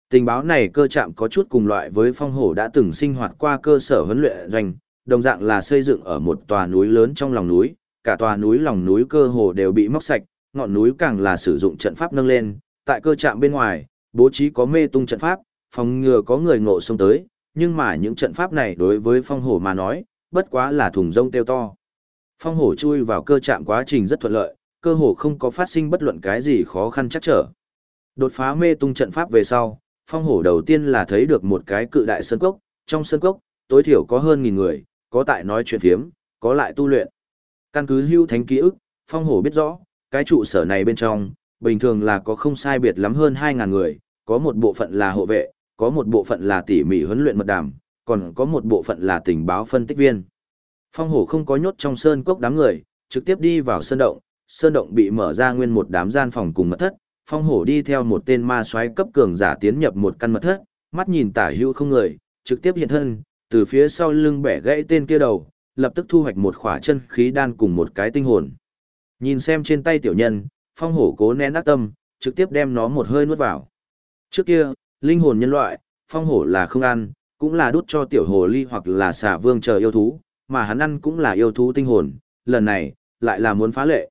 Tình báo này cơ trạm có chút cùng loại với phong hổ đã từng sinh hoạt qua cơ sở huấn luyện doanh, đồng dạng là xây dựng ở một tòa núi lớn trong lòng núi, cả tòa núi lòng núi cơ hồ đều bị móc sạch, ngọn núi càng là sử dụng trận pháp nâng lên, tại cơ trạm bên ngoài, bố trí có mê tung trận pháp, phòng ngừa có người ngộ xông tới, nhưng mà những trận pháp này đối với phong hổ mà nói, bất quá là thùng rông tiêu to. Phong hổ chui vào cơ trạm quá trình rất thuận lợi, cơ hồ không có phát sinh bất luận cái gì khó khăn chắc trở. Đột phá mê tung trận pháp về sau, phong hổ đầu tiên là thấy được một cái cự đại sơn cốc, trong sơn cốc, tối thiểu có hơn nghìn người, có tại nói chuyện phiếm, có lại tu luyện. Căn cứ hưu thánh ký ức, phong hổ biết rõ, cái trụ sở này bên trong, bình thường là có không sai biệt lắm hơn 2.000 người, có một bộ phận là hộ vệ, có một bộ phận là tỉ mỉ huấn luyện mật đàm, còn có một bộ phận là tình báo phân tích viên. Phong hổ không có nhốt trong sơn cốc đám người, trực tiếp đi vào sơn động, sơn động bị mở ra nguyên một đám gian phòng cùng mật thất, phong hổ đi theo một tên ma soái cấp cường giả tiến nhập một căn mật thất, mắt nhìn tả hữu không người, trực tiếp hiện thân, từ phía sau lưng bẻ gãy tên kia đầu, lập tức thu hoạch một khỏa chân khí đan cùng một cái tinh hồn. Nhìn xem trên tay tiểu nhân, phong hổ cố nén ác tâm, trực tiếp đem nó một hơi nuốt vào. Trước kia, linh hồn nhân loại, phong hổ là không ăn, cũng là đút cho tiểu hồ ly hoặc là xà vương chờ yêu thú, mà hắn ăn cũng là yêu thú tinh hồn, lần này, lại là muốn phá lệ.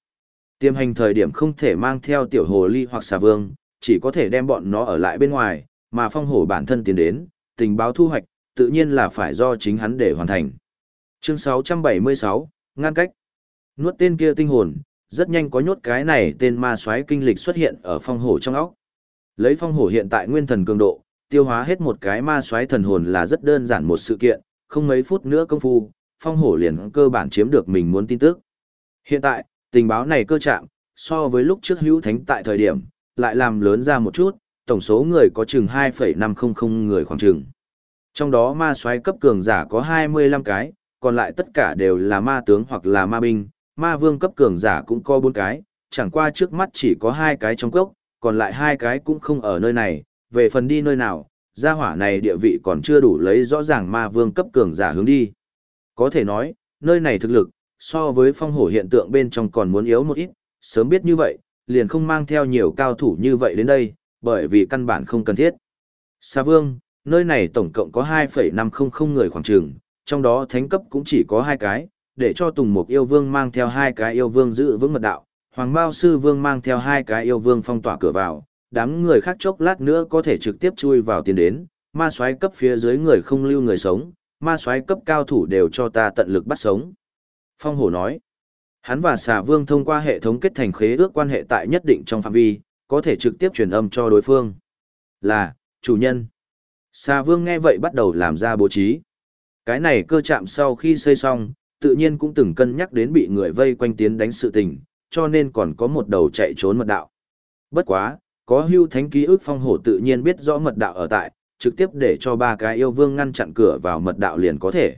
Tiêm hành thời điểm không thể mang theo tiểu hồ ly hoặc xà vương, chỉ có thể đem bọn nó ở lại bên ngoài, mà phong hổ bản thân tiến đến, tình báo thu hoạch, tự nhiên là phải do chính hắn để hoàn thành. Chương 676, ngăn cách. Nuốt tên kia tinh hồn, rất nhanh có nhốt cái này tên ma soái kinh lịch xuất hiện ở phong hổ trong óc. Lấy phong hổ hiện tại nguyên thần cường độ, tiêu hóa hết một cái ma soái thần hồn là rất đơn giản một sự kiện, không mấy phút nữa công phu, phong hổ liền cơ bản chiếm được mình muốn tin tức. Hiện tại, tình báo này cơ trạng, so với lúc trước hữu thánh tại thời điểm, lại làm lớn ra một chút, tổng số người có chừng 2,500 người khoảng chừng. Trong đó ma soái cấp cường giả có 25 cái, còn lại tất cả đều là ma tướng hoặc là ma binh, ma vương cấp cường giả cũng có 4 cái, chẳng qua trước mắt chỉ có hai cái trong cốc, còn lại hai cái cũng không ở nơi này, về phần đi nơi nào, gia hỏa này địa vị còn chưa đủ lấy rõ ràng ma vương cấp cường giả hướng đi. Có thể nói, nơi này thực lực, so với phong hổ hiện tượng bên trong còn muốn yếu một ít, sớm biết như vậy, liền không mang theo nhiều cao thủ như vậy đến đây, bởi vì căn bản không cần thiết. Sa vương, nơi này tổng cộng có 2,500 người khoảng trường, trong đó thánh cấp cũng chỉ có hai cái, để cho Tùng Mục yêu vương mang theo hai cái yêu vương giữ vững mật đạo, Hoàng Mao Sư Vương mang theo hai cái yêu vương phong tỏa cửa vào, đám người khác chốc lát nữa có thể trực tiếp chui vào tiền đến, ma soái cấp phía dưới người không lưu người sống, ma soái cấp cao thủ đều cho ta tận lực bắt sống. Phong hổ nói, hắn và xà vương thông qua hệ thống kết thành khế ước quan hệ tại nhất định trong phạm vi, có thể trực tiếp truyền âm cho đối phương. Là, chủ nhân. Xà vương nghe vậy bắt đầu làm ra bố trí. Cái này cơ chạm sau khi xây xong, tự nhiên cũng từng cân nhắc đến bị người vây quanh tiến đánh sự tình, cho nên còn có một đầu chạy trốn mật đạo. Bất quá, có hưu thánh ký ức phong hổ tự nhiên biết rõ mật đạo ở tại, trực tiếp để cho ba cái yêu vương ngăn chặn cửa vào mật đạo liền có thể.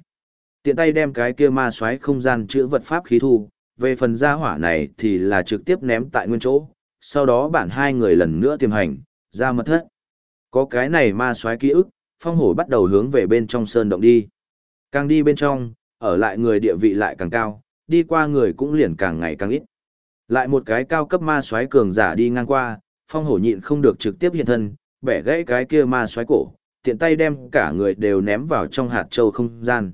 Tiện tay đem cái kia ma xoáy không gian chữa vật pháp khí thu, về phần gia hỏa này thì là trực tiếp ném tại nguyên chỗ, sau đó bản hai người lần nữa tiềm hành, ra mật thất. Có cái này ma xoáy ký ức, phong hổ bắt đầu hướng về bên trong sơn động đi. Càng đi bên trong, ở lại người địa vị lại càng cao, đi qua người cũng liền càng ngày càng ít. Lại một cái cao cấp ma xoáy cường giả đi ngang qua, phong hổ nhịn không được trực tiếp hiện thân, bẻ gãy cái kia ma xoáy cổ, tiện tay đem cả người đều ném vào trong hạt châu không gian.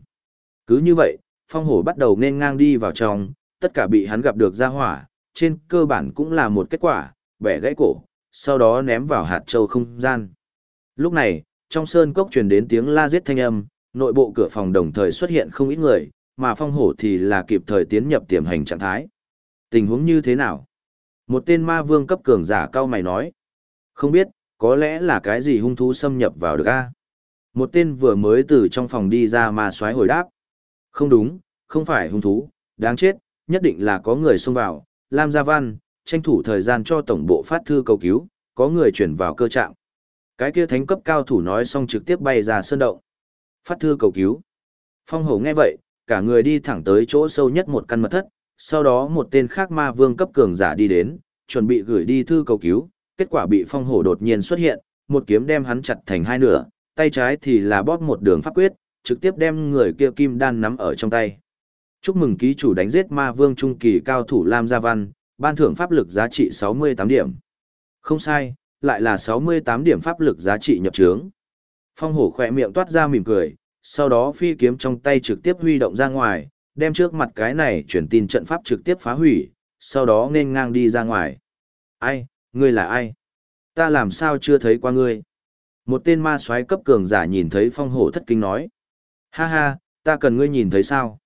Cứ như vậy, phong hổ bắt đầu nên ngang đi vào trong, tất cả bị hắn gặp được ra hỏa, trên cơ bản cũng là một kết quả, bẻ gãy cổ, sau đó ném vào hạt châu không gian. Lúc này, trong sơn cốc truyền đến tiếng la giết thanh âm, nội bộ cửa phòng đồng thời xuất hiện không ít người, mà phong hổ thì là kịp thời tiến nhập tiềm hành trạng thái. Tình huống như thế nào? Một tên ma vương cấp cường giả cao mày nói. Không biết, có lẽ là cái gì hung thú xâm nhập vào được a? Một tên vừa mới từ trong phòng đi ra ma xoáy hồi đáp. Không đúng, không phải hung thú, đáng chết, nhất định là có người xông vào. Lam Gia Văn, tranh thủ thời gian cho tổng bộ phát thư cầu cứu, có người chuyển vào cơ trạng. Cái kia thánh cấp cao thủ nói xong trực tiếp bay ra sơn động. Phát thư cầu cứu. Phong hổ nghe vậy, cả người đi thẳng tới chỗ sâu nhất một căn mật thất, sau đó một tên khác ma vương cấp cường giả đi đến, chuẩn bị gửi đi thư cầu cứu, kết quả bị phong hổ đột nhiên xuất hiện, một kiếm đem hắn chặt thành hai nửa, tay trái thì là bóp một đường pháp quyết, trực tiếp đem người kia kim đan nắm ở trong tay. Chúc mừng ký chủ đánh giết ma vương trung kỳ cao thủ Lam Gia Văn, ban thưởng pháp lực giá trị 68 điểm. Không sai, lại là 68 điểm pháp lực giá trị nhập trướng. Phong hổ khỏe miệng toát ra mỉm cười, sau đó phi kiếm trong tay trực tiếp huy động ra ngoài, đem trước mặt cái này chuyển tin trận pháp trực tiếp phá hủy, sau đó nên ngang đi ra ngoài. Ai, ngươi là ai? Ta làm sao chưa thấy qua ngươi? Một tên ma soái cấp cường giả nhìn thấy phong hổ thất kinh nói. Ha ha, ta cần ngươi nhìn thấy sao?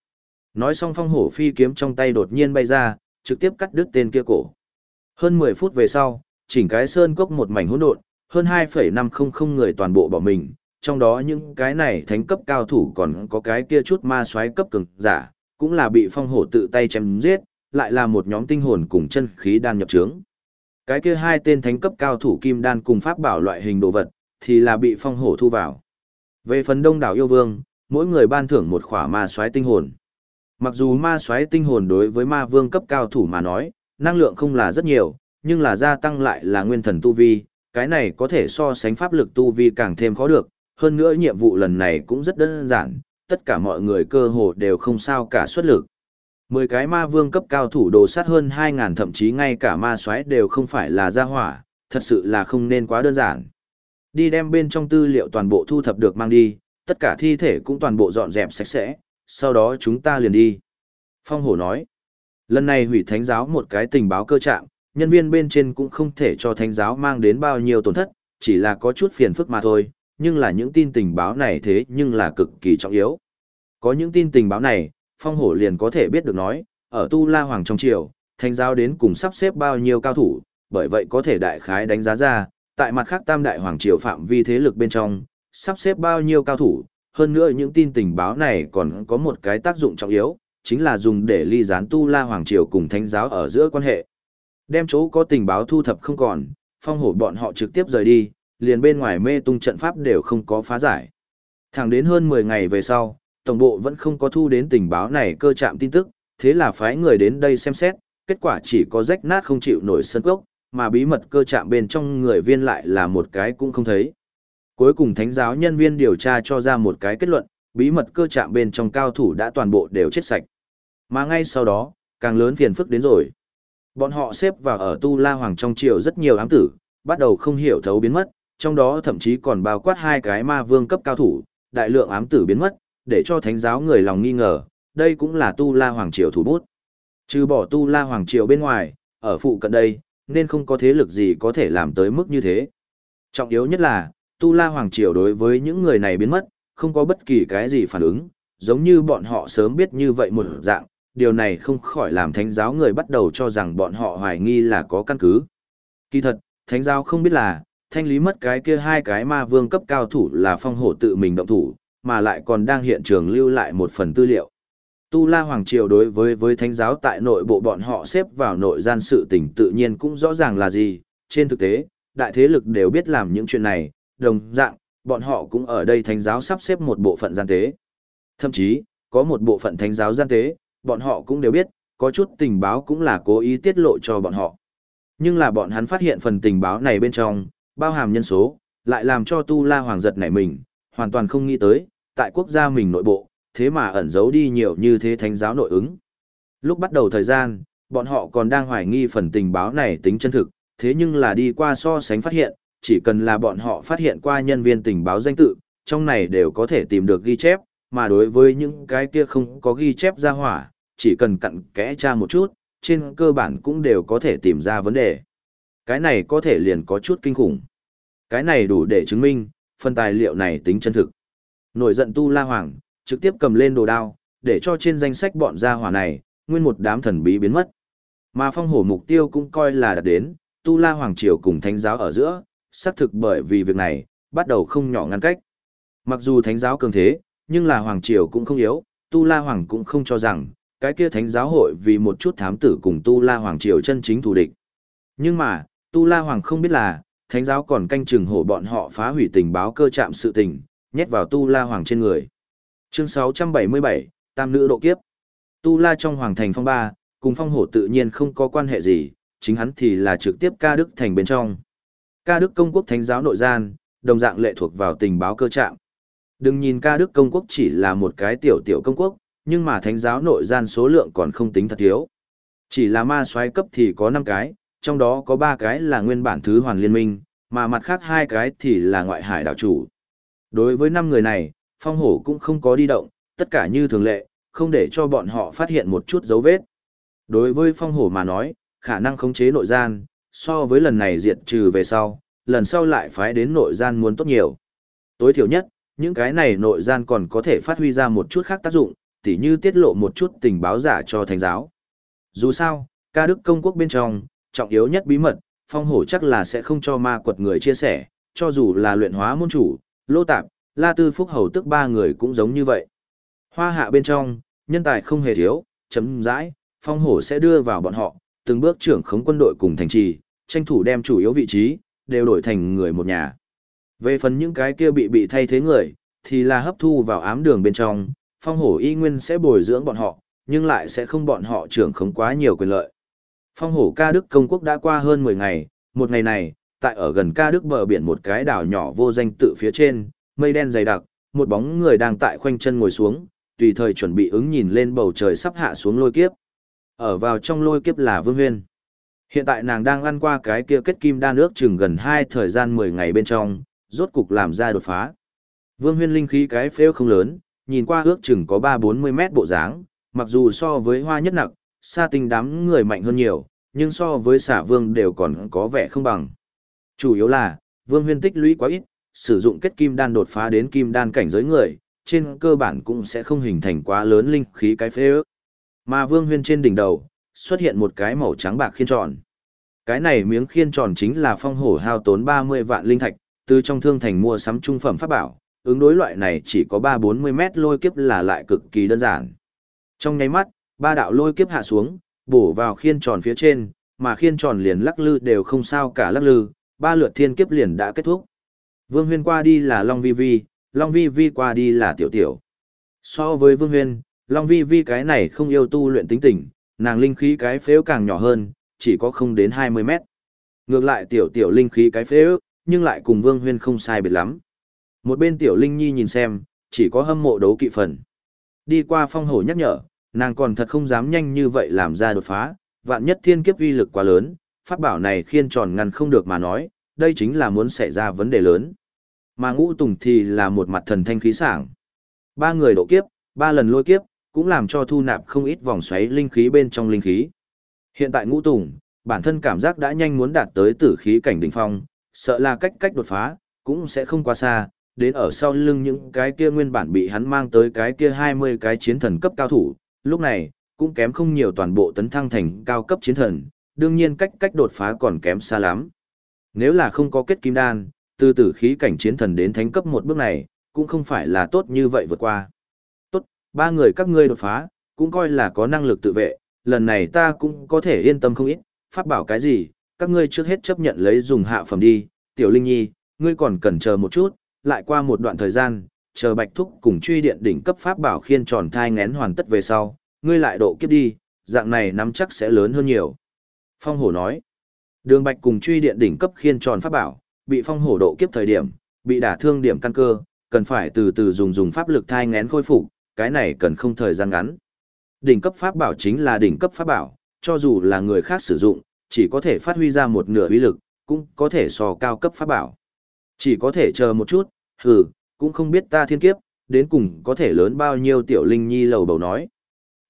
Nói xong phong hổ phi kiếm trong tay đột nhiên bay ra, trực tiếp cắt đứt tên kia cổ. Hơn 10 phút về sau, chỉnh cái sơn cốc một mảnh hỗn độn, hơn 2,500 người toàn bộ bỏ mình, trong đó những cái này thánh cấp cao thủ còn có cái kia chút ma soái cấp cường giả, cũng là bị phong hổ tự tay chém giết, lại là một nhóm tinh hồn cùng chân khí đan nhập trướng. Cái kia hai tên thánh cấp cao thủ kim đan cùng pháp bảo loại hình đồ vật, thì là bị phong hổ thu vào. Về phần đông đảo yêu vương, mỗi người ban thưởng một khỏa ma soái tinh hồn. Mặc dù ma soái tinh hồn đối với ma vương cấp cao thủ mà nói, năng lượng không là rất nhiều, nhưng là gia tăng lại là nguyên thần tu vi, cái này có thể so sánh pháp lực tu vi càng thêm khó được, hơn nữa nhiệm vụ lần này cũng rất đơn giản, tất cả mọi người cơ hồ đều không sao cả xuất lực. Mười cái ma vương cấp cao thủ đồ sát hơn 2.000 thậm chí ngay cả ma soái đều không phải là gia hỏa, thật sự là không nên quá đơn giản. Đi đem bên trong tư liệu toàn bộ thu thập được mang đi, tất cả thi thể cũng toàn bộ dọn dẹp sạch sẽ, sau đó chúng ta liền đi. Phong hổ nói, lần này hủy thánh giáo một cái tình báo cơ trạng, nhân viên bên trên cũng không thể cho thánh giáo mang đến bao nhiêu tổn thất, chỉ là có chút phiền phức mà thôi, nhưng là những tin tình báo này thế nhưng là cực kỳ trọng yếu. Có những tin tình báo này, phong hổ liền có thể biết được nói, ở Tu La Hoàng trong triều, thánh giáo đến cùng sắp xếp bao nhiêu cao thủ, bởi vậy có thể đại khái đánh giá ra, tại mặt khác tam đại hoàng triều phạm vi thế lực bên trong, sắp xếp bao nhiêu cao thủ, hơn nữa những tin tình báo này còn có một cái tác dụng trọng yếu, chính là dùng để ly gián Tu La Hoàng triều cùng thánh giáo ở giữa quan hệ. Đem chỗ có tình báo thu thập không còn, phong hổ bọn họ trực tiếp rời đi, liền bên ngoài mê tung trận pháp đều không có phá giải. Thẳng đến hơn 10 ngày về sau, tổng bộ vẫn không có thu đến tình báo này cơ chạm tin tức, thế là phái người đến đây xem xét, kết quả chỉ có rách nát không chịu nổi sân cốc, mà bí mật cơ chạm bên trong người viên lại là một cái cũng không thấy. Cuối cùng thánh giáo nhân viên điều tra cho ra một cái kết luận, bí mật cơ trạm bên trong cao thủ đã toàn bộ đều chết sạch. Mà ngay sau đó, càng lớn phiền phức đến rồi. Bọn họ xếp vào ở Tu La Hoàng trong triều rất nhiều ám tử, bắt đầu không hiểu thấu biến mất, trong đó thậm chí còn bao quát hai cái ma vương cấp cao thủ, đại lượng ám tử biến mất, để cho thánh giáo người lòng nghi ngờ, đây cũng là Tu La Hoàng triều thủ bút. Trừ bỏ Tu La Hoàng triều bên ngoài, ở phụ cận đây, nên không có thế lực gì có thể làm tới mức như thế. Trọng yếu nhất là, Tu La Hoàng triều đối với những người này biến mất, không có bất kỳ cái gì phản ứng, giống như bọn họ sớm biết như vậy một dạng, điều này không khỏi làm thánh giáo người bắt đầu cho rằng bọn họ hoài nghi là có căn cứ. Kỳ thật, thánh giáo không biết là, thanh lý mất cái kia hai cái ma vương cấp cao thủ là phong hổ tự mình động thủ, mà lại còn đang hiện trường lưu lại một phần tư liệu. Tu La Hoàng Triều đối với với thánh giáo tại nội bộ bọn họ xếp vào nội gian sự tình tự nhiên cũng rõ ràng là gì, trên thực tế, đại thế lực đều biết làm những chuyện này, đồng dạng, bọn họ cũng ở đây thánh giáo sắp xếp một bộ phận gian tế. Thậm chí, có một bộ phận thánh giáo gian tế, bọn họ cũng đều biết, có chút tình báo cũng là cố ý tiết lộ cho bọn họ. Nhưng là bọn hắn phát hiện phần tình báo này bên trong, bao hàm nhân số, lại làm cho Tu La Hoàng giật nảy mình, hoàn toàn không nghĩ tới, tại quốc gia mình nội bộ, thế mà ẩn giấu đi nhiều như thế thánh giáo nội ứng. Lúc bắt đầu thời gian, bọn họ còn đang hoài nghi phần tình báo này tính chân thực, thế nhưng là đi qua so sánh phát hiện, chỉ cần là bọn họ phát hiện qua nhân viên tình báo danh tự, trong này đều có thể tìm được ghi chép, mà đối với những cái kia không có ghi chép ra hỏa, chỉ cần cặn kẽ tra một chút, trên cơ bản cũng đều có thể tìm ra vấn đề. Cái này có thể liền có chút kinh khủng. Cái này đủ để chứng minh, phần tài liệu này tính chân thực. Nổi giận Tu La Hoàng, trực tiếp cầm lên đồ đao, để cho trên danh sách bọn gia hỏa này, nguyên một đám thần bí biến mất. Mà phong hổ mục tiêu cũng coi là đạt đến, Tu La Hoàng Triều cùng Thánh giáo ở giữa, xác thực bởi vì việc này, bắt đầu không nhỏ ngăn cách. Mặc dù Thánh giáo cường thế, nhưng là Hoàng Triều cũng không yếu, Tu La Hoàng cũng không cho rằng, cái kia Thánh giáo hội vì một chút thám tử cùng Tu La Hoàng Triều chân chính thù địch. Nhưng mà, Tu La Hoàng không biết là, Thánh giáo còn canh chừng hổ bọn họ phá hủy tình báo cơ trạm sự tình, nhét vào Tu La Hoàng trên người. Chương 677, Tam nữ độ kiếp. Tu La trong hoàng thành phong ba, cùng phong hổ tự nhiên không có quan hệ gì, chính hắn thì là trực tiếp ca đức thành bên trong. Ca đức công quốc thánh giáo nội gian, đồng dạng lệ thuộc vào tình báo cơ trạng. Đừng nhìn ca đức công quốc chỉ là một cái tiểu tiểu công quốc, nhưng mà thánh giáo nội gian số lượng còn không tính thật thiếu. Chỉ là ma soái cấp thì có 5 cái, trong đó có 3 cái là nguyên bản thứ hoàn liên minh, mà mặt khác hai cái thì là ngoại hải đảo chủ. Đối với 5 người này, phong hổ cũng không có đi động, tất cả như thường lệ, không để cho bọn họ phát hiện một chút dấu vết. Đối với phong hổ mà nói, khả năng khống chế nội gian, so với lần này diệt trừ về sau, lần sau lại phái đến nội gian muốn tốt nhiều. Tối thiểu nhất, những cái này nội gian còn có thể phát huy ra một chút khác tác dụng, tỉ như tiết lộ một chút tình báo giả cho thánh giáo. Dù sao, ca đức công quốc bên trong, trọng yếu nhất bí mật, phong hổ chắc là sẽ không cho ma quật người chia sẻ, cho dù là luyện hóa môn chủ, lô tạp, La Tư Phúc Hầu tức ba người cũng giống như vậy. Hoa hạ bên trong, nhân tài không hề thiếu, chấm dãi, phong hổ sẽ đưa vào bọn họ, từng bước trưởng khống quân đội cùng thành trì, tranh thủ đem chủ yếu vị trí, đều đổi thành người một nhà. Về phần những cái kia bị bị thay thế người, thì là hấp thu vào ám đường bên trong, phong hổ y nguyên sẽ bồi dưỡng bọn họ, nhưng lại sẽ không bọn họ trưởng khống quá nhiều quyền lợi. Phong hổ ca đức công quốc đã qua hơn 10 ngày, một ngày này, tại ở gần ca đức bờ biển một cái đảo nhỏ vô danh tự phía trên, mây đen dày đặc, một bóng người đang tại khoanh chân ngồi xuống, tùy thời chuẩn bị ứng nhìn lên bầu trời sắp hạ xuống lôi kiếp. Ở vào trong lôi kiếp là Vương Huyên. Hiện tại nàng đang ăn qua cái kia kết kim đa nước chừng gần hai thời gian 10 ngày bên trong, rốt cục làm ra đột phá. Vương Huyên linh khí cái phêu không lớn, nhìn qua ước chừng có 3-40 mét bộ dáng, mặc dù so với hoa nhất Nặng, xa tinh đám người mạnh hơn nhiều, nhưng so với xả vương đều còn có vẻ không bằng. Chủ yếu là, Vương Huyên tích lũy quá ít, sử dụng kết kim đan đột phá đến kim đan cảnh giới người, trên cơ bản cũng sẽ không hình thành quá lớn linh khí cái phế ước. Mà Vương Huyên trên đỉnh đầu, xuất hiện một cái màu trắng bạc khiên tròn. Cái này miếng khiên tròn chính là phong hổ hao tốn 30 vạn linh thạch, từ trong thương thành mua sắm trung phẩm pháp bảo, ứng đối loại này chỉ có 3-40 mét lôi kiếp là lại cực kỳ đơn giản. Trong nháy mắt, ba đạo lôi kiếp hạ xuống, bổ vào khiên tròn phía trên, mà khiên tròn liền lắc lư đều không sao cả lắc lư, ba lượt thiên kiếp liền đã kết thúc. Vương Huyên qua đi là Long Vi Vi, Long Vi Vi qua đi là Tiểu Tiểu. So với Vương Huyên, Long Vi Vi cái này không yêu tu luyện tính tình, nàng linh khí cái phếu càng nhỏ hơn, chỉ có không đến 20 mét. Ngược lại Tiểu Tiểu linh khí cái phếu, nhưng lại cùng Vương Huyên không sai biệt lắm. Một bên tiểu Linh Nhi nhìn xem, chỉ có hâm mộ đấu kỵ phần. Đi qua phong hổ nhắc nhở, nàng còn thật không dám nhanh như vậy làm ra đột phá, vạn nhất thiên kiếp uy lực quá lớn, pháp bảo này khiên tròn ngăn không được mà nói, đây chính là muốn xảy ra vấn đề lớn. Mà ngũ tùng thì là một mặt thần thanh khí sảng. Ba người độ kiếp, ba lần lôi kiếp, cũng làm cho thu nạp không ít vòng xoáy linh khí bên trong linh khí. Hiện tại ngũ tùng, bản thân cảm giác đã nhanh muốn đạt tới tử khí cảnh đỉnh phong, sợ là cách cách đột phá, cũng sẽ không quá xa, đến ở sau lưng những cái kia nguyên bản bị hắn mang tới cái kia 20 cái chiến thần cấp cao thủ, lúc này, cũng kém không nhiều toàn bộ tấn thăng thành cao cấp chiến thần, đương nhiên cách cách đột phá còn kém xa lắm. Nếu là không có kết kim đan, từ tử khí cảnh chiến thần đến thánh cấp một bước này, cũng không phải là tốt như vậy vượt qua. Ba người các ngươi đột phá, cũng coi là có năng lực tự vệ, lần này ta cũng có thể yên tâm không ít, pháp bảo cái gì, các ngươi trước hết chấp nhận lấy dùng hạ phẩm đi, tiểu linh nhi, ngươi còn cần chờ một chút, lại qua một đoạn thời gian, chờ bạch thúc cùng truy điện đỉnh cấp pháp bảo khiên tròn thai ngén hoàn tất về sau, ngươi lại độ kiếp đi, dạng này nắm chắc sẽ lớn hơn nhiều. Phong hổ nói, đường bạch cùng truy điện đỉnh cấp khiên tròn pháp bảo, bị phong hổ độ kiếp thời điểm, bị đả thương điểm căn cơ, cần phải từ từ dùng dùng pháp lực thai ngén khôi phục, cái này cần không thời gian ngắn. Đỉnh cấp pháp bảo chính là đỉnh cấp pháp bảo, cho dù là người khác sử dụng, chỉ có thể phát huy ra một nửa uy lực, cũng có thể so cao cấp pháp bảo. Chỉ có thể chờ một chút, hừ, cũng không biết ta thiên kiếp, đến cùng có thể lớn bao nhiêu tiểu linh nhi lầu bầu nói.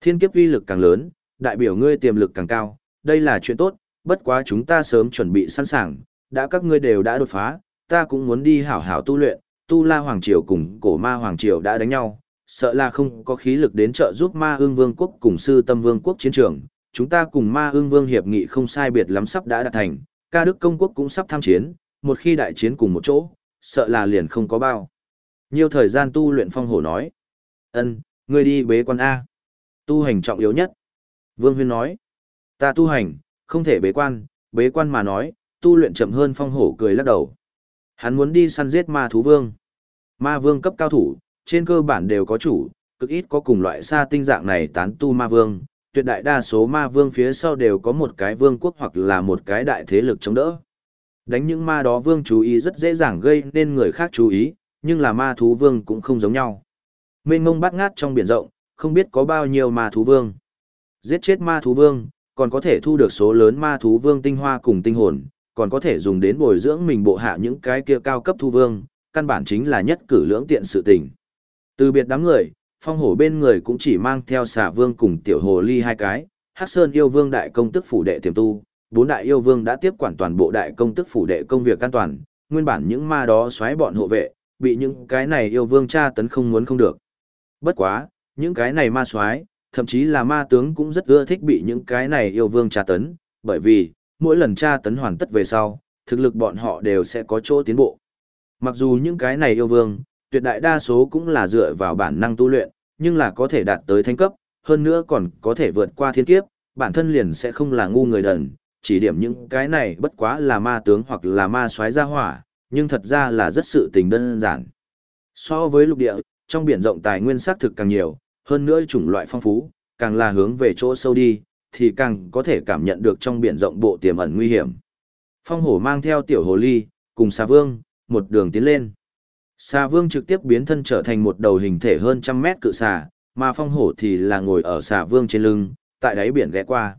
Thiên kiếp uy lực càng lớn, đại biểu ngươi tiềm lực càng cao, đây là chuyện tốt, bất quá chúng ta sớm chuẩn bị sẵn sàng, đã các ngươi đều đã đột phá, ta cũng muốn đi hảo hảo tu luyện, tu la hoàng triều cùng cổ ma hoàng triều đã đánh nhau, sợ là không có khí lực đến trợ giúp ma ương vương quốc cùng sư tâm vương quốc chiến trường, chúng ta cùng ma ương vương hiệp nghị không sai biệt lắm sắp đã đạt thành, ca đức công quốc cũng sắp tham chiến, một khi đại chiến cùng một chỗ, sợ là liền không có bao. Nhiều thời gian tu luyện phong hổ nói. ân ngươi đi bế quan A. Tu hành trọng yếu nhất. Vương Huyên nói. Ta tu hành, không thể bế quan, bế quan mà nói, tu luyện chậm hơn phong hổ cười lắc đầu. Hắn muốn đi săn giết ma thú vương. Ma vương cấp cao thủ, trên cơ bản đều có chủ, cực ít có cùng loại sa tinh dạng này tán tu ma vương. Tuyệt đại đa số ma vương phía sau đều có một cái vương quốc hoặc là một cái đại thế lực chống đỡ. Đánh những ma đó vương chú ý rất dễ dàng gây nên người khác chú ý, nhưng là ma thú vương cũng không giống nhau. Mênh mông bát ngát trong biển rộng, không biết có bao nhiêu ma thú vương. Giết chết ma thú vương, còn có thể thu được số lớn ma thú vương tinh hoa cùng tinh hồn, còn có thể dùng đến bồi dưỡng mình bộ hạ những cái kia cao cấp thu vương, căn bản chính là nhất cử lưỡng tiện sự tình. Từ biệt đám người, phong hổ bên người cũng chỉ mang theo xà vương cùng tiểu hồ ly hai cái, hắc sơn yêu vương đại công tức phủ đệ tiềm tu, bốn đại yêu vương đã tiếp quản toàn bộ đại công tức phủ đệ công việc an toàn, nguyên bản những ma đó xoáy bọn hộ vệ, bị những cái này yêu vương tra tấn không muốn không được. Bất quá, những cái này ma xoáy, thậm chí là ma tướng cũng rất ưa thích bị những cái này yêu vương tra tấn, bởi vì, mỗi lần tra tấn hoàn tất về sau, thực lực bọn họ đều sẽ có chỗ tiến bộ. Mặc dù những cái này yêu vương, tuyệt đại đa số cũng là dựa vào bản năng tu luyện, nhưng là có thể đạt tới thánh cấp, hơn nữa còn có thể vượt qua thiên kiếp, bản thân liền sẽ không là ngu người đần, chỉ điểm những cái này bất quá là ma tướng hoặc là ma soái gia hỏa, nhưng thật ra là rất sự tình đơn giản. So với lục địa, trong biển rộng tài nguyên xác thực càng nhiều, hơn nữa chủng loại phong phú, càng là hướng về chỗ sâu đi, thì càng có thể cảm nhận được trong biển rộng bộ tiềm ẩn nguy hiểm. Phong hổ mang theo tiểu hồ ly, cùng xà vương, một đường tiến lên. Xà vương trực tiếp biến thân trở thành một đầu hình thể hơn trăm mét cự xà, mà phong hổ thì là ngồi ở xà vương trên lưng, tại đáy biển ghé qua.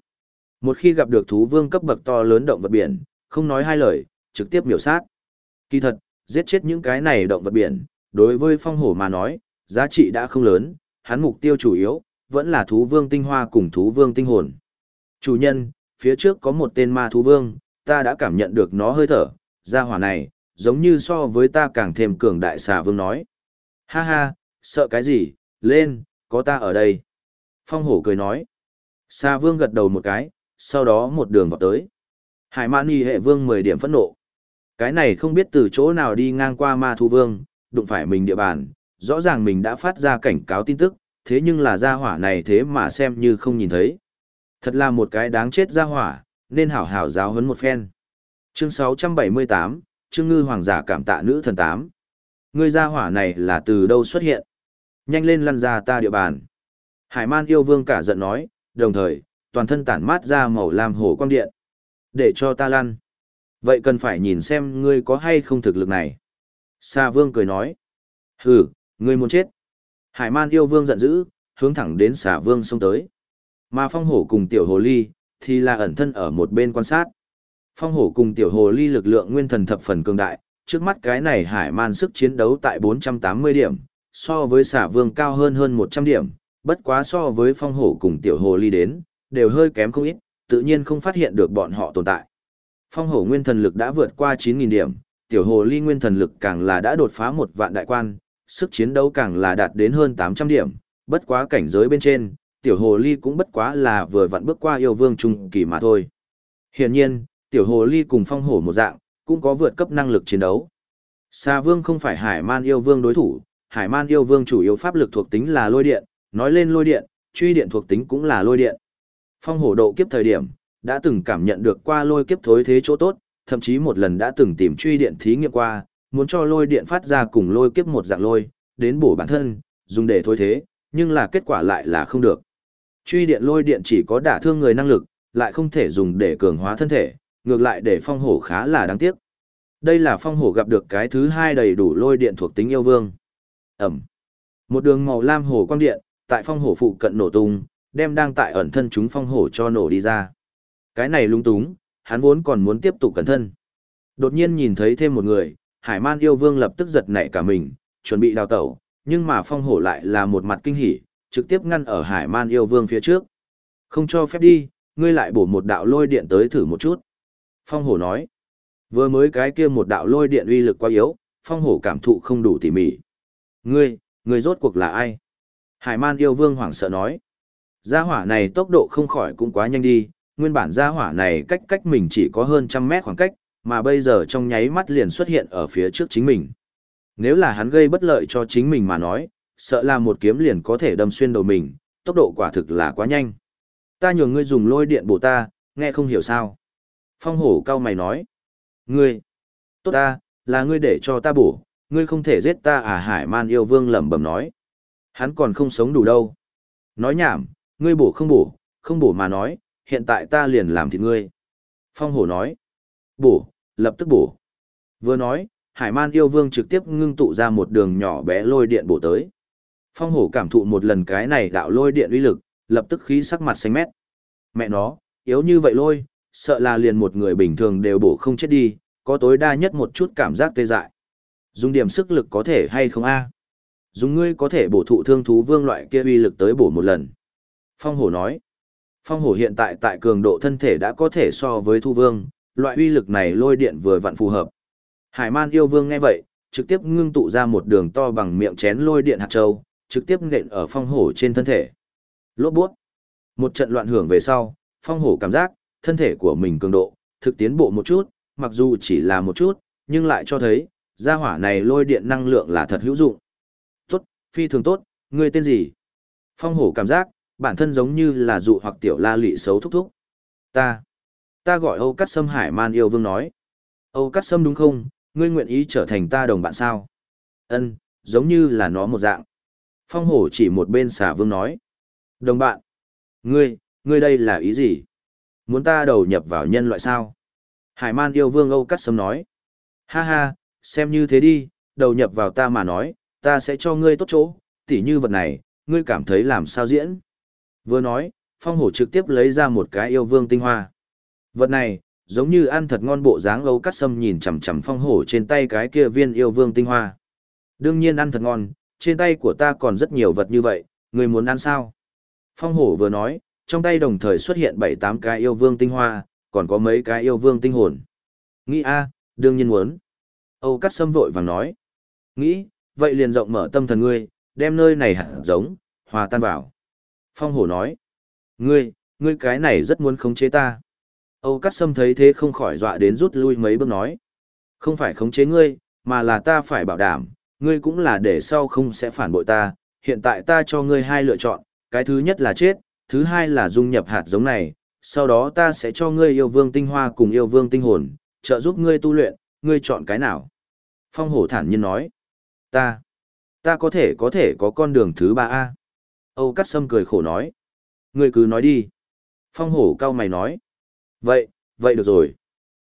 Một khi gặp được thú vương cấp bậc to lớn động vật biển, không nói hai lời, trực tiếp miểu sát. Kỳ thật, giết chết những cái này động vật biển, đối với phong hổ mà nói, giá trị đã không lớn, hắn mục tiêu chủ yếu, vẫn là thú vương tinh hoa cùng thú vương tinh hồn. Chủ nhân, phía trước có một tên ma thú vương, ta đã cảm nhận được nó hơi thở, ra hỏa này, giống như so với ta càng thêm cường đại xà vương nói. Ha ha, sợ cái gì, lên, có ta ở đây. Phong hổ cười nói. Xà vương gật đầu một cái, sau đó một đường vào tới. Hải mãn y hệ vương 10 điểm phẫn nộ. Cái này không biết từ chỗ nào đi ngang qua ma Thu vương, đụng phải mình địa bàn, rõ ràng mình đã phát ra cảnh cáo tin tức, thế nhưng là gia hỏa này thế mà xem như không nhìn thấy. Thật là một cái đáng chết gia hỏa, nên hảo hảo giáo huấn một phen. Chương 678, Trương Ngư Hoàng giả cảm tạ nữ thần tám. Ngươi ra hỏa này là từ đâu xuất hiện? Nhanh lên lăn ra ta địa bàn. Hải man yêu vương cả giận nói, đồng thời, toàn thân tản mát ra màu lam hổ quang điện. Để cho ta lăn. Vậy cần phải nhìn xem ngươi có hay không thực lực này. Sa vương cười nói. Hừ, ngươi muốn chết. Hải man yêu vương giận dữ, hướng thẳng đến xà vương xông tới. Mà phong hổ cùng tiểu hồ ly, thì là ẩn thân ở một bên quan sát. Phong hổ cùng tiểu hồ ly lực lượng nguyên thần thập phần cường đại, trước mắt cái này hải man sức chiến đấu tại 480 điểm, so với xả vương cao hơn hơn 100 điểm, bất quá so với phong hổ cùng tiểu hồ ly đến, đều hơi kém không ít, tự nhiên không phát hiện được bọn họ tồn tại. Phong hổ nguyên thần lực đã vượt qua 9.000 điểm, tiểu hồ ly nguyên thần lực càng là đã đột phá một vạn đại quan, sức chiến đấu càng là đạt đến hơn 800 điểm, bất quá cảnh giới bên trên, tiểu hồ ly cũng bất quá là vừa vặn bước qua yêu vương trung kỳ mà thôi. Hiển nhiên, tiểu hồ ly cùng phong hổ một dạng, cũng có vượt cấp năng lực chiến đấu. Sa vương không phải hải man yêu vương đối thủ, hải man yêu vương chủ yếu pháp lực thuộc tính là lôi điện, nói lên lôi điện, truy điện thuộc tính cũng là lôi điện. Phong hổ độ kiếp thời điểm, đã từng cảm nhận được qua lôi kiếp thối thế chỗ tốt, thậm chí một lần đã từng tìm truy điện thí nghiệm qua, muốn cho lôi điện phát ra cùng lôi kiếp một dạng lôi, đến bổ bản thân, dùng để thối thế, nhưng là kết quả lại là không được. Truy điện lôi điện chỉ có đả thương người năng lực, lại không thể dùng để cường hóa thân thể, ngược lại để phong hổ khá là đáng tiếc. Đây là phong hổ gặp được cái thứ hai đầy đủ lôi điện thuộc tính yêu vương. Ẩm. Một đường màu lam hổ quang điện, tại phong hổ phụ cận nổ tung, đem đang tại ẩn thân chúng phong hổ cho nổ đi ra. Cái này lung túng, hắn vốn còn muốn tiếp tục cẩn thân. Đột nhiên nhìn thấy thêm một người, hải man yêu vương lập tức giật nảy cả mình, chuẩn bị đào tẩu, nhưng mà phong hổ lại là một mặt kinh hỉ, trực tiếp ngăn ở hải man yêu vương phía trước. Không cho phép đi, ngươi lại bổ một đạo lôi điện tới thử một chút. Phong hổ nói, vừa mới cái kia một đạo lôi điện uy lực quá yếu, phong hổ cảm thụ không đủ tỉ mỉ. Ngươi, ngươi rốt cuộc là ai? Hải man yêu vương hoảng sợ nói, gia hỏa này tốc độ không khỏi cũng quá nhanh đi, nguyên bản gia hỏa này cách cách mình chỉ có hơn trăm mét khoảng cách, mà bây giờ trong nháy mắt liền xuất hiện ở phía trước chính mình. Nếu là hắn gây bất lợi cho chính mình mà nói, sợ là một kiếm liền có thể đâm xuyên đầu mình, tốc độ quả thực là quá nhanh. Ta nhường ngươi dùng lôi điện bổ ta, nghe không hiểu sao. Phong hổ cao mày nói. Ngươi, tốt ta, là ngươi để cho ta bổ, ngươi không thể giết ta à hải man yêu vương lẩm bẩm nói. Hắn còn không sống đủ đâu. Nói nhảm, ngươi bổ không bổ, không bổ mà nói, hiện tại ta liền làm thịt ngươi. Phong hổ nói. Bổ, lập tức bổ. Vừa nói, hải man yêu vương trực tiếp ngưng tụ ra một đường nhỏ bé lôi điện bổ tới. Phong hổ cảm thụ một lần cái này đạo lôi điện uy lực, lập tức khí sắc mặt xanh mét. Mẹ nó, yếu như vậy lôi, sợ là liền một người bình thường đều bổ không chết đi, có tối đa nhất một chút cảm giác tê dại. Dùng điểm sức lực có thể hay không a? Dùng ngươi có thể bổ thụ thương thú vương loại kia uy lực tới bổ một lần. Phong hổ nói. Phong hổ hiện tại tại cường độ thân thể đã có thể so với thu vương, loại uy lực này lôi điện vừa vặn phù hợp. Hải man yêu vương nghe vậy, trực tiếp ngưng tụ ra một đường to bằng miệng chén lôi điện hạt châu, trực tiếp nện ở phong hổ trên thân thể. Lốt buốt. Một trận loạn hưởng về sau, phong hổ cảm giác, thân thể của mình cường độ, thực tiến bộ một chút, mặc dù chỉ là một chút, nhưng lại cho thấy, gia hỏa này lôi điện năng lượng là thật hữu dụng. Tốt, phi thường tốt, ngươi tên gì? Phong hổ cảm giác, bản thân giống như là dụ hoặc tiểu la lị xấu thúc thúc. Ta, ta gọi Âu Cắt Sâm Hải Man yêu vương nói. Âu Cắt Sâm đúng không, ngươi nguyện ý trở thành ta đồng bạn sao? Ân, giống như là nó một dạng. Phong hổ chỉ một bên xà vương nói. Đồng bạn, ngươi, ngươi đây là ý gì? Muốn ta đầu nhập vào nhân loại sao? Hải man yêu vương Âu Cắt Sâm nói. Ha ha, xem như thế đi, đầu nhập vào ta mà nói, ta sẽ cho ngươi tốt chỗ, tỉ như vật này, ngươi cảm thấy làm sao diễn? Vừa nói, phong hổ trực tiếp lấy ra một cái yêu vương tinh hoa. Vật này, giống như ăn thật ngon bộ dáng âu cắt sâm nhìn chằm chằm phong hổ trên tay cái kia viên yêu vương tinh hoa. Đương nhiên ăn thật ngon, trên tay của ta còn rất nhiều vật như vậy, ngươi muốn ăn sao? Phong hổ vừa nói, trong tay đồng thời xuất hiện bảy tám cái yêu vương tinh hoa, còn có mấy cái yêu vương tinh hồn. Nghĩ a, đương nhiên muốn. Âu cắt sâm vội vàng nói. Nghĩ, vậy liền rộng mở tâm thần ngươi, đem nơi này hạt giống, hòa tan vào. Phong hổ nói. Ngươi, ngươi cái này rất muốn khống chế ta. Âu Cát Sâm thấy thế không khỏi dọa đến rút lui mấy bước nói. Không phải khống chế ngươi, mà là ta phải bảo đảm, ngươi cũng là để sau không sẽ phản bội ta. Hiện tại ta cho ngươi hai lựa chọn, cái thứ nhất là chết, thứ hai là dung nhập hạt giống này, sau đó ta sẽ cho ngươi yêu vương tinh hoa cùng yêu vương tinh hồn, trợ giúp ngươi tu luyện, ngươi chọn cái nào? Phong hổ thản nhiên nói. Ta, ta có thể có thể có con đường thứ ba a Âu Cát Sâm cười khổ nói. Ngươi cứ nói đi. Phong hổ cao mày nói. Vậy, vậy được rồi.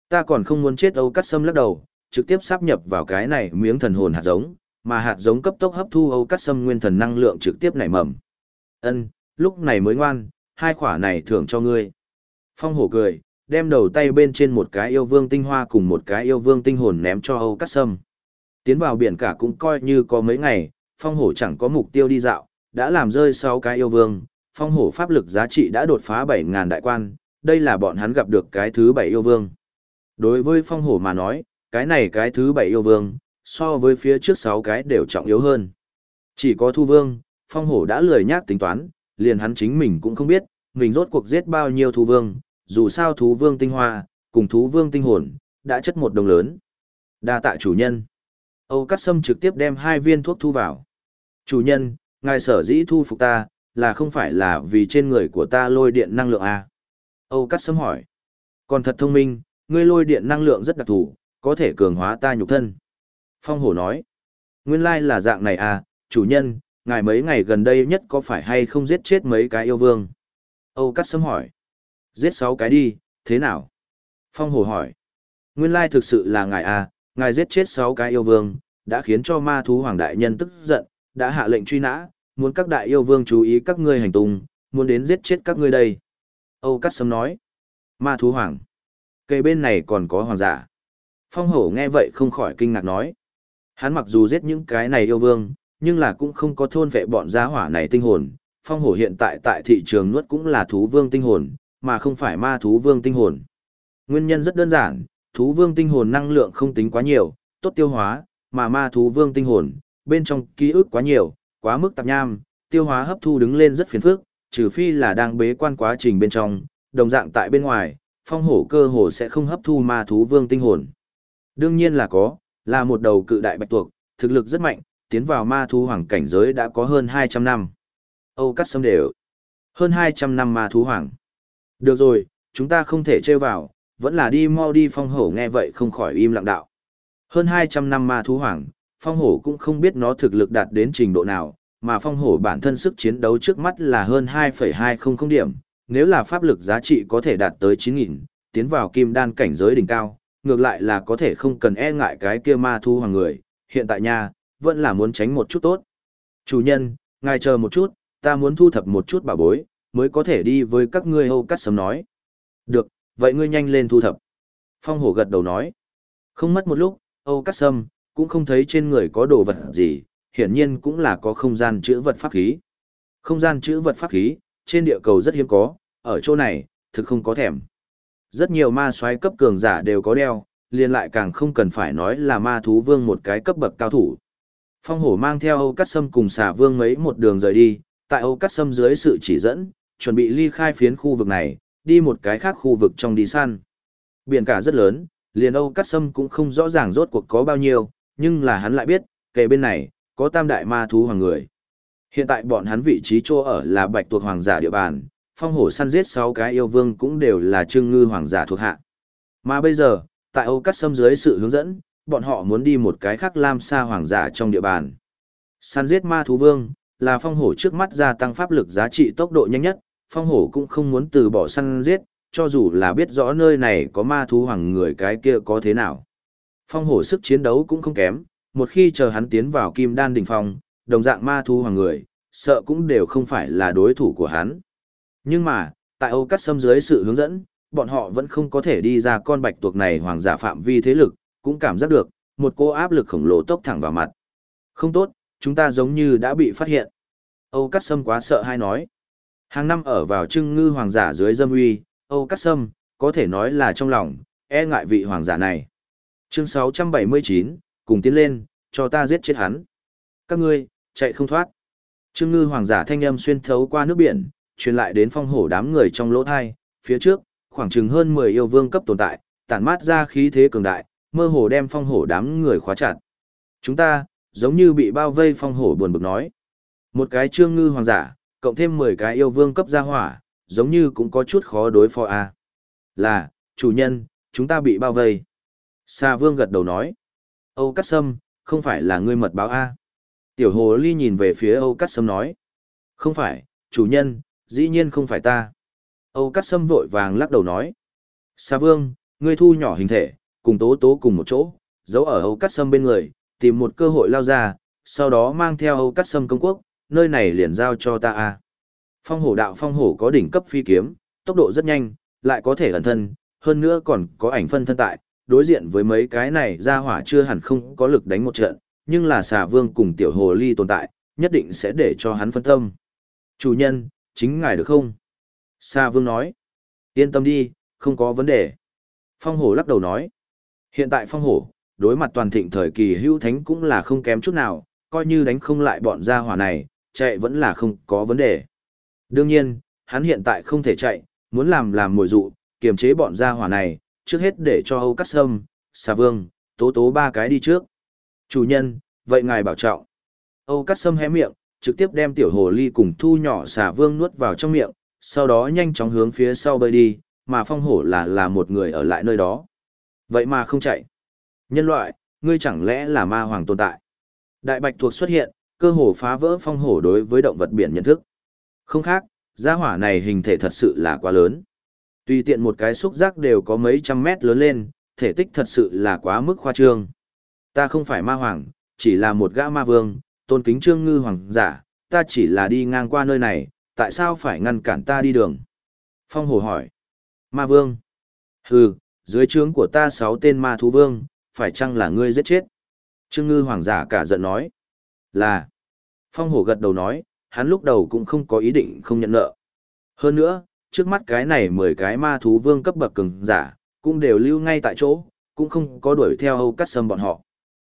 Ta còn không muốn chết Âu Cát Sâm lắc đầu, trực tiếp sáp nhập vào cái này miếng thần hồn hạt giống, mà hạt giống cấp tốc hấp thu Âu Cát Sâm nguyên thần năng lượng trực tiếp nảy mầm. Ân, lúc này mới ngoan, hai khỏa này thưởng cho ngươi. Phong hổ cười, đem đầu tay bên trên một cái yêu vương tinh hoa cùng một cái yêu vương tinh hồn ném cho Âu Cát Sâm. Tiến vào biển cả cũng coi như có mấy ngày, phong hổ chẳng có mục tiêu đi dạo, đã làm rơi sáu cái yêu vương, phong hổ pháp lực giá trị đã đột phá 7.000 đại quan, đây là bọn hắn gặp được cái thứ bảy yêu vương. Đối với phong hổ mà nói, cái này cái thứ bảy yêu vương, so với phía trước sáu cái đều trọng yếu hơn. Chỉ có thu vương, phong hổ đã lười nhác tính toán, liền hắn chính mình cũng không biết, mình rốt cuộc giết bao nhiêu thú vương, dù sao thú vương tinh hoa, cùng thú vương tinh hồn, đã chất một đồng lớn. đa tạ chủ nhân. Âu Cát Sâm trực tiếp đem hai viên thuốc thu vào. Chủ nhân, ngài sở dĩ thu phục ta, là không phải là vì trên người của ta lôi điện năng lượng à? Âu Cát Sâm hỏi. Còn thật thông minh, ngươi lôi điện năng lượng rất đặc thù, có thể cường hóa ta nhục thân. Phong hổ nói. Nguyên lai là dạng này à, chủ nhân, ngài mấy ngày gần đây nhất có phải hay không giết chết mấy cái yêu vương? Âu Cát Sâm hỏi. Giết sáu cái đi, thế nào? Phong hổ hỏi. Nguyên lai thực sự là ngài à, ngài giết chết sáu cái yêu vương, đã khiến cho ma thú hoàng đại nhân tức giận, đã hạ lệnh truy nã, muốn các đại yêu vương chú ý các ngươi hành tung, muốn đến giết chết các ngươi đây. Âu Cát Sâm nói. Ma thú hoàng. Cây bên này còn có hoàng giả. Phong hổ nghe vậy không khỏi kinh ngạc nói. Hắn mặc dù giết những cái này yêu vương, nhưng là cũng không có thôn vệ bọn gia hỏa này tinh hồn. Phong hổ hiện tại tại thị trường nuốt cũng là thú vương tinh hồn, mà không phải ma thú vương tinh hồn. Nguyên nhân rất đơn giản, thú vương tinh hồn năng lượng không tính quá nhiều, tốt tiêu hóa, mà ma thú vương tinh hồn, bên trong ký ức quá nhiều, quá mức tạp nham, tiêu hóa hấp thu đứng lên rất phiền phức, trừ phi là đang bế quan quá trình bên trong, đồng dạng tại bên ngoài, phong hổ cơ hồ sẽ không hấp thu ma thú vương tinh hồn. Đương nhiên là có, là một đầu cự đại bạch tuộc, thực lực rất mạnh, tiến vào ma thú hoàng cảnh giới đã có hơn 200 năm. Âu cắt sâm đều. Hơn 200 năm ma thú hoàng. Được rồi, chúng ta không thể chơi vào, vẫn là đi mau đi phong hổ nghe vậy không khỏi im lặng đạo. Hơn 200 năm ma thú hoàng, phong hổ cũng không biết nó thực lực đạt đến trình độ nào, mà phong hổ bản thân sức chiến đấu trước mắt là hơn 2,200 điểm, nếu là pháp lực giá trị có thể đạt tới 9.000, tiến vào kim đan cảnh giới đỉnh cao, ngược lại là có thể không cần e ngại cái kia ma thú hoàng người, hiện tại nha, vẫn là muốn tránh một chút tốt. Chủ nhân, ngài chờ một chút, ta muốn thu thập một chút bảo bối, mới có thể đi với các ngươi hâu cắt sấm nói. Được, vậy ngươi nhanh lên thu thập. Phong hổ gật đầu nói. Không mất một lúc, Âu Cát Sâm, cũng không thấy trên người có đồ vật gì, hiển nhiên cũng là có không gian chữ vật pháp khí. Không gian chữ vật pháp khí, trên địa cầu rất hiếm có, ở chỗ này, thực không có thèm. Rất nhiều ma soái cấp cường giả đều có đeo, liền lại càng không cần phải nói là ma thú vương một cái cấp bậc cao thủ. Phong hổ mang theo Âu Cắt Sâm cùng xà vương mấy một đường rời đi, tại Âu Cắt Sâm dưới sự chỉ dẫn, chuẩn bị ly khai phiến khu vực này, đi một cái khác khu vực trong đi săn. Biển cả rất lớn, liền Âu Cắt Sâm cũng không rõ ràng rốt cuộc có bao nhiêu, nhưng là hắn lại biết, kề bên này, có tam đại ma thú hoàng người. Hiện tại bọn hắn vị trí chỗ ở là bạch tuộc hoàng giả địa bàn, phong hổ săn giết 6 cái yêu vương cũng đều là trương ngư hoàng giả thuộc hạ. Mà bây giờ, tại Âu Cắt Sâm dưới sự hướng dẫn, bọn họ muốn đi một cái khác lam sa hoàng giả trong địa bàn. Săn giết ma thú vương, là phong hổ trước mắt gia tăng pháp lực giá trị tốc độ nhanh nhất, phong hổ cũng không muốn từ bỏ săn giết, cho dù là biết rõ nơi này có ma thú hoàng người cái kia có thế nào. Phong hổ sức chiến đấu cũng không kém, một khi chờ hắn tiến vào kim đan đỉnh phong, đồng dạng ma thú hoàng người, sợ cũng đều không phải là đối thủ của hắn. Nhưng mà, tại Âu Cắt Sâm dưới sự hướng dẫn, bọn họ vẫn không có thể đi ra con bạch tuộc này hoàng giả phạm vi thế lực, cũng cảm giác được, một cô áp lực khổng lồ tốc thẳng vào mặt. Không tốt, chúng ta giống như đã bị phát hiện. Âu Cắt Sâm quá sợ hay nói. Hàng năm ở vào trưng ngư hoàng giả dưới dâm uy, Âu Cắt Sâm, có thể nói là trong lòng, e ngại vị hoàng giả này. Chương 679, cùng tiến lên, cho ta giết chết hắn. Các ngươi, chạy không thoát. Trưng ngư hoàng giả thanh âm xuyên thấu qua nước biển, truyền lại đến phong hổ đám người trong lỗ thai, phía trước, khoảng chừng hơn 10 yêu vương cấp tồn tại, tản mát ra khí thế cường đại, mơ hồ đem phong hổ đám người khóa chặt. Chúng ta, giống như bị bao vây phong hổ buồn bực nói. Một cái trương ngư hoàng giả, cộng thêm 10 cái yêu vương cấp gia hỏa, giống như cũng có chút khó đối phó a. À. Là, chủ nhân, chúng ta bị bao vây. Sa vương gật đầu nói. Âu Cát Sâm, không phải là ngươi mật báo a. Tiểu hồ ly nhìn về phía Âu Cát Sâm nói. Không phải, chủ nhân, dĩ nhiên không phải ta. Âu Cát Sâm vội vàng lắc đầu nói. Sa vương, ngươi thu nhỏ hình thể, cùng tố tố cùng một chỗ, giấu ở Âu Cát Sâm bên người, tìm một cơ hội lao ra, sau đó mang theo Âu Cắt Sâm công quốc, nơi này liền giao cho ta a. Phong hổ đạo phong hổ có đỉnh cấp phi kiếm, tốc độ rất nhanh, lại có thể ẩn thân, hơn nữa còn có ảnh phân thân tại, đối diện với mấy cái này ra hỏa chưa hẳn không có lực đánh một trận, nhưng là xà vương cùng tiểu hồ ly tồn tại, nhất định sẽ để cho hắn phân tâm. Chủ nhân, chính ngài được không? Xà vương nói. Yên tâm đi, không có vấn đề. Phong hổ lắc đầu nói. Hiện tại phong hổ, đối mặt toàn thịnh thời kỳ hữu thánh cũng là không kém chút nào, coi như đánh không lại bọn gia hỏa này, chạy vẫn là không có vấn đề. Đương nhiên, hắn hiện tại không thể chạy, muốn làm làm mồi dụ, kiềm chế bọn gia hỏa này, trước hết để cho Âu Cắt Sâm, Xà Vương, Tố Tố ba cái đi trước. Chủ nhân, vậy ngài bảo trọng. Âu Cắt Sâm hé miệng, trực tiếp đem tiểu hồ ly cùng thu nhỏ Xà Vương nuốt vào trong miệng, sau đó nhanh chóng hướng phía sau bơi đi, mà phong hổ là là một người ở lại nơi đó. Vậy mà không chạy. Nhân loại, ngươi chẳng lẽ là ma hoàng tồn tại? Đại bạch thuộc xuất hiện, cơ hồ phá vỡ phong hổ đối với động vật biển nhận thức. Không khác, gia hỏa này hình thể thật sự là quá lớn. Tùy tiện một cái xúc giác đều có mấy trăm mét lớn lên, thể tích thật sự là quá mức khoa trương. Ta không phải ma hoàng, chỉ là một gã ma vương, tôn kính trương ngư hoàng giả, ta chỉ là đi ngang qua nơi này, tại sao phải ngăn cản ta đi đường? Phong hổ hỏi. Ma vương. Hừ, dưới trướng của ta sáu tên ma thú vương, phải chăng là ngươi giết chết? Trương ngư hoàng giả cả giận nói. Là. Phong hổ gật đầu nói, hắn lúc đầu cũng không có ý định không nhận nợ. Hơn nữa, trước mắt cái này mười cái ma thú vương cấp bậc cường giả, cũng đều lưu ngay tại chỗ, cũng không có đuổi theo Âu Cắt Sâm bọn họ.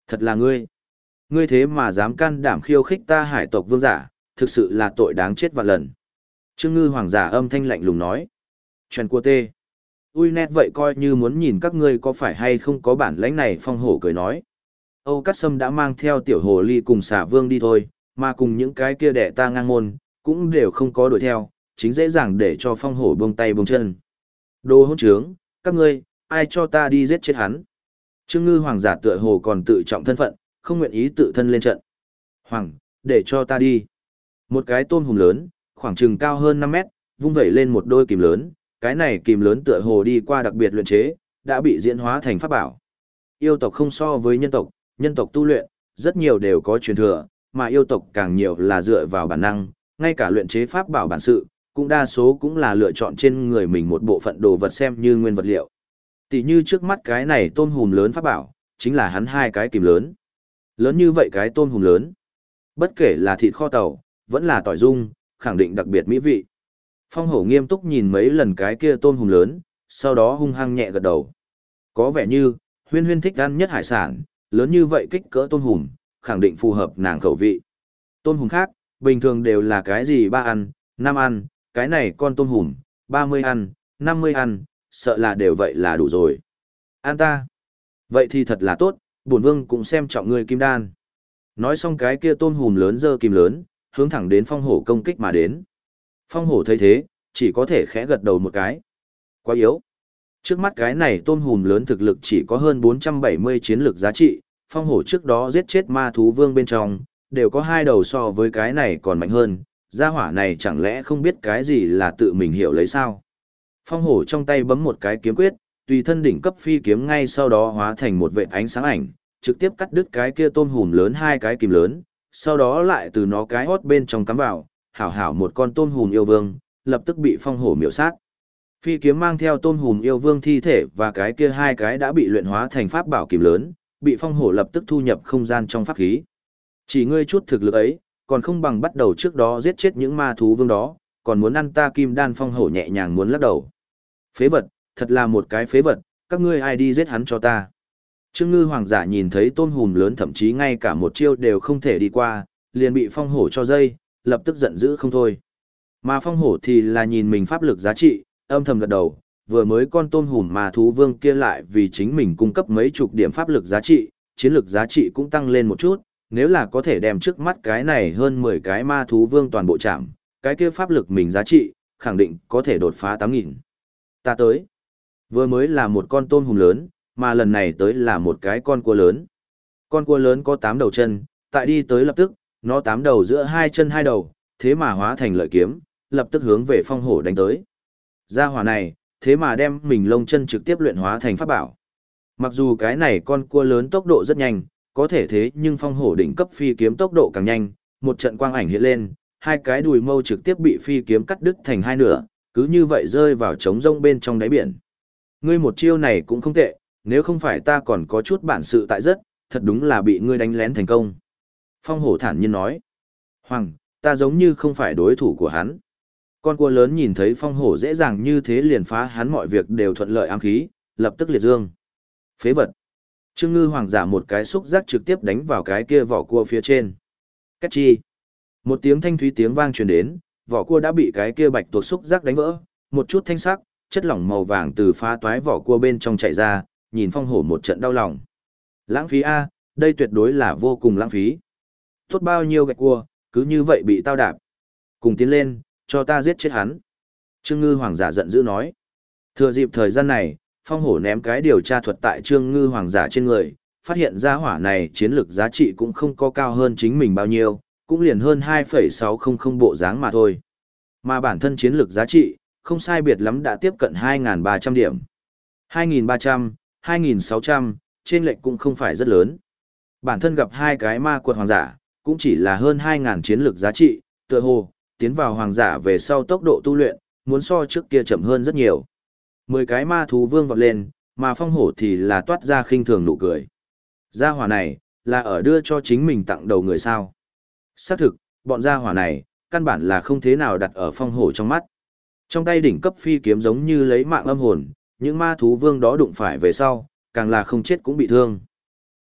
Thật là ngươi. Ngươi thế mà dám can đảm khiêu khích ta hải tộc vương giả, thực sự là tội đáng chết vạn lần. Trương ngư hoàng giả âm thanh lạnh lùng nói. Chuyện của tê. Ui nét vậy coi như muốn nhìn các ngươi có phải hay không có bản lãnh này phong hổ cười nói. Âu Cát Sâm đã mang theo tiểu hồ ly cùng xả vương đi thôi, mà cùng những cái kia đẻ ta ngang môn, cũng đều không có đuổi theo, chính dễ dàng để cho phong hổ buông tay buông chân. Đồ hỗn trướng, các ngươi, ai cho ta đi giết chết hắn. Trương ngư hoàng giả tựa hồ còn tự trọng thân phận, không nguyện ý tự thân lên trận. Hoàng, để cho ta đi. Một cái tôm hùm lớn, khoảng chừng cao hơn năm mét, vung vẩy lên một đôi kìm lớn, cái này kìm lớn tựa hồ đi qua đặc biệt luyện chế, đã bị diễn hóa thành pháp bảo. Yêu tộc không so với nhân tộc, nhân tộc tu luyện, rất nhiều đều có truyền thừa, mà yêu tộc càng nhiều là dựa vào bản năng, ngay cả luyện chế pháp bảo bản sự, cũng đa số cũng là lựa chọn trên người mình một bộ phận đồ vật xem như nguyên vật liệu. Tỷ như trước mắt cái này tôm hùm lớn pháp bảo, chính là hắn hai cái kìm lớn. Lớn như vậy cái tôm hùm lớn. Bất kể là thịt kho tàu, vẫn là tỏi dung, khẳng định đặc biệt mỹ vị. Phong hổ nghiêm túc nhìn mấy lần cái kia tôm hùm lớn, sau đó hung hăng nhẹ gật đầu. Có vẻ như, huyên huyên thích ăn nhất hải sản, lớn như vậy kích cỡ tôm hùm, khẳng định phù hợp nàng khẩu vị. Tôm hùm khác, bình thường đều là cái gì ba ăn, năm ăn, cái này con tôm hùm, ba mươi ăn, năm mươi ăn, sợ là đều vậy là đủ rồi. An ta. Vậy thì thật là tốt, bổn vương cũng xem trọng người kim đan. Nói xong cái kia tôm hùm lớn dơ kim lớn, hướng thẳng đến phong hổ công kích mà đến. Phong hổ thấy thế, chỉ có thể khẽ gật đầu một cái. Quá yếu. Trước mắt cái này tôm hùm lớn thực lực chỉ có hơn 470 chiến lực giá trị, phong hổ trước đó giết chết ma thú vương bên trong, đều có hai đầu so với cái này còn mạnh hơn, gia hỏa này chẳng lẽ không biết cái gì là tự mình hiểu lấy sao. Phong hổ trong tay bấm một cái kiếm quyết, tùy thân đỉnh cấp phi kiếm ngay sau đó hóa thành một vệt ánh sáng ảnh, trực tiếp cắt đứt cái kia tôm hùm lớn hai cái kìm lớn, sau đó lại từ nó cái hót bên trong cắm vào, hảo hảo một con tôm hùm yêu vương, lập tức bị phong hổ miểu sát. Phi kiếm mang theo tôm hùm yêu vương thi thể và cái kia hai cái đã bị luyện hóa thành pháp bảo kìm lớn, bị phong hổ lập tức thu nhập không gian trong pháp khí. Chỉ ngươi chút thực lực ấy, còn không bằng bắt đầu trước đó giết chết những ma thú vương đó, còn muốn ăn ta kim đan phong hổ nhẹ nhàng muốn lắc đầu. Phế vật, thật là một cái phế vật, các ngươi ai đi giết hắn cho ta. Trương ngư hoàng giả nhìn thấy tôn hùm lớn thậm chí ngay cả một chiêu đều không thể đi qua, liền bị phong hổ cho dây, lập tức giận dữ không thôi. Mà phong hổ thì là nhìn mình pháp lực giá trị, âm thầm gật đầu, vừa mới con tôn hùm mà thú vương kia lại vì chính mình cung cấp mấy chục điểm pháp lực giá trị, chiến lực giá trị cũng tăng lên một chút, nếu là có thể đem trước mắt cái này hơn 10 cái ma thú vương toàn bộ chạm, cái kia pháp lực mình giá trị, khẳng định có thể đột phá 8.000. Ta tới. Vừa mới là một con tôm hùm lớn, mà lần này tới là một cái con cua lớn. Con cua lớn có 8 đầu chân, tại đi tới lập tức, nó tám đầu giữa hai chân hai đầu, thế mà hóa thành lợi kiếm, lập tức hướng về phong hổ đánh tới. Gia hỏa này, thế mà đem mình lông chân trực tiếp luyện hóa thành pháp bảo. Mặc dù cái này con cua lớn tốc độ rất nhanh, có thể thế nhưng phong hổ đỉnh cấp phi kiếm tốc độ càng nhanh, một trận quang ảnh hiện lên, hai cái đùi mâu trực tiếp bị phi kiếm cắt đứt thành hai nửa, cứ như vậy rơi vào trống rông bên trong đáy biển. Ngươi một chiêu này cũng không tệ, nếu không phải ta còn có chút bản sự tại rất, thật đúng là bị ngươi đánh lén thành công. Phong hổ thản nhiên nói. Hoàng, ta giống như không phải đối thủ của hắn. Con cua lớn nhìn thấy phong hổ dễ dàng như thế liền phá hắn mọi việc đều thuận lợi ám khí, lập tức liệt dương. Phế vật. Trương ngư hoàng giả một cái xúc giác trực tiếp đánh vào cái kia vỏ cua phía trên. Cách chi. Một tiếng thanh thúy tiếng vang truyền đến, vỏ cua đã bị cái kia bạch tuộc xúc giác đánh vỡ, một chút thanh sắc, chất lỏng màu vàng từ phá toái vỏ cua bên trong chảy ra, nhìn phong hổ một trận đau lòng. Lãng phí A, đây tuyệt đối là vô cùng lãng phí. Tốt bao nhiêu gạch cua, cứ như vậy bị tao đạp. Cùng tiến lên, cho ta giết chết hắn. Trương Ngư Hoàng giả giận dữ nói. Thừa dịp thời gian này, phong hổ ném cái điều tra thuật tại Trương Ngư Hoàng giả trên người, phát hiện ra hỏa này chiến lược giá trị cũng không có cao hơn chính mình bao nhiêu, cũng liền hơn 2,600 bộ dáng mà thôi. Mà bản thân chiến lược giá trị, không sai biệt lắm đã tiếp cận 2.300 điểm. 2.300, 2.600, trên lệnh cũng không phải rất lớn. Bản thân gặp hai cái ma quật hoàng giả, cũng chỉ là hơn 2.000 chiến lược giá trị, tựa hồ, tiến vào hoàng giả về sau tốc độ tu luyện, muốn so trước kia chậm hơn rất nhiều. 10 cái ma thú vương vọt lên, mà phong hổ thì là toát ra khinh thường nụ cười. Gia hỏa này, là ở đưa cho chính mình tặng đầu người sao. Xác thực, bọn gia hỏa này, căn bản là không thế nào đặt ở phong hổ trong mắt. Trong tay đỉnh cấp phi kiếm giống như lấy mạng âm hồn, những ma thú vương đó đụng phải về sau, càng là không chết cũng bị thương.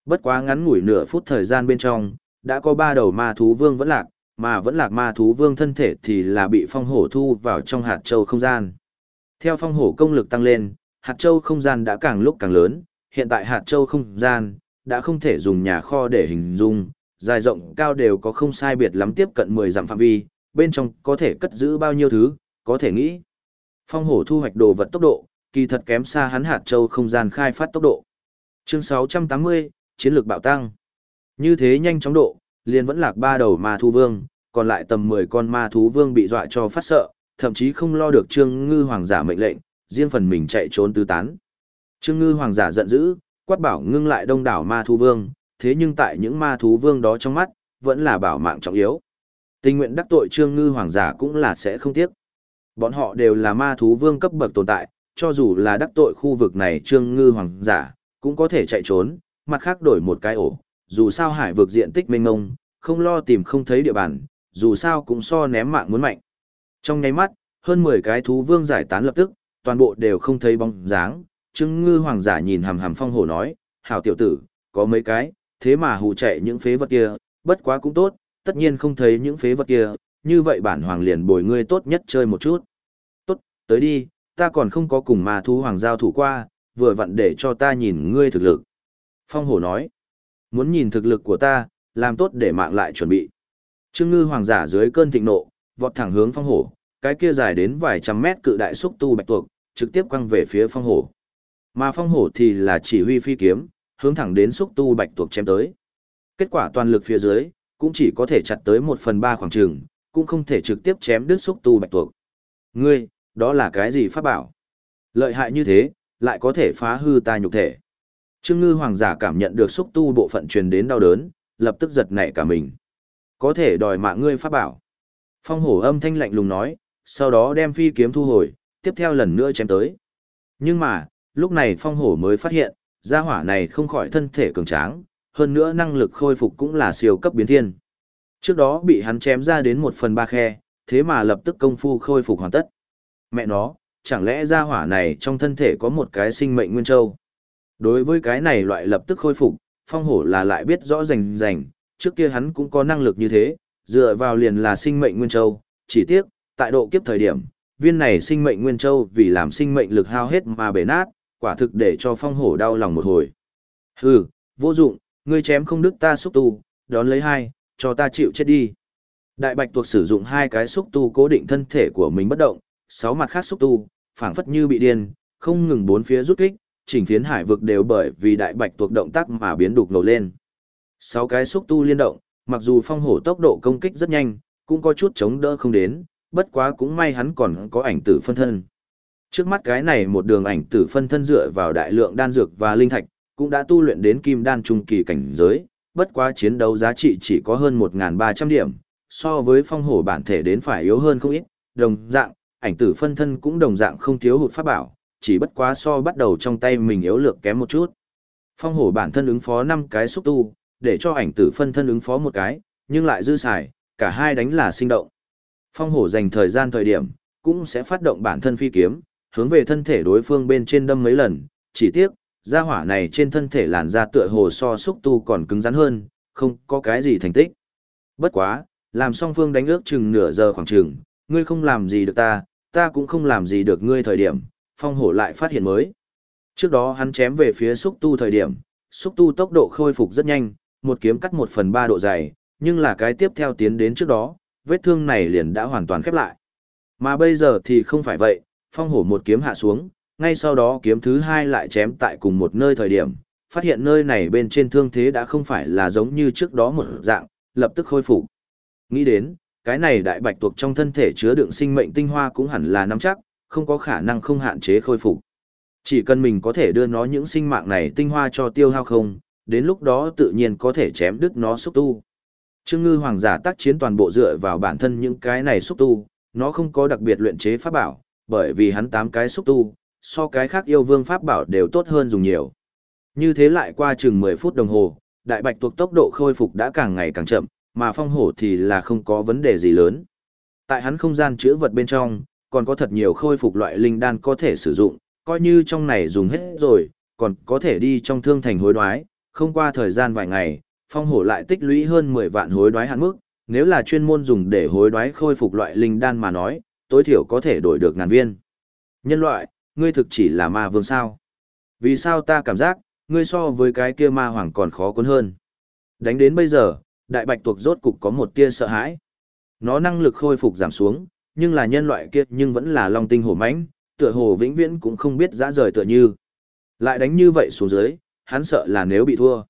Bất quá ngắn ngủi nửa phút thời gian bên trong, đã có ba đầu ma thú vương vẫn lạc, mà vẫn lạc ma thú vương thân thể thì là bị phong hổ thu vào trong hạt châu không gian. Theo phong hổ công lực tăng lên, hạt châu không gian đã càng lúc càng lớn, hiện tại hạt châu không gian đã không thể dùng nhà kho để hình dung, dài rộng cao đều có không sai biệt lắm tiếp cận 10 dặm phạm vi, bên trong có thể cất giữ bao nhiêu thứ, có thể nghĩ. Phong hổ thu hoạch đồ vật tốc độ, kỳ thật kém xa hắn hạt châu không gian khai phát tốc độ. Chương 680, chiến lược bạo tăng. Như thế nhanh chóng độ, liền vẫn lạc ba đầu ma thú vương, còn lại tầm 10 con ma thú vương bị dọa cho phát sợ, thậm chí không lo được Trương Ngư hoàng giả mệnh lệnh, riêng phần mình chạy trốn tứ tán. Trương Ngư hoàng giả giận dữ, quát bảo ngưng lại đông đảo ma thú vương, thế nhưng tại những ma thú vương đó trong mắt, vẫn là bảo mạng trọng yếu. Tình nguyện đắc tội Trương Ngư hoàng giả cũng là sẽ không tiếc. Bọn họ đều là ma thú vương cấp bậc tồn tại, cho dù là đắc tội khu vực này Trương Ngư hoàng giả, cũng có thể chạy trốn, mặt khác đổi một cái ổ, dù sao hải vực diện tích mênh mông, không lo tìm không thấy địa bàn, dù sao cũng so ném mạng muốn mạnh. Trong nháy mắt, hơn 10 cái thú vương giải tán lập tức, toàn bộ đều không thấy bóng dáng, Trương Ngư hoàng giả nhìn hằm hằm phong hổ nói, hảo tiểu tử, có mấy cái, thế mà hù chạy những phế vật kia, bất quá cũng tốt, tất nhiên không thấy những phế vật kia, như vậy bản hoàng liền bồi ngươi tốt nhất chơi một chút. Tốt, tới đi, ta còn không có cùng ma thú hoàng giao thủ qua, vừa vặn để cho ta nhìn ngươi thực lực. Phong hổ nói, muốn nhìn thực lực của ta, làm tốt để mạng lại chuẩn bị. Trương ngư hoàng giả dưới cơn thịnh nộ, vọt thẳng hướng phong hổ, cái kia dài đến vài trăm mét cự đại xúc tu bạch tuộc, trực tiếp quăng về phía phong hổ. Mà phong hổ thì là chỉ huy phi kiếm, hướng thẳng đến xúc tu bạch tuộc chém tới. Kết quả toàn lực phía dưới, cũng chỉ có thể chặt tới một phần ba khoảng trường, cũng không thể trực tiếp chém đứt xúc tu bạch tuộc. Ngươi, đó là cái gì pháp bảo? Lợi hại như thế, lại có thể phá hư ta nhục thể. Trương ngư hoàng giả cảm nhận được xúc tu bộ phận truyền đến đau đớn, lập tức giật nảy cả mình. Có thể đòi mạng ngươi pháp bảo. Phong hổ âm thanh lạnh lùng nói, sau đó đem phi kiếm thu hồi, tiếp theo lần nữa chém tới. Nhưng mà, lúc này phong hổ mới phát hiện, gia hỏa này không khỏi thân thể cường tráng, hơn nữa năng lực khôi phục cũng là siêu cấp biến thiên. Trước đó bị hắn chém ra đến một phần ba khe, thế mà lập tức công phu khôi phục hoàn tất. Mẹ nó, chẳng lẽ gia hỏa này trong thân thể có một cái sinh mệnh nguyên châu? Đối với cái này loại lập tức khôi phục, phong hổ là lại biết rõ rành rành, trước kia hắn cũng có năng lực như thế, dựa vào liền là sinh mệnh nguyên châu, chỉ tiếc, tại độ kiếp thời điểm, viên này sinh mệnh nguyên châu vì làm sinh mệnh lực hao hết mà bể nát, quả thực để cho phong hổ đau lòng một hồi. Hừ, vô dụng, ngươi chém không đứt ta xúc tu, đón lấy hai, cho ta chịu chết đi. Đại bạch tuộc sử dụng hai cái xúc tu cố định thân thể của mình bất động, sáu mặt khác xúc tu, phảng phất như bị điên, không ngừng bốn phía rút kích, chỉnh phiến hải vực đều bởi vì đại bạch tuộc động tác mà biến đục nổi lên. Sáu cái xúc tu liên động, mặc dù phong hổ tốc độ công kích rất nhanh, cũng có chút chống đỡ không đến, bất quá cũng may hắn còn có ảnh tử phân thân. Trước mắt cái này một đường ảnh tử phân thân dựa vào đại lượng đan dược và linh thạch, cũng đã tu luyện đến kim đan trung kỳ cảnh giới, bất quá chiến đấu giá trị chỉ có hơn 1.300 điểm, so với phong hổ bản thể đến phải yếu hơn không ít, đồng dạng, ảnh tử phân thân cũng đồng dạng không thiếu hụt pháp bảo, chỉ bất quá so bắt đầu trong tay mình yếu lược kém một chút. Phong hổ bản thân ứng phó 5 cái xúc tu, để cho ảnh tử phân thân ứng phó một cái, nhưng lại dư xài, cả hai đánh là sinh động. Phong hổ dành thời gian thời điểm, cũng sẽ phát động bản thân phi kiếm, hướng về thân thể đối phương bên trên đâm mấy lần, chỉ tiếc, gia hỏa này trên thân thể làn da tựa hồ so xúc tu còn cứng rắn hơn, không có cái gì thành tích. Bất quá, làm song phương đánh ước chừng nửa giờ khoảng chừng, ngươi không làm gì được ta, ta cũng không làm gì được ngươi thời điểm, phong hổ lại phát hiện mới. Trước đó hắn chém về phía xúc tu thời điểm, xúc tu tốc độ khôi phục rất nhanh, một kiếm cắt một phần ba độ dày, nhưng là cái tiếp theo tiến đến trước đó, vết thương này liền đã hoàn toàn khép lại. Mà bây giờ thì không phải vậy, phong hổ một kiếm hạ xuống, ngay sau đó kiếm thứ hai lại chém tại cùng một nơi thời điểm, phát hiện nơi này bên trên thương thế đã không phải là giống như trước đó một dạng, lập tức khôi phục. Nghĩ đến, cái này đại bạch tuộc trong thân thể chứa đựng sinh mệnh tinh hoa cũng hẳn là nắm chắc, không có khả năng không hạn chế khôi phục. Chỉ cần mình có thể đưa nó những sinh mạng này tinh hoa cho tiêu hao không, đến lúc đó tự nhiên có thể chém đứt nó xúc tu. Trương Ngư Hoàng giả tác chiến toàn bộ dựa vào bản thân những cái này xúc tu, nó không có đặc biệt luyện chế pháp bảo, bởi vì hắn tám cái xúc tu, so cái khác yêu vương pháp bảo đều tốt hơn dùng nhiều. Như thế lại qua chừng 10 phút đồng hồ, đại bạch tuộc tốc độ khôi phục đã càng ngày càng chậm, mà phong hổ thì là không có vấn đề gì lớn. Tại hắn không gian chữa vật bên trong, còn có thật nhiều khôi phục loại linh đan có thể sử dụng, coi như trong này dùng hết rồi, còn có thể đi trong thương thành hối đoái, không qua thời gian vài ngày, phong hổ lại tích lũy hơn 10 vạn hối đoái hạn mức, nếu là chuyên môn dùng để hối đoái khôi phục loại linh đan mà nói, tối thiểu có thể đổi được ngàn viên. Nhân loại, ngươi thực chỉ là ma vương sao? Vì sao ta cảm giác, ngươi so với cái kia ma hoàng còn khó cuốn hơn? Đánh đến bây giờ, đại bạch tuộc rốt cục có một tia sợ hãi. Nó năng lực khôi phục giảm xuống, nhưng là nhân loại kia nhưng vẫn là long tinh hổ mãnh, tựa hồ vĩnh viễn cũng không biết dã rời tựa như. Lại đánh như vậy xuống dưới, hắn sợ là nếu bị thua.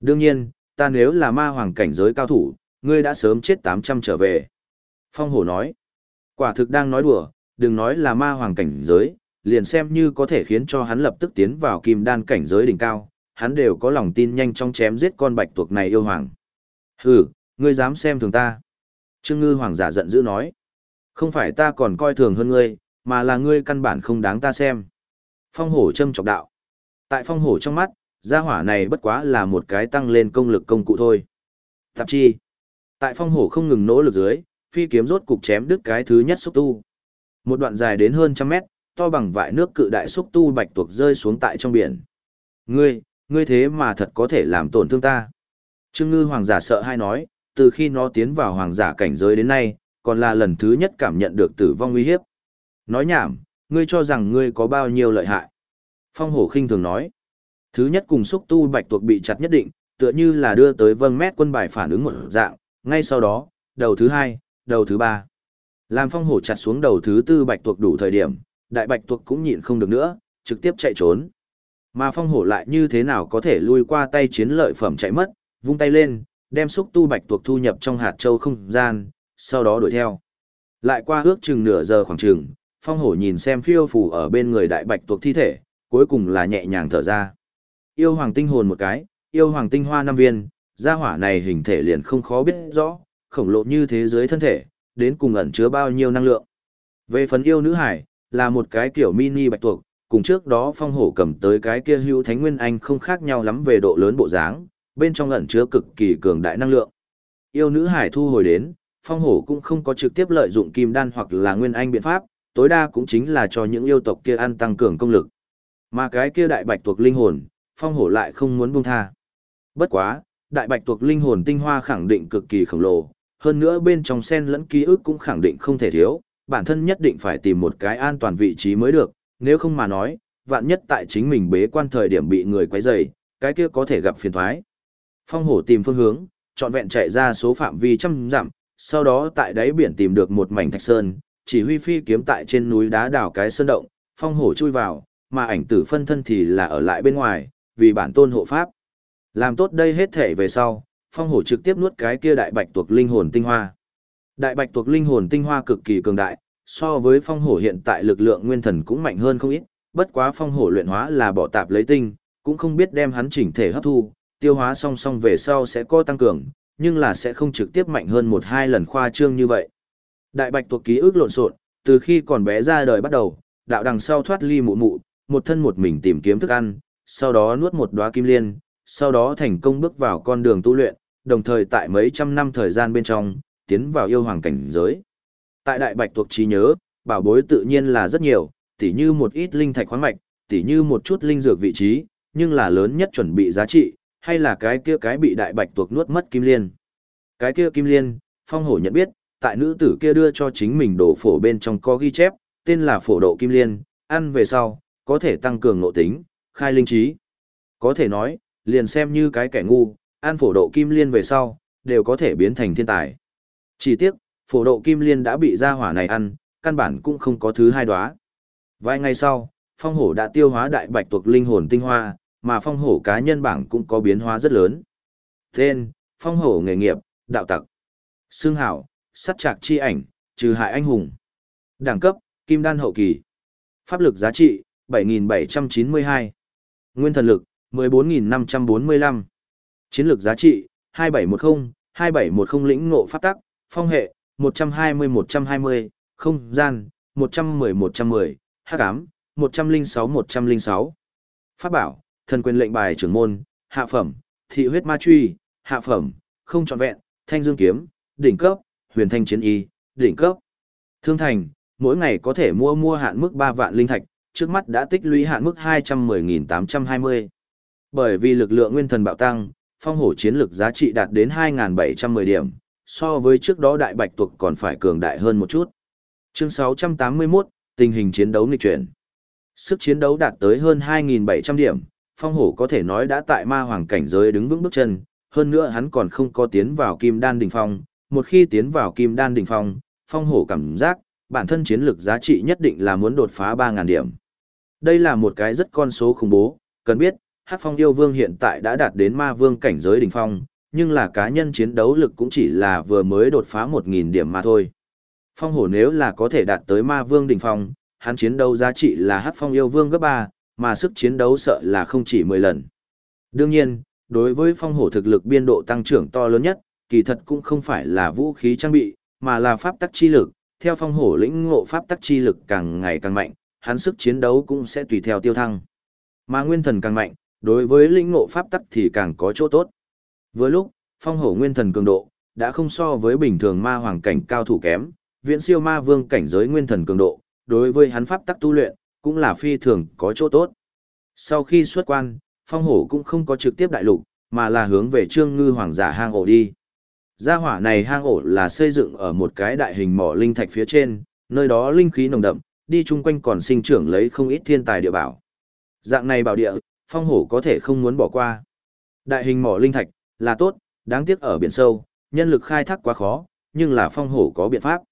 Đương nhiên, ta nếu là ma hoàng cảnh giới cao thủ, ngươi đã sớm chết 800 trở về. Phong hổ nói, quả thực đang nói đùa, đừng nói là ma hoàng cảnh giới, liền xem như có thể khiến cho hắn lập tức tiến vào kim đan cảnh giới đỉnh cao, hắn đều có lòng tin nhanh chóng chém giết con bạch tuộc này yêu hoàng. Hừ, ngươi dám xem thường ta. Trương ngư hoàng giả giận dữ nói, không phải ta còn coi thường hơn ngươi, mà là ngươi căn bản không đáng ta xem. Phong hổ châm chọc đạo. Tại phong hổ trong mắt, gia hỏa này bất quá là một cái tăng lên công lực công cụ thôi. Tạp chi. Tại phong hổ không ngừng nỗ lực dưới, phi kiếm rốt cục chém đứt cái thứ nhất xúc tu. Một đoạn dài đến hơn trăm mét, to bằng vại nước cự đại xúc tu bạch tuộc rơi xuống tại trong biển. Ngươi, ngươi thế mà thật có thể làm tổn thương ta. Trương ngư hoàng giả sợ hai nói, từ khi nó tiến vào hoàng giả cảnh giới đến nay, còn là lần thứ nhất cảm nhận được tử vong nguy hiếp. Nói nhảm, ngươi cho rằng ngươi có bao nhiêu lợi hại. Phong hổ khinh thường nói. Thứ nhất cùng xúc tu bạch tuộc bị chặt nhất định, tựa như là đưa tới vâng mét quân bài phản ứng một dạng, ngay sau đó, đầu thứ hai, đầu thứ ba. Làm phong hổ chặt xuống đầu thứ tư bạch tuộc đủ thời điểm, đại bạch tuộc cũng nhịn không được nữa, trực tiếp chạy trốn. Mà phong hổ lại như thế nào có thể lui qua tay chiến lợi phẩm chạy mất, vung tay lên, đem xúc tu bạch tuộc thu nhập trong hạt châu không gian, sau đó đuổi theo. Lại qua ước chừng nửa giờ khoảng chừng, phong hổ nhìn xem phiêu phù ở bên người đại bạch tuộc thi thể, cuối cùng là nhẹ nhàng thở ra. Yêu hoàng tinh hồn một cái, yêu hoàng tinh hoa năm viên, gia hỏa này hình thể liền không khó biết rõ, khổng lồ như thế giới thân thể, đến cùng ẩn chứa bao nhiêu năng lượng. Về phần yêu nữ hải, là một cái kiểu mini bạch tuộc, cùng trước đó phong hổ cầm tới cái kia hưu thánh nguyên anh không khác nhau lắm về độ lớn bộ dáng, bên trong ẩn chứa cực kỳ cường đại năng lượng. Yêu nữ hải thu hồi đến, phong hổ cũng không có trực tiếp lợi dụng kim đan hoặc là nguyên anh biện pháp, tối đa cũng chính là cho những yêu tộc kia ăn tăng cường công lực. Mà cái kia đại bạch tuộc linh hồn, phong hổ lại không muốn buông tha. Bất quá, đại bạch tuộc linh hồn tinh hoa khẳng định cực kỳ khổng lồ, hơn nữa bên trong sen lẫn ký ức cũng khẳng định không thể thiếu, bản thân nhất định phải tìm một cái an toàn vị trí mới được, nếu không mà nói, vạn nhất tại chính mình bế quan thời điểm bị người quấy rầy, cái kia có thể gặp phiền toái. Phong hổ tìm phương hướng, chọn vẹn chạy ra số phạm vi trăm dặm, sau đó tại đáy biển tìm được một mảnh thạch sơn, chỉ huy phi kiếm tại trên núi đá đào cái sơn động, phong hổ chui vào, mà ảnh tử phân thân thì là ở lại bên ngoài, vì bản tôn hộ pháp. Làm tốt đây hết thể về sau, phong hổ trực tiếp nuốt cái kia đại bạch tuộc linh hồn tinh hoa. Đại bạch tuộc linh hồn tinh hoa cực kỳ cường đại, so với phong hổ hiện tại lực lượng nguyên thần cũng mạnh hơn không ít, bất quá phong hổ luyện hóa là bỏ tạp lấy tinh, cũng không biết đem hắn chỉnh thể hấp thu, tiêu hóa song song về sau sẽ có tăng cường, nhưng là sẽ không trực tiếp mạnh hơn một hai lần khoa trương như vậy. Đại bạch tuộc ký ức lộn xộn, từ khi còn bé ra đời bắt đầu, đạo đằng sau thoát ly mụ mụ, một thân một mình tìm kiếm thức ăn, sau đó nuốt một đóa kim liên, sau đó thành công bước vào con đường tu luyện, đồng thời tại mấy trăm năm thời gian bên trong, tiến vào yêu hoàng cảnh giới. Tại đại bạch tuộc trí nhớ, bảo bối tự nhiên là rất nhiều, tỉ như một ít linh thạch khoáng mạch, tỉ như một chút linh dược vị trí, nhưng là lớn nhất chuẩn bị giá trị, hay là cái kia cái bị đại bạch tuộc nuốt mất kim liên. Cái kia kim liên, phong hổ nhận biết, tại nữ tử kia đưa cho chính mình đổ phổ bên trong có ghi chép, tên là phổ độ kim liên, ăn về sau, có thể tăng cường nội tính, khai linh trí. Có thể nói, liền xem như cái kẻ ngu, ăn phổ độ kim liên về sau, đều có thể biến thành thiên tài. Chỉ tiếc, phổ độ kim liên đã bị gia hỏa này ăn, căn bản cũng không có thứ hai đóa. Vài ngày sau, phong hổ đã tiêu hóa đại bạch tuộc linh hồn tinh hoa, mà phong hổ cá nhân bảng cũng có biến hóa rất lớn. Tên, phong hổ nghề nghiệp, đạo tặc. Xương hảo, sắt trạc chi ảnh, trừ hại anh hùng. Đẳng cấp, kim đan hậu kỳ. Pháp lực giá trị, 7.792. Nguyên thần lực, 14.545. Chiến lược giá trị, 2710, 2710 lĩnh ngộ pháp tắc, phong hệ, 120-120, không gian, 110-110, hắc ám, 106-106. Pháp bảo, thần quyền lệnh bài trưởng môn, hạ phẩm, thị huyết ma truy, hạ phẩm, không trọn vẹn, thanh dương kiếm, đỉnh cấp, huyền thanh chiến y, đỉnh cấp. Thương thành, mỗi ngày có thể mua mua hạn mức 3 vạn linh thạch, trước mắt đã tích lũy hạn mức 210.820. Bởi vì lực lượng nguyên thần bạo tăng, phong hổ chiến lực giá trị đạt đến 2.710 điểm, so với trước đó đại bạch tuộc còn phải cường đại hơn một chút. Chương 681, tình hình chiến đấu nghịch chuyển. Sức chiến đấu đạt tới hơn 2.700 điểm, phong hổ có thể nói đã tại ma hoàng cảnh giới đứng vững bước chân, hơn nữa hắn còn không có tiến vào kim đan đỉnh phong, một khi tiến vào kim đan đỉnh phong, phong hổ cảm giác, bản thân chiến lực giá trị nhất định là muốn đột phá 3.000 điểm. Đây là một cái rất con số khủng bố, cần biết, Hắc Phong yêu vương hiện tại đã đạt đến ma vương cảnh giới đỉnh phong, nhưng là cá nhân chiến đấu lực cũng chỉ là vừa mới đột phá 1.000 điểm mà thôi. Phong hổ nếu là có thể đạt tới ma vương đỉnh phong, hắn chiến đấu giá trị là Hắc Phong yêu vương gấp 3, mà sức chiến đấu sợ là không chỉ 10 lần. Đương nhiên, đối với phong hổ thực lực biên độ tăng trưởng to lớn nhất, kỳ thật cũng không phải là vũ khí trang bị, mà là pháp tắc chi lực, theo phong hổ lĩnh ngộ pháp tắc chi lực càng ngày càng mạnh, hắn sức chiến đấu cũng sẽ tùy theo tiêu thăng. Mà nguyên thần càng mạnh, đối với lĩnh ngộ pháp tắc thì càng có chỗ tốt. Với lúc, phong hổ nguyên thần cường độ, đã không so với bình thường ma hoàng cảnh cao thủ kém, viễn siêu ma vương cảnh giới nguyên thần cường độ, đối với hắn pháp tắc tu luyện, cũng là phi thường có chỗ tốt. Sau khi xuất quan, phong hổ cũng không có trực tiếp đại lục, mà là hướng về trương ngư hoàng giả hang ổ đi. Gia hỏa này hang ổ là xây dựng ở một cái đại hình mỏ linh thạch phía trên, nơi đó linh khí nồng đậm, đi chung quanh còn sinh trưởng lấy không ít thiên tài địa bảo. Dạng này bảo địa, phong hổ có thể không muốn bỏ qua. Đại hình mỏ linh thạch, là tốt, đáng tiếc ở biển sâu, nhân lực khai thác quá khó, nhưng là phong hổ có biện pháp.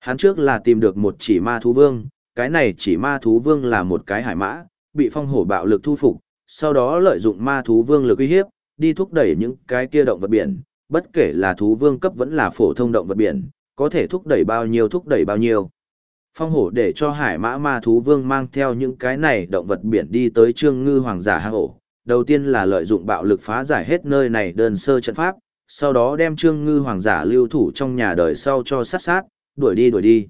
Hắn trước là tìm được một chỉ ma thú vương, cái này chỉ ma thú vương là một cái hải mã, bị phong hổ bạo lực thu phục, sau đó lợi dụng ma thú vương lực uy hiếp, đi thúc đẩy những cái kia động vật biển, bất kể là thú vương cấp vẫn là phổ thông động vật biển, có thể thúc đẩy bao nhiêu thúc đẩy bao nhiêu. Phong hổ để cho hải mã ma thú vương mang theo những cái này động vật biển đi tới trương ngư hoàng giả hang ổ. Đầu tiên là lợi dụng bạo lực phá giải hết nơi này đơn sơ trận pháp, sau đó đem trương ngư hoàng giả lưu thủ trong nhà đời sau cho sát sát, đuổi đi đuổi đi.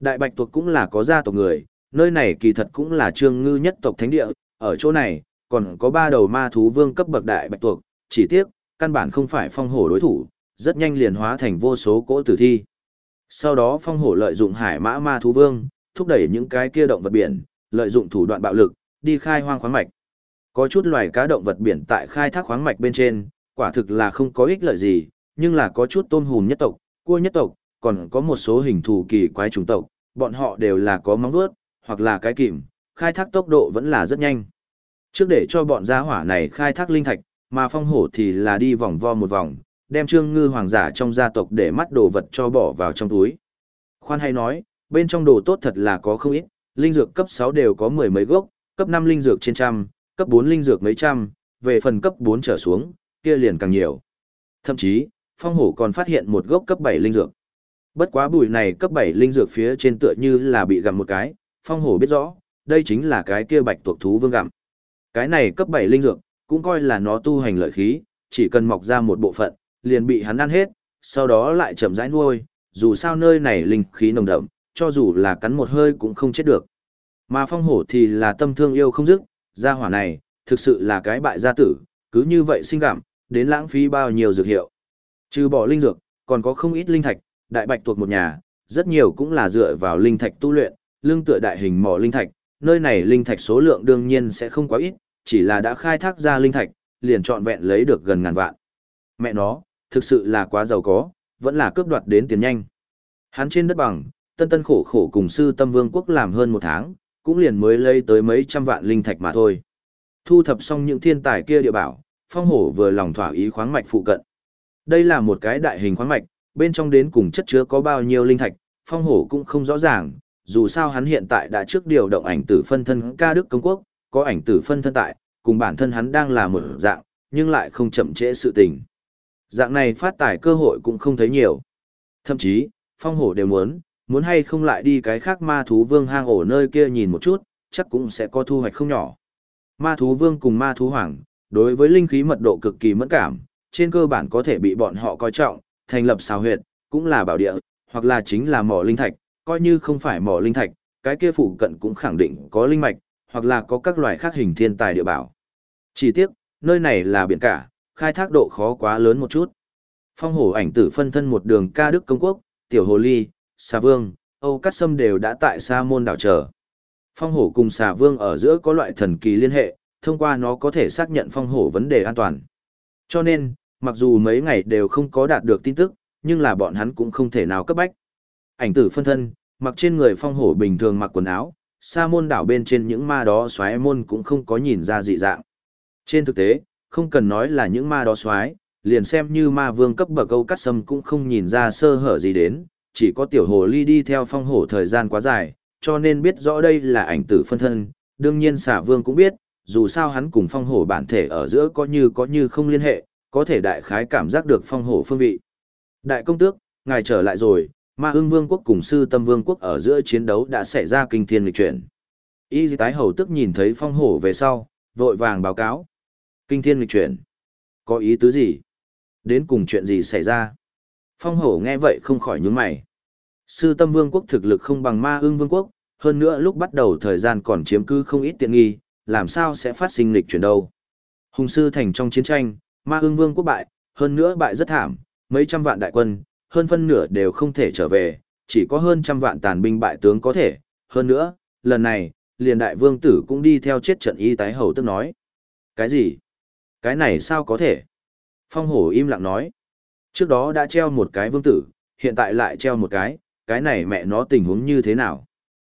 Đại bạch tuộc cũng là có gia tộc người, nơi này kỳ thật cũng là trương ngư nhất tộc thánh địa, ở chỗ này, còn có ba đầu ma thú vương cấp bậc đại bạch tuộc, chỉ tiếc, căn bản không phải phong hổ đối thủ, rất nhanh liền hóa thành vô số cỗ tử thi. Sau đó phong hổ lợi dụng hải mã ma thú vương, thúc đẩy những cái kia động vật biển, lợi dụng thủ đoạn bạo lực, đi khai hoang khoáng mạch. Có chút loài cá động vật biển tại khai thác khoáng mạch bên trên, quả thực là không có ích lợi gì, nhưng là có chút tôm hùm nhất tộc, cua nhất tộc, còn có một số hình thù kỳ quái chủng tộc, bọn họ đều là có móng vuốt, hoặc là cái kìm, khai thác tốc độ vẫn là rất nhanh. Trước để cho bọn gia hỏa này khai thác linh thạch, mà phong hổ thì là đi vòng vo một vòng, đem trương ngư hoàng giả trong gia tộc để mắt đồ vật cho bỏ vào trong túi. Khoan hay nói, bên trong đồ tốt thật là có không ít, linh dược cấp 6 đều có mười mấy gốc, cấp 5 linh dược trên trăm, cấp 4 linh dược mấy trăm, về phần cấp 4 trở xuống, kia liền càng nhiều. Thậm chí, phong hổ còn phát hiện một gốc cấp 7 linh dược. Bất quá bùi này cấp 7 linh dược phía trên tựa như là bị gặm một cái, phong hổ biết rõ, đây chính là cái kia bạch tuộc thú vương gặm. Cái này cấp 7 linh dược, cũng coi là nó tu hành lợi khí, chỉ cần mọc ra một bộ phận, liền bị hắn ăn hết, sau đó lại chậm rãi nuôi, dù sao nơi này linh khí nồng đậm, cho dù là cắn một hơi cũng không chết được. Mà phong hổ thì là tâm thương yêu không dứt, gia hỏa này, thực sự là cái bại gia tử, cứ như vậy sinh cảm, đến lãng phí bao nhiêu dược hiệu. Trừ bỏ linh dược, còn có không ít linh thạch, đại bạch thuộc một nhà, rất nhiều cũng là dựa vào linh thạch tu luyện, lương tựa đại hình mỏ linh thạch, nơi này linh thạch số lượng đương nhiên sẽ không quá ít, chỉ là đã khai thác ra linh thạch, liền trọn vẹn lấy được gần ngàn vạn. Mẹ nó, thực sự là quá giàu có, vẫn là cướp đoạt đến tiền nhanh. Hắn trên đất bằng, tân tân khổ khổ cùng sư tâm vương quốc làm hơn một tháng, cũng liền mới lấy tới mấy trăm vạn linh thạch mà thôi. Thu thập xong những thiên tài kia địa bảo, phong hổ vừa lòng thỏa ý khoáng mạch phụ cận. Đây là một cái đại hình khoáng mạch, bên trong đến cùng chất chứa có bao nhiêu linh thạch, phong hổ cũng không rõ ràng, dù sao hắn hiện tại đã trước điều động ảnh tử phân thân ca đức công quốc, có ảnh tử phân thân tại, cùng bản thân hắn đang là một dạng, nhưng lại không chậm trễ sự tình. Dạng này phát tài cơ hội cũng không thấy nhiều. Thậm chí, phong hổ đều muốn, muốn hay không lại đi cái khác ma thú vương hang ổ nơi kia nhìn một chút, chắc cũng sẽ có thu hoạch không nhỏ. Ma thú vương cùng ma thú hoàng, đối với linh khí mật độ cực kỳ mẫn cảm, trên cơ bản có thể bị bọn họ coi trọng, thành lập xào huyệt, cũng là bảo địa, hoặc là chính là mỏ linh thạch, coi như không phải mỏ linh thạch, cái kia phụ cận cũng khẳng định có linh mạch, hoặc là có các loài khác hình thiên tài địa bảo. Chỉ tiếc, nơi này là biển cả, khai thác độ khó quá lớn một chút. Phong hổ ảnh tử phân thân một đường ca đức công quốc, tiểu hồ ly, xà vương, Âu Cát Sâm đều đã tại Sa môn đảo chờ. Phong hổ cùng xà vương ở giữa có loại thần kỳ liên hệ, thông qua nó có thể xác nhận phong hổ vấn đề an toàn. Cho nên, mặc dù mấy ngày đều không có đạt được tin tức, nhưng là bọn hắn cũng không thể nào cấp bách. Ảnh tử phân thân, mặc trên người phong hổ bình thường mặc quần áo, sa môn đảo bên trên những ma đó xoáy môn cũng không có nhìn ra dị dạng. Trên thực tế, không cần nói là những ma đó xoáy, liền xem như ma vương cấp bậc câu cắt sâm cũng không nhìn ra sơ hở gì đến, chỉ có tiểu hồ ly đi theo phong hổ thời gian quá dài, cho nên biết rõ đây là ảnh tử phân thân, đương nhiên xả vương cũng biết, dù sao hắn cùng phong hổ bản thể ở giữa có như có như không liên hệ, có thể đại khái cảm giác được phong hổ phương vị. Đại công tước, ngài trở lại rồi, ma ưng vương quốc cùng sư tâm vương quốc ở giữa chiến đấu đã xảy ra kinh thiên lịch chuyển. Y tái hầu tức nhìn thấy phong hổ về sau, vội vàng báo cáo. Kinh thiên lịch chuyển. Có ý tứ gì? Đến cùng chuyện gì xảy ra? Phong hổ nghe vậy không khỏi nhướng mày. Sư tâm vương quốc thực lực không bằng ma ưng vương quốc, hơn nữa lúc bắt đầu thời gian còn chiếm cư không ít tiện nghi, làm sao sẽ phát sinh lịch chuyển đâu. Hùng sư thành trong chiến tranh, ma ưng vương quốc bại, hơn nữa bại rất thảm, mấy trăm vạn đại quân, hơn phân nửa đều không thể trở về, chỉ có hơn trăm vạn tàn binh bại tướng có thể, hơn nữa, lần này, liền đại vương tử cũng đi theo chết trận y tái hầu tức nói. Cái gì? Cái này sao có thể? Phong hổ im lặng nói. Trước đó đã treo một cái vương tử, hiện tại lại treo một cái, cái này mẹ nó tình huống như thế nào?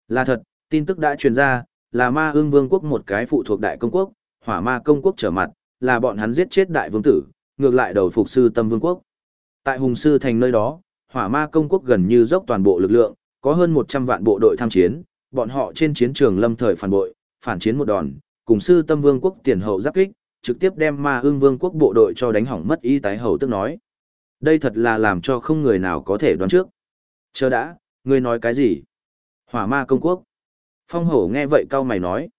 Là thật, tin tức đã truyền ra, là ma ương vương quốc một cái phụ thuộc đại công quốc, hỏa ma công quốc trở mặt, là bọn hắn giết chết đại vương tử, ngược lại đầu phục sư tâm vương quốc. Tại hùng sư thành nơi đó, hỏa ma công quốc gần như dốc toàn bộ lực lượng, có hơn 100 vạn bộ đội tham chiến, bọn họ trên chiến trường lâm thời phản bội, phản chiến một đòn, cùng sư tâm vương quốc tiền hậu giáp kích, trực tiếp đem ma ương vương quốc bộ đội cho đánh hỏng mất y tái hầu tức nói. Đây thật là làm cho không người nào có thể đoán trước. Chờ đã, ngươi nói cái gì? Hỏa ma công quốc. Phong hổ nghe vậy cao mày nói.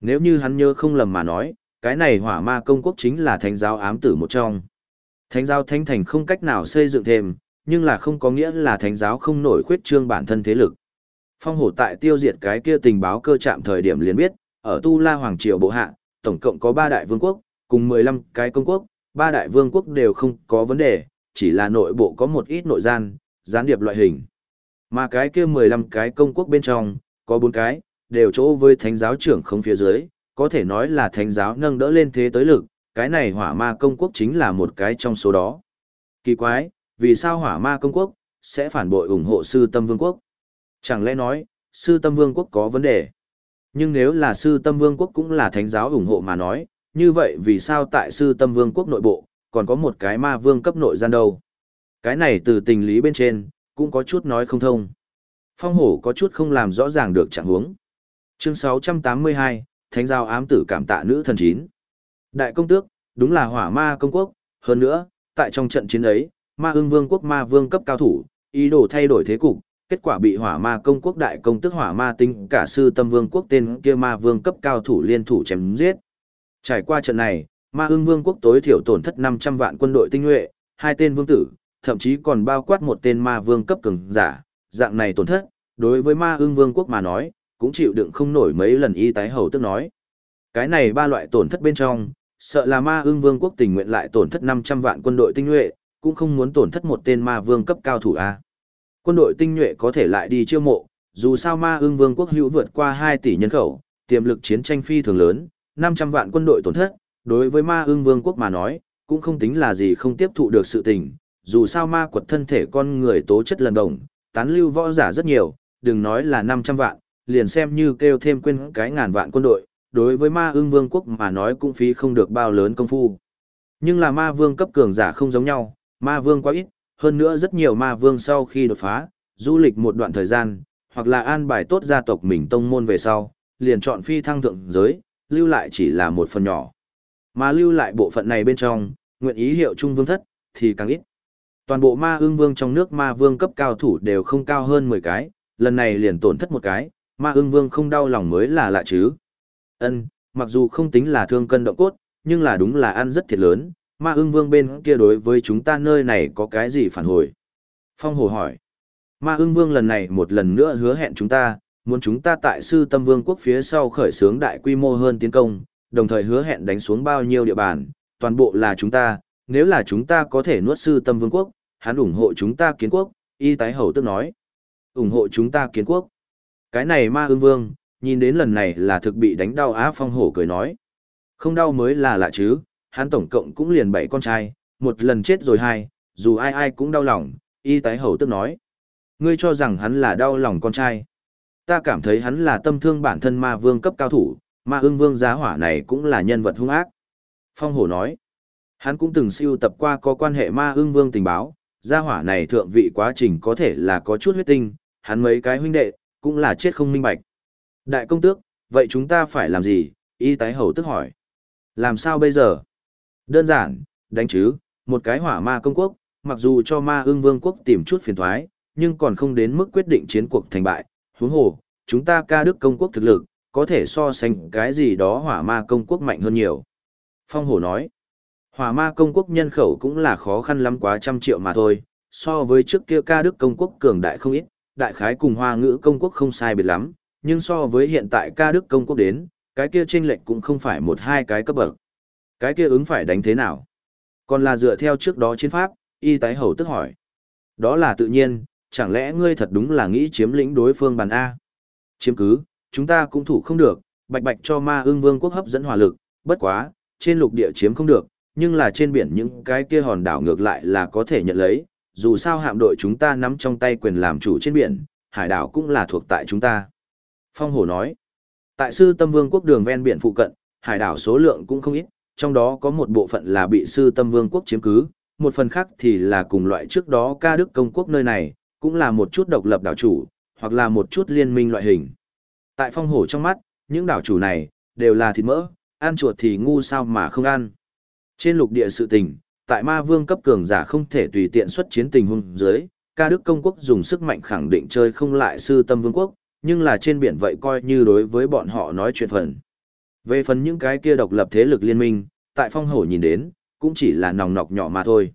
Nếu như hắn nhớ không lầm mà nói, cái này hỏa ma công quốc chính là thánh giáo ám tử một trong. Thánh giáo thánh thành không cách nào xây dựng thêm, nhưng là không có nghĩa là thánh giáo không nổi khuyết trương bản thân thế lực. Phong hổ tại tiêu diệt cái kia tình báo cơ chạm thời điểm liền biết, ở Tu La Hoàng Triều Bộ Hạ, tổng cộng có 3 đại vương quốc, cùng 15 cái công quốc, 3 đại vương quốc đều không có vấn đề, chỉ là nội bộ có một ít nội gian, gián điệp loại hình. Mà cái kia 15 cái công quốc bên trong, có 4 cái, đều chỗ với thánh giáo trưởng không phía dưới, có thể nói là thánh giáo nâng đỡ lên thế tới lực, cái này hỏa ma công quốc chính là một cái trong số đó. Kỳ quái, vì sao hỏa ma công quốc sẽ phản bội ủng hộ sư tâm vương quốc? Chẳng lẽ nói, sư tâm vương quốc có vấn đề? Nhưng nếu là sư tâm vương quốc cũng là thánh giáo ủng hộ mà nói, như vậy vì sao tại sư tâm vương quốc nội bộ, còn có một cái ma vương cấp nội gian đâu? Cái này từ tình lý bên trên, cũng có chút nói không thông. Phong hổ có chút không làm rõ ràng được trạng huống. Chương 682, Thánh giao ám tử cảm tạ nữ thần chín. Đại công tước, đúng là hỏa ma công quốc, hơn nữa, tại trong trận chiến ấy, ma Ưng vương quốc ma vương cấp cao thủ, ý đồ thay đổi thế cục, kết quả bị hỏa ma công quốc đại công tước hỏa ma tinh cả sư tâm vương quốc tên kia ma vương cấp cao thủ liên thủ chém giết. Trải qua trận này, Ma ưng vương quốc tối thiểu tổn thất 500 vạn quân đội tinh nhuệ, hai tên vương tử, thậm chí còn bao quát một tên ma vương cấp cường giả, dạng này tổn thất, đối với ma ưng vương quốc mà nói, cũng chịu đựng không nổi mấy lần y tái hầu tức nói. Cái này ba loại tổn thất bên trong, sợ là ma ưng vương quốc tình nguyện lại tổn thất 500 vạn quân đội tinh nhuệ, cũng không muốn tổn thất một tên ma vương cấp cao thủ A. Quân đội tinh nhuệ có thể lại đi chiêu mộ, dù sao ma ưng vương quốc hữu vượt qua 2 tỷ nhân khẩu, tiềm lực chiến tranh phi thường lớn, 500 vạn quân đội tổn thất, đối với ma ưng vương quốc mà nói, cũng không tính là gì không tiếp thụ được sự tình, dù sao ma quật thân thể con người tố chất lần đồng, tán lưu võ giả rất nhiều, đừng nói là 500 vạn, liền xem như kêu thêm quên cái ngàn vạn quân đội, đối với ma ưng vương quốc mà nói cũng phí không được bao lớn công phu. Nhưng là ma vương cấp cường giả không giống nhau, ma vương quá ít, hơn nữa rất nhiều ma vương sau khi đột phá, du lịch một đoạn thời gian, hoặc là an bài tốt gia tộc mình tông môn về sau, liền chọn phi thăng thượng giới, lưu lại chỉ là một phần nhỏ. Mà lưu lại bộ phận này bên trong, nguyện ý hiệu trung vương thất, thì càng ít. Toàn bộ ma ương vương trong nước ma vương cấp cao thủ đều không cao hơn 10 cái, lần này liền tổn thất một cái, ma Ưng vương không đau lòng mới là lạ chứ. Ân, mặc dù không tính là thương cân động cốt, nhưng là đúng là ăn rất thiệt lớn, ma Ưng vương bên kia đối với chúng ta nơi này có cái gì phản hồi? Phong hồ hỏi. Ma Ưng vương lần này một lần nữa hứa hẹn chúng ta, muốn chúng ta tại sư tâm vương quốc phía sau khởi xướng đại quy mô hơn tiến công, đồng thời hứa hẹn đánh xuống bao nhiêu địa bàn, toàn bộ là chúng ta, nếu là chúng ta có thể nuốt sư tâm vương quốc, hắn ủng hộ chúng ta kiến quốc, y tái hầu tức nói. ủng hộ chúng ta kiến quốc. Cái này ma ưng vương, nhìn đến lần này là thực bị đánh đau á phong hổ cười nói. Không đau mới là lạ chứ, hắn tổng cộng cũng liền bảy con trai, một lần chết rồi hai, dù ai ai cũng đau lòng, y tái hầu tức nói. Ngươi cho rằng hắn là đau lòng con trai. Ta cảm thấy hắn là tâm thương bản thân ma vương cấp cao thủ, ma ưng vương giá hỏa này cũng là nhân vật hung ác. Phong hổ nói, hắn cũng từng siêu tập qua có quan hệ ma ưng vương tình báo, gia hỏa này thượng vị quá trình có thể là có chút huyết tinh, hắn mấy cái huynh đệ, cũng là chết không minh bạch. Đại công tước, vậy chúng ta phải làm gì? Y tái hầu tức hỏi. Làm sao bây giờ? Đơn giản, đánh chứ, một cái hỏa ma công quốc, mặc dù cho ma ương vương quốc tìm chút phiền thoái, nhưng còn không đến mức quyết định chiến cuộc thành bại. Huống hồ, chúng ta ca đức công quốc thực lực, có thể so sánh cái gì đó hỏa ma công quốc mạnh hơn nhiều. Phong hổ nói, hỏa ma công quốc nhân khẩu cũng là khó khăn lắm quá trăm triệu mà thôi, so với trước kia ca đức công quốc cường đại không ít, đại khái cùng hoa ngữ công quốc không sai biệt lắm, nhưng so với hiện tại ca đức công quốc đến, cái kia chênh lệch cũng không phải một hai cái cấp bậc. Cái kia ứng phải đánh thế nào? Còn là dựa theo trước đó chiến pháp, y tái hầu tức hỏi. Đó là tự nhiên, chẳng lẽ ngươi thật đúng là nghĩ chiếm lĩnh đối phương bàn A? Chiếm cứ, chúng ta cũng thủ không được, bạch bạch cho ma ương vương quốc hấp dẫn hỏa lực, bất quá, trên lục địa chiếm không được, nhưng là trên biển những cái kia hòn đảo ngược lại là có thể nhận lấy, dù sao hạm đội chúng ta nắm trong tay quyền làm chủ trên biển, hải đảo cũng là thuộc tại chúng ta. Phong Hổ nói, tại sư tâm vương quốc đường ven biển phụ cận, hải đảo số lượng cũng không ít, trong đó có một bộ phận là bị sư tâm vương quốc chiếm cứ, một phần khác thì là cùng loại trước đó ca đức công quốc nơi này, cũng là một chút độc lập đảo chủ, hoặc là một chút liên minh loại hình. Tại phong hổ trong mắt, những đảo chủ này, đều là thịt mỡ, ăn chuột thì ngu sao mà không ăn. Trên lục địa sự tình, tại ma vương cấp cường giả không thể tùy tiện xuất chiến tình huống dưới, ca đức công quốc dùng sức mạnh khẳng định chơi không lại sư tâm vương quốc, nhưng là trên biển vậy coi như đối với bọn họ nói chuyện phần. Về phần những cái kia độc lập thế lực liên minh, tại phong hổ nhìn đến, cũng chỉ là nòng nọc nhỏ mà thôi.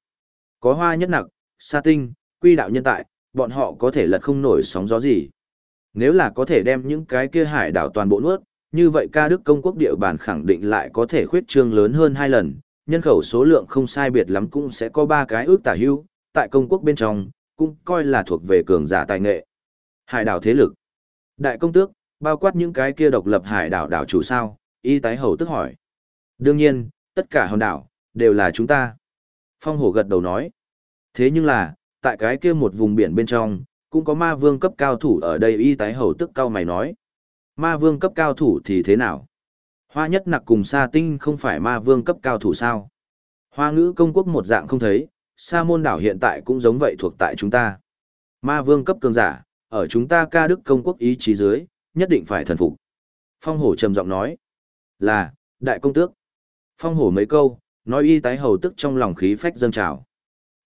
Có hoa nhất nặc, sa tinh, quy đạo nhân tại, bọn họ có thể lật không nổi sóng gió gì. Nếu là có thể đem những cái kia hải đảo toàn bộ nuốt, như vậy ca đức công quốc địa bàn khẳng định lại có thể khuyết trương lớn hơn hai lần, nhân khẩu số lượng không sai biệt lắm cũng sẽ có ba cái ước tả hưu, tại công quốc bên trong, cũng coi là thuộc về cường giả tài nghệ. Hải đảo thế lực. Đại công tước, bao quát những cái kia độc lập hải đảo đảo chủ sao, y tái hầu tức hỏi. Đương nhiên, tất cả hòn đảo, đều là chúng ta. Phong hổ gật đầu nói. Thế nhưng là, tại cái kia một vùng biển bên trong, cũng có ma vương cấp cao thủ ở đây y tái hầu tức cao mày nói. Ma vương cấp cao thủ thì thế nào? Hoa nhất nặc cùng sa tinh không phải ma vương cấp cao thủ sao? Hoa ngữ công quốc một dạng không thấy, sa môn đảo hiện tại cũng giống vậy thuộc tại chúng ta. Ma vương cấp cường giả, ở chúng ta ca đức công quốc ý chí dưới, nhất định phải thần phục. Phong hổ trầm giọng nói, là, đại công tước. Phong hổ mấy câu, nói y tái hầu tức trong lòng khí phách dâng trào.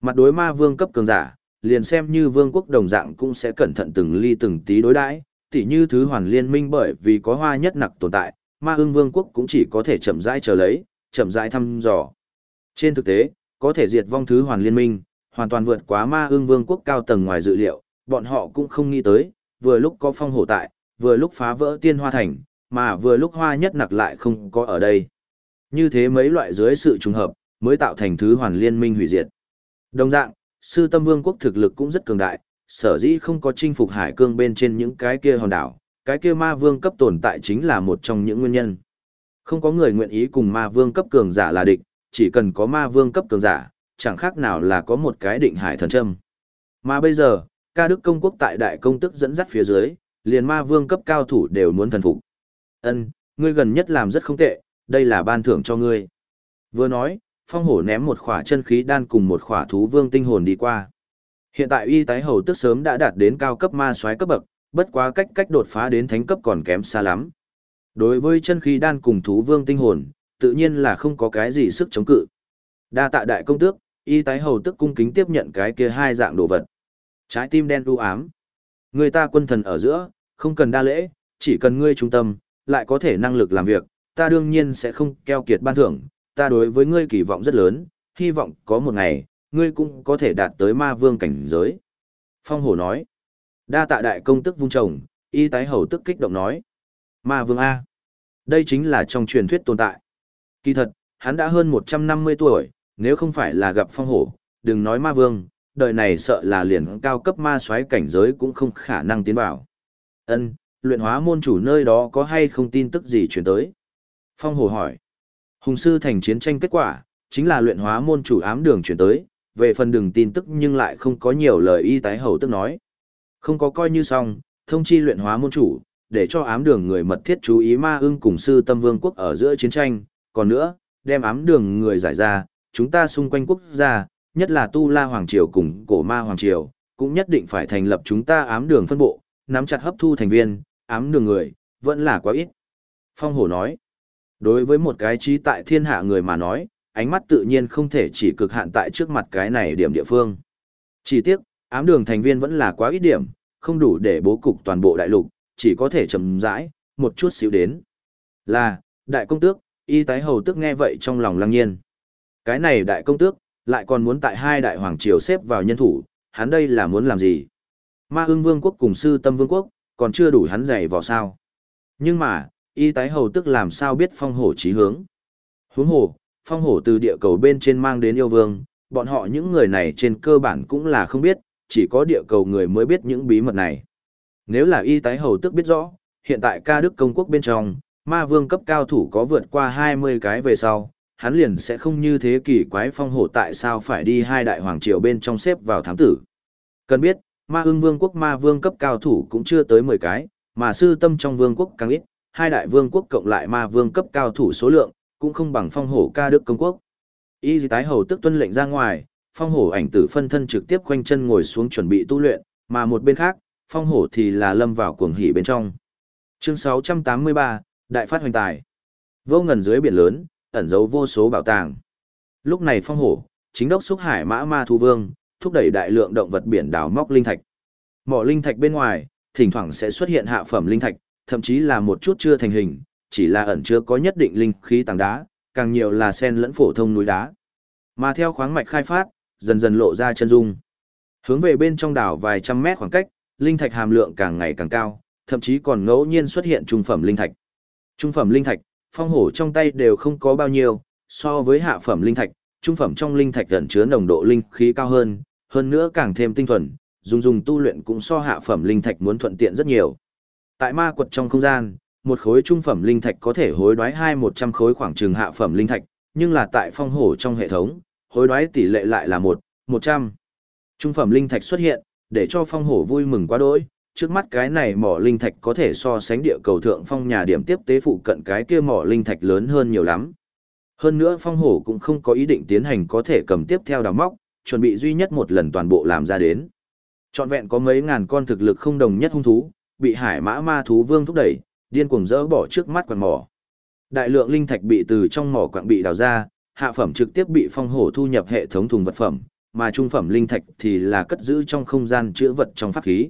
Mặt đối ma vương cấp cường giả, liền xem như vương quốc đồng dạng cũng sẽ cẩn thận từng ly từng tí đối đãi, tỉ như thứ hoàn liên minh bởi vì có hoa nhất nặc tồn tại, ma ưng vương quốc cũng chỉ có thể chậm rãi chờ lấy, chậm rãi thăm dò. Trên thực tế, có thể diệt vong thứ hoàn liên minh, hoàn toàn vượt quá ma Ưng vương quốc cao tầng ngoài dự liệu, bọn họ cũng không nghĩ tới, vừa lúc có phong hổ tại, vừa lúc phá vỡ tiên hoa thành, mà vừa lúc hoa nhất nặc lại không có ở đây. Như thế mấy loại dưới sự trùng hợp, mới tạo thành thứ hoàn liên minh hủy diệt. Đồng dạng, sư tâm vương quốc thực lực cũng rất cường đại, sở dĩ không có chinh phục hải cương bên trên những cái kia hòn đảo, cái kia ma vương cấp tồn tại chính là một trong những nguyên nhân. Không có người nguyện ý cùng ma vương cấp cường giả là địch, chỉ cần có ma vương cấp cường giả, chẳng khác nào là có một cái định hải thần châm. Mà bây giờ, ca đức công quốc tại đại công tức dẫn dắt phía dưới, liền ma vương cấp cao thủ đều muốn thần phục. Ân, ngươi gần nhất làm rất không tệ, đây là ban thưởng cho ngươi. Vừa nói, phong hổ ném một khỏa chân khí đan cùng một khỏa thú vương tinh hồn đi qua. Hiện tại y tái hầu tức sớm đã đạt đến cao cấp ma soái cấp bậc, bất quá cách cách đột phá đến thánh cấp còn kém xa lắm. Đối với chân khí đan cùng thú vương tinh hồn, tự nhiên là không có cái gì sức chống cự. Đa tạ đại công tước, y tái hầu tức cung kính tiếp nhận cái kia hai dạng đồ vật. Trái tim đen u ám. Người ta quân thần ở giữa, không cần đa lễ, chỉ cần ngươi trung tâm, lại có thể năng lực làm việc, ta đương nhiên sẽ không keo kiệt ban thưởng, ta đối với ngươi kỳ vọng rất lớn, hy vọng có một ngày, ngươi cũng có thể đạt tới ma vương cảnh giới. Phong hổ nói, đa tạ đại công tức vung chồng, y tái hầu tức kích động nói, ma vương A. Đây chính là trong truyền thuyết tồn tại. Kỳ thật, hắn đã hơn 150 tuổi, nếu không phải là gặp phong hổ, đừng nói ma vương, đời này sợ là liền cao cấp ma xoáy cảnh giới cũng không khả năng tiến vào. Ân, luyện hóa môn chủ nơi đó có hay không tin tức gì chuyển tới? Phong hổ hỏi. Hùng sư thành chiến tranh kết quả, chính là luyện hóa môn chủ ám đường chuyển tới, về phần đường tin tức nhưng lại không có nhiều lời y tái hầu tức nói. Không có coi như xong, thông chi luyện hóa môn chủ, để cho ám đường người mật thiết chú ý ma ưng cùng sư tâm vương quốc ở giữa chiến tranh, còn nữa, đem ám đường người giải ra, chúng ta xung quanh quốc gia, nhất là Tu La Hoàng Triều cùng cổ ma Hoàng Triều, cũng nhất định phải thành lập chúng ta ám đường phân bộ, nắm chặt hấp thu thành viên, ám đường người, vẫn là quá ít. Phong hổ nói, đối với một cái trí tại thiên hạ người mà nói, ánh mắt tự nhiên không thể chỉ cực hạn tại trước mặt cái này điểm địa phương. Chỉ tiếc, ám đường thành viên vẫn là quá ít điểm, không đủ để bố cục toàn bộ đại lục, chỉ có thể chậm rãi, một chút xíu đến. Là, đại công tước, y tái hầu tước nghe vậy trong lòng lăng nhiên. Cái này đại công tước, lại còn muốn tại hai đại hoàng triều xếp vào nhân thủ, hắn đây là muốn làm gì? Ma ưng vương quốc cùng sư tâm vương quốc, còn chưa đủ hắn dày vào sao. Nhưng mà, y tái hầu tức làm sao biết phong hổ trí hướng. Huống hồ, phong hổ từ địa cầu bên trên mang đến yêu vương, bọn họ những người này trên cơ bản cũng là không biết, chỉ có địa cầu người mới biết những bí mật này. Nếu là y tái hầu tức biết rõ, hiện tại ca đức công quốc bên trong, ma vương cấp cao thủ có vượt qua 20 cái về sau, hắn liền sẽ không như thế kỷ quái phong hổ tại sao phải đi hai đại hoàng triều bên trong xếp vào thám tử. Cần biết, ma ưng vương quốc ma vương cấp cao thủ cũng chưa tới 10 cái, mà sư tâm trong vương quốc càng ít, hai đại vương quốc cộng lại ma vương cấp cao thủ số lượng, cũng không bằng phong hổ ca đức công quốc. Y tái hầu tức tuân lệnh ra ngoài, phong hổ ảnh tử phân thân trực tiếp khoanh chân ngồi xuống chuẩn bị tu luyện, mà một bên khác, phong hổ thì là lâm vào cuồng hỉ bên trong. Chương 683, Đại phát hoành tài. Vô ngần dưới biển lớn, ẩn giấu vô số bảo tàng. Lúc này phong hổ, chính đốc xúc hải mã ma thu vương, thúc đẩy đại lượng động vật biển đào móc linh thạch. Mỏ linh thạch bên ngoài, thỉnh thoảng sẽ xuất hiện hạ phẩm linh thạch, thậm chí là một chút chưa thành hình, chỉ là ẩn chứa có nhất định linh khí tảng đá, càng nhiều là sen lẫn phổ thông núi đá. Mà theo khoáng mạch khai phát, dần dần lộ ra chân dung. Hướng về bên trong đảo vài trăm mét khoảng cách, linh thạch hàm lượng càng ngày càng cao, thậm chí còn ngẫu nhiên xuất hiện trung phẩm linh thạch. Trung phẩm linh thạch, phong hổ trong tay đều không có bao nhiêu, so với hạ phẩm linh thạch, trung phẩm trong linh thạch ẩn chứa nồng độ linh khí cao hơn, hơn nữa càng thêm tinh thuần, dùng dùng tu luyện cũng so hạ phẩm linh thạch muốn thuận tiện rất nhiều. Tại ma quật trong không gian, một khối trung phẩm linh thạch có thể hối đoái hai một trăm khối khoảng trường hạ phẩm linh thạch, nhưng là tại phong hổ trong hệ thống, hối đoái tỷ lệ lại là một một trăm Trung phẩm linh thạch xuất hiện, để cho phong hổ vui mừng quá đỗi, trước mắt cái này mỏ linh thạch có thể so sánh địa cầu thượng phong nhà điểm tiếp tế phụ cận cái kia mỏ linh thạch lớn hơn nhiều lắm. Hơn nữa phong hổ cũng không có ý định tiến hành có thể cầm tiếp theo đào móc, chuẩn bị duy nhất một lần toàn bộ làm ra đến. Trọn vẹn có mấy ngàn con thực lực không đồng nhất hung thú, bị hải mã ma thú vương thúc đẩy, điên cuồng dỡ bỏ trước mắt quặng mỏ. Đại lượng linh thạch bị từ trong mỏ quặng bị đào ra, hạ phẩm trực tiếp bị phong hổ thu nhập hệ thống thùng vật phẩm, mà trung phẩm linh thạch thì là cất giữ trong không gian chữa vật trong pháp khí.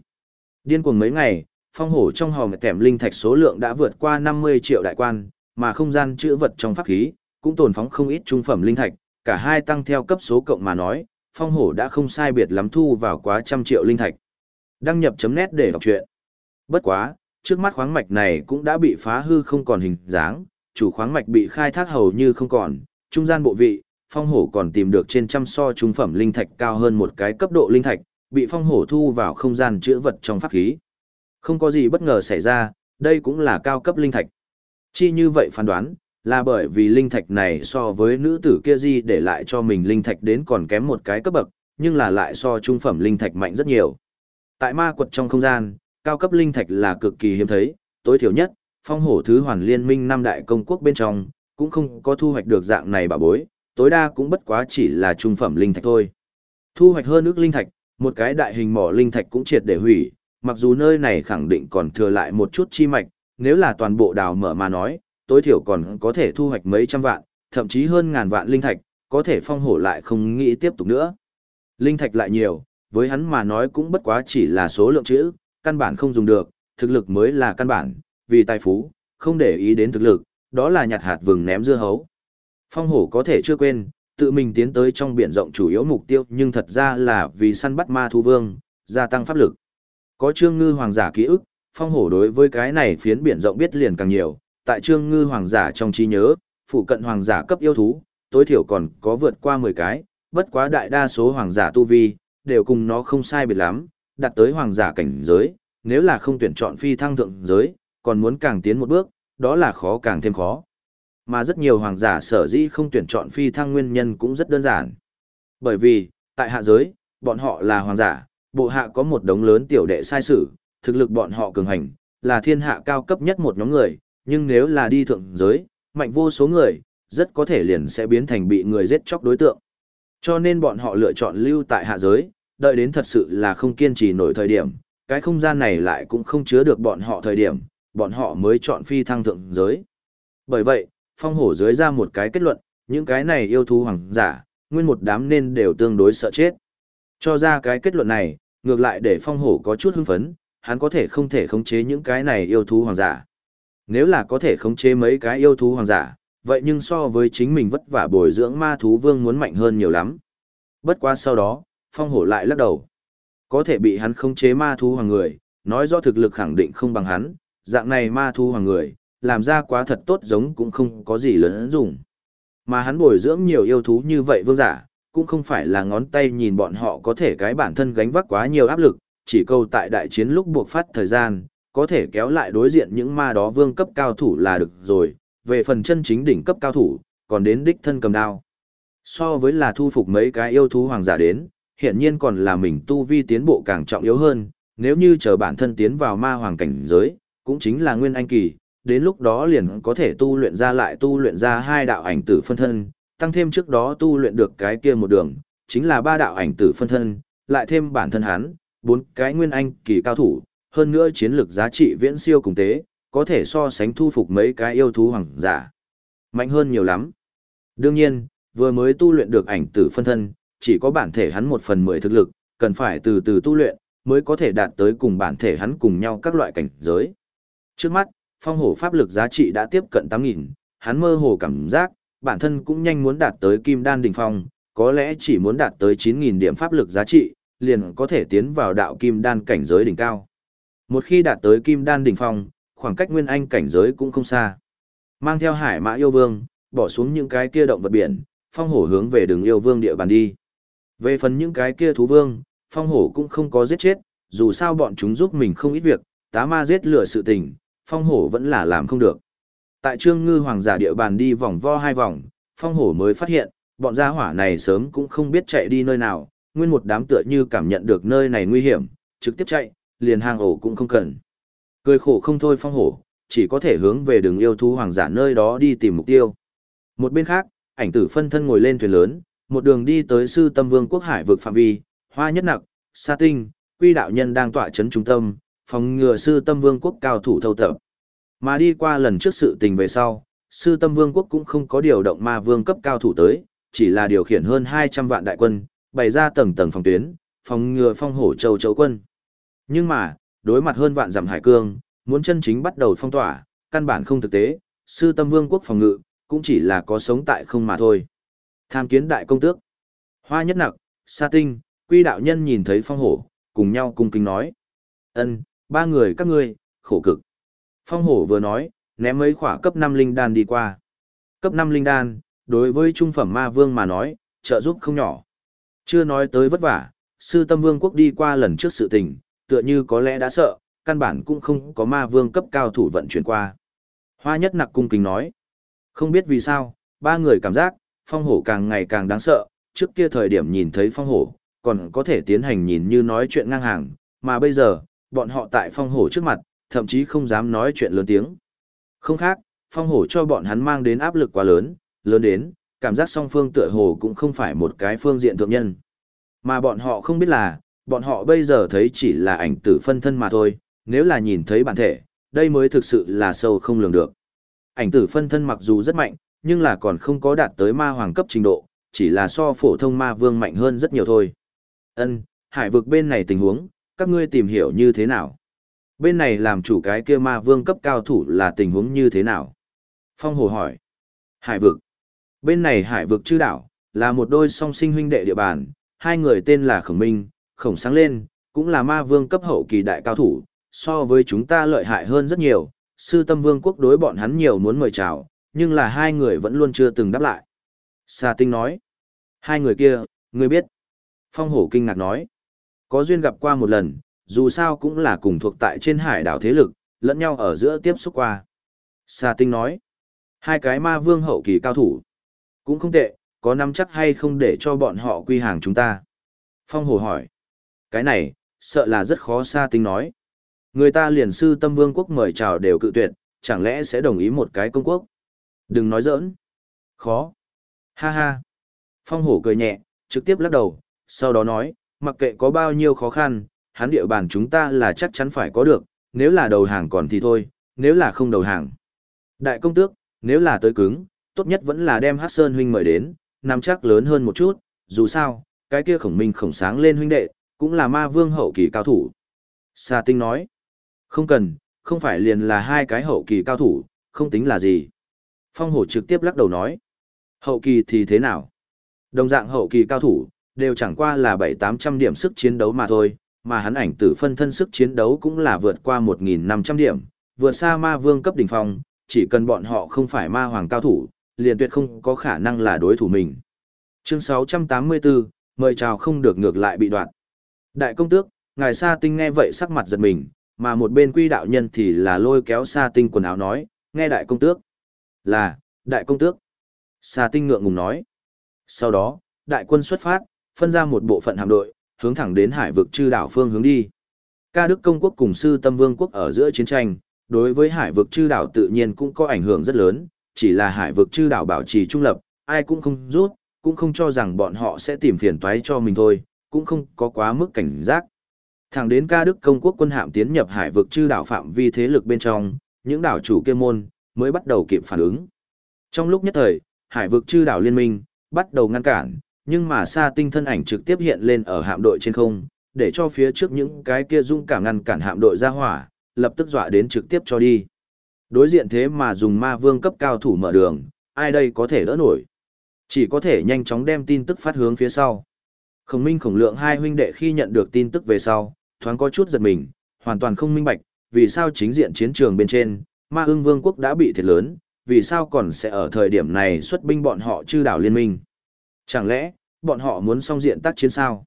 Điên cuồng mấy ngày, phong hổ trong hòm kèm linh thạch số lượng đã vượt qua 50 triệu đại quan, mà không gian chữa vật trong pháp khí cũng tồn phóng không ít trung phẩm linh thạch, cả hai tăng theo cấp số cộng mà nói, phong hổ đã không sai biệt lắm thu vào quá trăm triệu linh thạch. Đăng nhập chấm nét để đọc truyện. Bất quá, trước mắt khoáng mạch này cũng đã bị phá hư không còn hình dáng, chủ khoáng mạch bị khai thác hầu như không còn, trung gian bộ vị, phong hổ còn tìm được trên trăm so trung phẩm linh thạch cao hơn một cái cấp độ linh thạch, bị phong hổ thu vào không gian chữa vật trong pháp khí. Không có gì bất ngờ xảy ra, đây cũng là cao cấp linh thạch. Chi như vậy phán đoán, là bởi vì linh thạch này so với nữ tử kia di để lại cho mình linh thạch đến còn kém một cái cấp bậc, nhưng là lại so trung phẩm linh thạch mạnh rất nhiều. Tại ma quật trong không gian, cao cấp linh thạch là cực kỳ hiếm thấy, tối thiểu nhất, phong hổ thứ hoàn liên minh năm đại công quốc bên trong, cũng không có thu hoạch được dạng này bà bối, tối đa cũng bất quá chỉ là trung phẩm linh thạch thôi. Thu hoạch hơn ước linh thạch, một cái đại hình mỏ linh thạch cũng triệt để hủy, mặc dù nơi này khẳng định còn thừa lại một chút chi mạch, nếu là toàn bộ đào mở mà nói, tối thiểu còn có thể thu hoạch mấy trăm vạn, thậm chí hơn ngàn vạn linh thạch, có thể phong hổ lại không nghĩ tiếp tục nữa. Linh thạch lại nhiều, với hắn mà nói cũng bất quá chỉ là số lượng chữ, căn bản không dùng được, thực lực mới là căn bản, vì tài phú, không để ý đến thực lực, đó là nhặt hạt vừng ném dưa hấu. Phong hổ có thể chưa quên, tự mình tiến tới trong biển rộng chủ yếu mục tiêu nhưng thật ra là vì săn bắt ma thú vương, gia tăng pháp lực. Có trương ngư hoàng giả ký ức, phong hổ đối với cái này phiến biển rộng biết liền càng nhiều, tại trương ngư hoàng giả trong trí nhớ, phụ cận hoàng giả cấp yêu thú, tối thiểu còn có vượt qua 10 cái, bất quá đại đa số hoàng giả tu vi, đều cùng nó không sai biệt lắm, đặt tới hoàng giả cảnh giới, nếu là không tuyển chọn phi thăng thượng giới, còn muốn càng tiến một bước, đó là khó càng thêm khó. Mà rất nhiều hoàng giả sở dĩ không tuyển chọn phi thăng nguyên nhân cũng rất đơn giản. Bởi vì, tại hạ giới, bọn họ là hoàng giả, bộ hạ có một đống lớn tiểu đệ sai sử, thực lực bọn họ cường hành, là thiên hạ cao cấp nhất một nhóm người, nhưng nếu là đi thượng giới, mạnh vô số người, rất có thể liền sẽ biến thành bị người giết chóc đối tượng. Cho nên bọn họ lựa chọn lưu tại hạ giới, đợi đến thật sự là không kiên trì nổi thời điểm, cái không gian này lại cũng không chứa được bọn họ thời điểm, bọn họ mới chọn phi thăng thượng giới. Bởi vậy, phong hổ dưới ra một cái kết luận, những cái này yêu thú hoàng giả, nguyên một đám nên đều tương đối sợ chết. Cho ra cái kết luận này, ngược lại để phong hổ có chút hưng phấn, hắn có thể không thể khống chế những cái này yêu thú hoàng giả. Nếu là có thể khống chế mấy cái yêu thú hoàng giả, vậy nhưng so với chính mình vất vả bồi dưỡng ma thú vương muốn mạnh hơn nhiều lắm. Bất quá sau đó, phong hổ lại lắc đầu. Có thể bị hắn khống chế ma thú hoàng người, nói rõ thực lực khẳng định không bằng hắn, dạng này ma thu hoàng người, làm ra quá thật tốt giống cũng không có gì lớn dùng. Mà hắn bồi dưỡng nhiều yêu thú như vậy vương giả, cũng không phải là ngón tay nhìn bọn họ có thể cái bản thân gánh vác quá nhiều áp lực, chỉ câu tại đại chiến lúc buộc phát thời gian, có thể kéo lại đối diện những ma đó vương cấp cao thủ là được rồi, về phần chân chính đỉnh cấp cao thủ, còn đến đích thân cầm đao. So với là thu phục mấy cái yêu thú hoàng giả đến, hiện nhiên còn là mình tu vi tiến bộ càng trọng yếu hơn, nếu như chờ bản thân tiến vào ma hoàng cảnh giới, cũng chính là nguyên anh kỳ, đến lúc đó liền có thể tu luyện ra lại tu luyện ra hai đạo ảnh tử phân thân, tăng thêm trước đó tu luyện được cái kia một đường, chính là ba đạo ảnh tử phân thân, lại thêm bản thân hắn, bốn cái nguyên anh kỳ cao thủ, hơn nữa chiến lược giá trị viễn siêu cùng tế, có thể so sánh thu phục mấy cái yêu thú hoàng giả. Mạnh hơn nhiều lắm. Đương nhiên, vừa mới tu luyện được ảnh tử phân thân, chỉ có bản thể hắn một phần mười thực lực, cần phải từ từ tu luyện, mới có thể đạt tới cùng bản thể hắn cùng nhau các loại cảnh giới. Trước mắt, phong hổ pháp lực giá trị đã tiếp cận 8.000, hắn mơ hồ cảm giác, bản thân cũng nhanh muốn đạt tới kim đan đỉnh phong, có lẽ chỉ muốn đạt tới 9.000 điểm pháp lực giá trị, liền có thể tiến vào đạo kim đan cảnh giới đỉnh cao. Một khi đạt tới kim đan đỉnh phong, khoảng cách nguyên anh cảnh giới cũng không xa. Mang theo hải mã yêu vương, bỏ xuống những cái kia động vật biển, phong hổ hướng về đường yêu vương địa bàn đi. Về phần những cái kia thú vương, phong hổ cũng không có giết chết, dù sao bọn chúng giúp mình không ít việc, tá ma giết lửa sự tình, phong hổ vẫn là làm không được. Tại trương ngư hoàng giả địa bàn đi vòng vo hai vòng, phong hổ mới phát hiện, bọn gia hỏa này sớm cũng không biết chạy đi nơi nào, nguyên một đám tựa như cảm nhận được nơi này nguy hiểm, trực tiếp chạy, liền hang ổ cũng không cần. Cười khổ không thôi phong hổ, chỉ có thể hướng về đường yêu thú hoàng giả nơi đó đi tìm mục tiêu. Một bên khác, ảnh tử phân thân ngồi lên thuyền lớn, một đường đi tới sư tâm vương quốc hải vực phạm vi, hoa nhất nặc, sa tinh, quy đạo nhân đang tọa chấn trung tâm, phòng ngừa sư tâm vương quốc cao thủ thâu tập. Mà đi qua lần trước sự tình về sau, sư tâm vương quốc cũng không có điều động ma vương cấp cao thủ tới, chỉ là điều khiển hơn 200 vạn đại quân, bày ra tầng tầng phòng tuyến, phòng ngừa phong hổ châu châu quân. Nhưng mà, đối mặt hơn vạn dặm hải cương, muốn chân chính bắt đầu phong tỏa, căn bản không thực tế, sư tâm vương quốc phòng ngự, cũng chỉ là có sống tại không mà thôi. Tham kiến đại công tước. Hoa nhất nặc, sa tinh, quy đạo nhân nhìn thấy phong hổ, cùng nhau cung kính nói. ân ba người các ngươi, khổ cực. Phong hổ vừa nói, ném mấy khỏa cấp 5 linh đan đi qua. Cấp 5 linh đan, đối với trung phẩm ma vương mà nói, trợ giúp không nhỏ. Chưa nói tới vất vả, sư tâm vương quốc đi qua lần trước sự tình, tựa như có lẽ đã sợ, căn bản cũng không có ma vương cấp cao thủ vận chuyển qua. Hoa nhất nặc cung kính nói. Không biết vì sao, ba người cảm giác, phong hổ càng ngày càng đáng sợ, trước kia thời điểm nhìn thấy phong hổ, còn có thể tiến hành nhìn như nói chuyện ngang hàng, mà bây giờ, bọn họ tại phong hổ trước mặt, thậm chí không dám nói chuyện lớn tiếng. Không khác, phong hổ cho bọn hắn mang đến áp lực quá lớn, lớn đến, cảm giác song phương tựa hồ cũng không phải một cái phương diện thượng nhân. Mà bọn họ không biết là, bọn họ bây giờ thấy chỉ là ảnh tử phân thân mà thôi, nếu là nhìn thấy bản thể, đây mới thực sự là sâu không lường được. Ảnh tử phân thân mặc dù rất mạnh, nhưng là còn không có đạt tới ma hoàng cấp trình độ, chỉ là so phổ thông ma vương mạnh hơn rất nhiều thôi. Ân, hải vực bên này tình huống, các ngươi tìm hiểu như thế nào? Bên này làm chủ cái kia ma vương cấp cao thủ là tình huống như thế nào? Phong Hồ hỏi. Hải vực. Bên này hải vực chư đảo, là một đôi song sinh huynh đệ địa bàn, hai người tên là Khổng Minh, Khổng Sáng Lên, cũng là ma vương cấp hậu kỳ đại cao thủ, so với chúng ta lợi hại hơn rất nhiều, sư tâm vương quốc đối bọn hắn nhiều muốn mời chào, nhưng là hai người vẫn luôn chưa từng đáp lại. Sa tinh nói, hai người kia, ngươi biết. Phong hổ kinh ngạc nói, có duyên gặp qua một lần, dù sao cũng là cùng thuộc tại trên hải đảo thế lực, lẫn nhau ở giữa tiếp xúc qua. Sa tinh nói, hai cái ma vương hậu kỳ cao thủ. Cũng không tệ, có nắm chắc hay không để cho bọn họ quy hàng chúng ta. Phong hổ hỏi, cái này, sợ là rất khó Sa tinh nói. Người ta liền sư tâm vương quốc mời chào đều cự tuyệt, chẳng lẽ sẽ đồng ý một cái công quốc? Đừng nói giỡn. Khó. Ha ha. Phong hổ cười nhẹ, trực tiếp lắc đầu, sau đó nói, mặc kệ có bao nhiêu khó khăn, hắn địa bàn chúng ta là chắc chắn phải có được, nếu là đầu hàng còn thì thôi, nếu là không đầu hàng. Đại công tước, nếu là tới cứng, tốt nhất vẫn là đem Hát Sơn huynh mời đến, nắm chắc lớn hơn một chút, dù sao, cái kia khổng minh khổng sáng lên huynh đệ, cũng là ma vương hậu kỳ cao thủ. Sa tinh nói, không cần, không phải liền là hai cái hậu kỳ cao thủ, không tính là gì. Phong hổ trực tiếp lắc đầu nói. Hậu kỳ thì thế nào? Đồng dạng hậu kỳ cao thủ, đều chẳng qua là bảy tám trăm điểm sức chiến đấu mà thôi, mà hắn ảnh tử phân thân sức chiến đấu cũng là vượt qua một nghìn năm trăm điểm, vượt xa ma vương cấp đỉnh phong, chỉ cần bọn họ không phải ma hoàng cao thủ, liền tuyệt không có khả năng là đối thủ mình. Chương sáu trăm tám mươi bốn, mời chào không được ngược lại bị đoạn. Đại công tước, ngài Sa Tinh nghe vậy sắc mặt giật mình, mà một bên quy đạo nhân thì là lôi kéo Sa Tinh quần áo nói, nghe đại công tước. Là, đại công tước. Sa Tinh ngượng ngùng nói. Sau đó, đại quân xuất phát, phân ra một bộ phận hạm đội, hướng thẳng đến hải vực chư đảo phương hướng đi. Ca Đức Công quốc cùng Sư Tâm Vương quốc ở giữa chiến tranh, đối với hải vực chư đảo tự nhiên cũng có ảnh hưởng rất lớn, chỉ là hải vực chư đảo bảo trì trung lập, ai cũng không rút, cũng không cho rằng bọn họ sẽ tìm phiền toái cho mình thôi, cũng không có quá mức cảnh giác. Thẳng đến ca Đức công quốc quân hạm tiến nhập hải vực chư đảo phạm vi thế lực bên trong, những đảo chủ kia môn mới bắt đầu kịp phản ứng. Trong lúc nhất thời, hải vực chư đảo liên minh bắt đầu ngăn cản, nhưng mà xa tinh thân ảnh trực tiếp hiện lên ở hạm đội trên không, để cho phía trước những cái kia dung cảm ngăn cản hạm đội ra hỏa, lập tức dọa đến trực tiếp cho đi. Đối diện thế mà dùng ma vương cấp cao thủ mở đường, ai đây có thể đỡ nổi. Chỉ có thể nhanh chóng đem tin tức phát hướng phía sau. Khổng minh khổng lượng hai huynh đệ khi nhận được tin tức về sau, thoáng có chút giật mình, hoàn toàn không minh bạch, vì sao chính diện chiến trường bên trên, ma ưng vương quốc đã bị thiệt lớn, vì sao còn sẽ ở thời điểm này xuất binh bọn họ chư đảo liên minh. Chẳng lẽ, bọn họ muốn song diện tác chiến sao?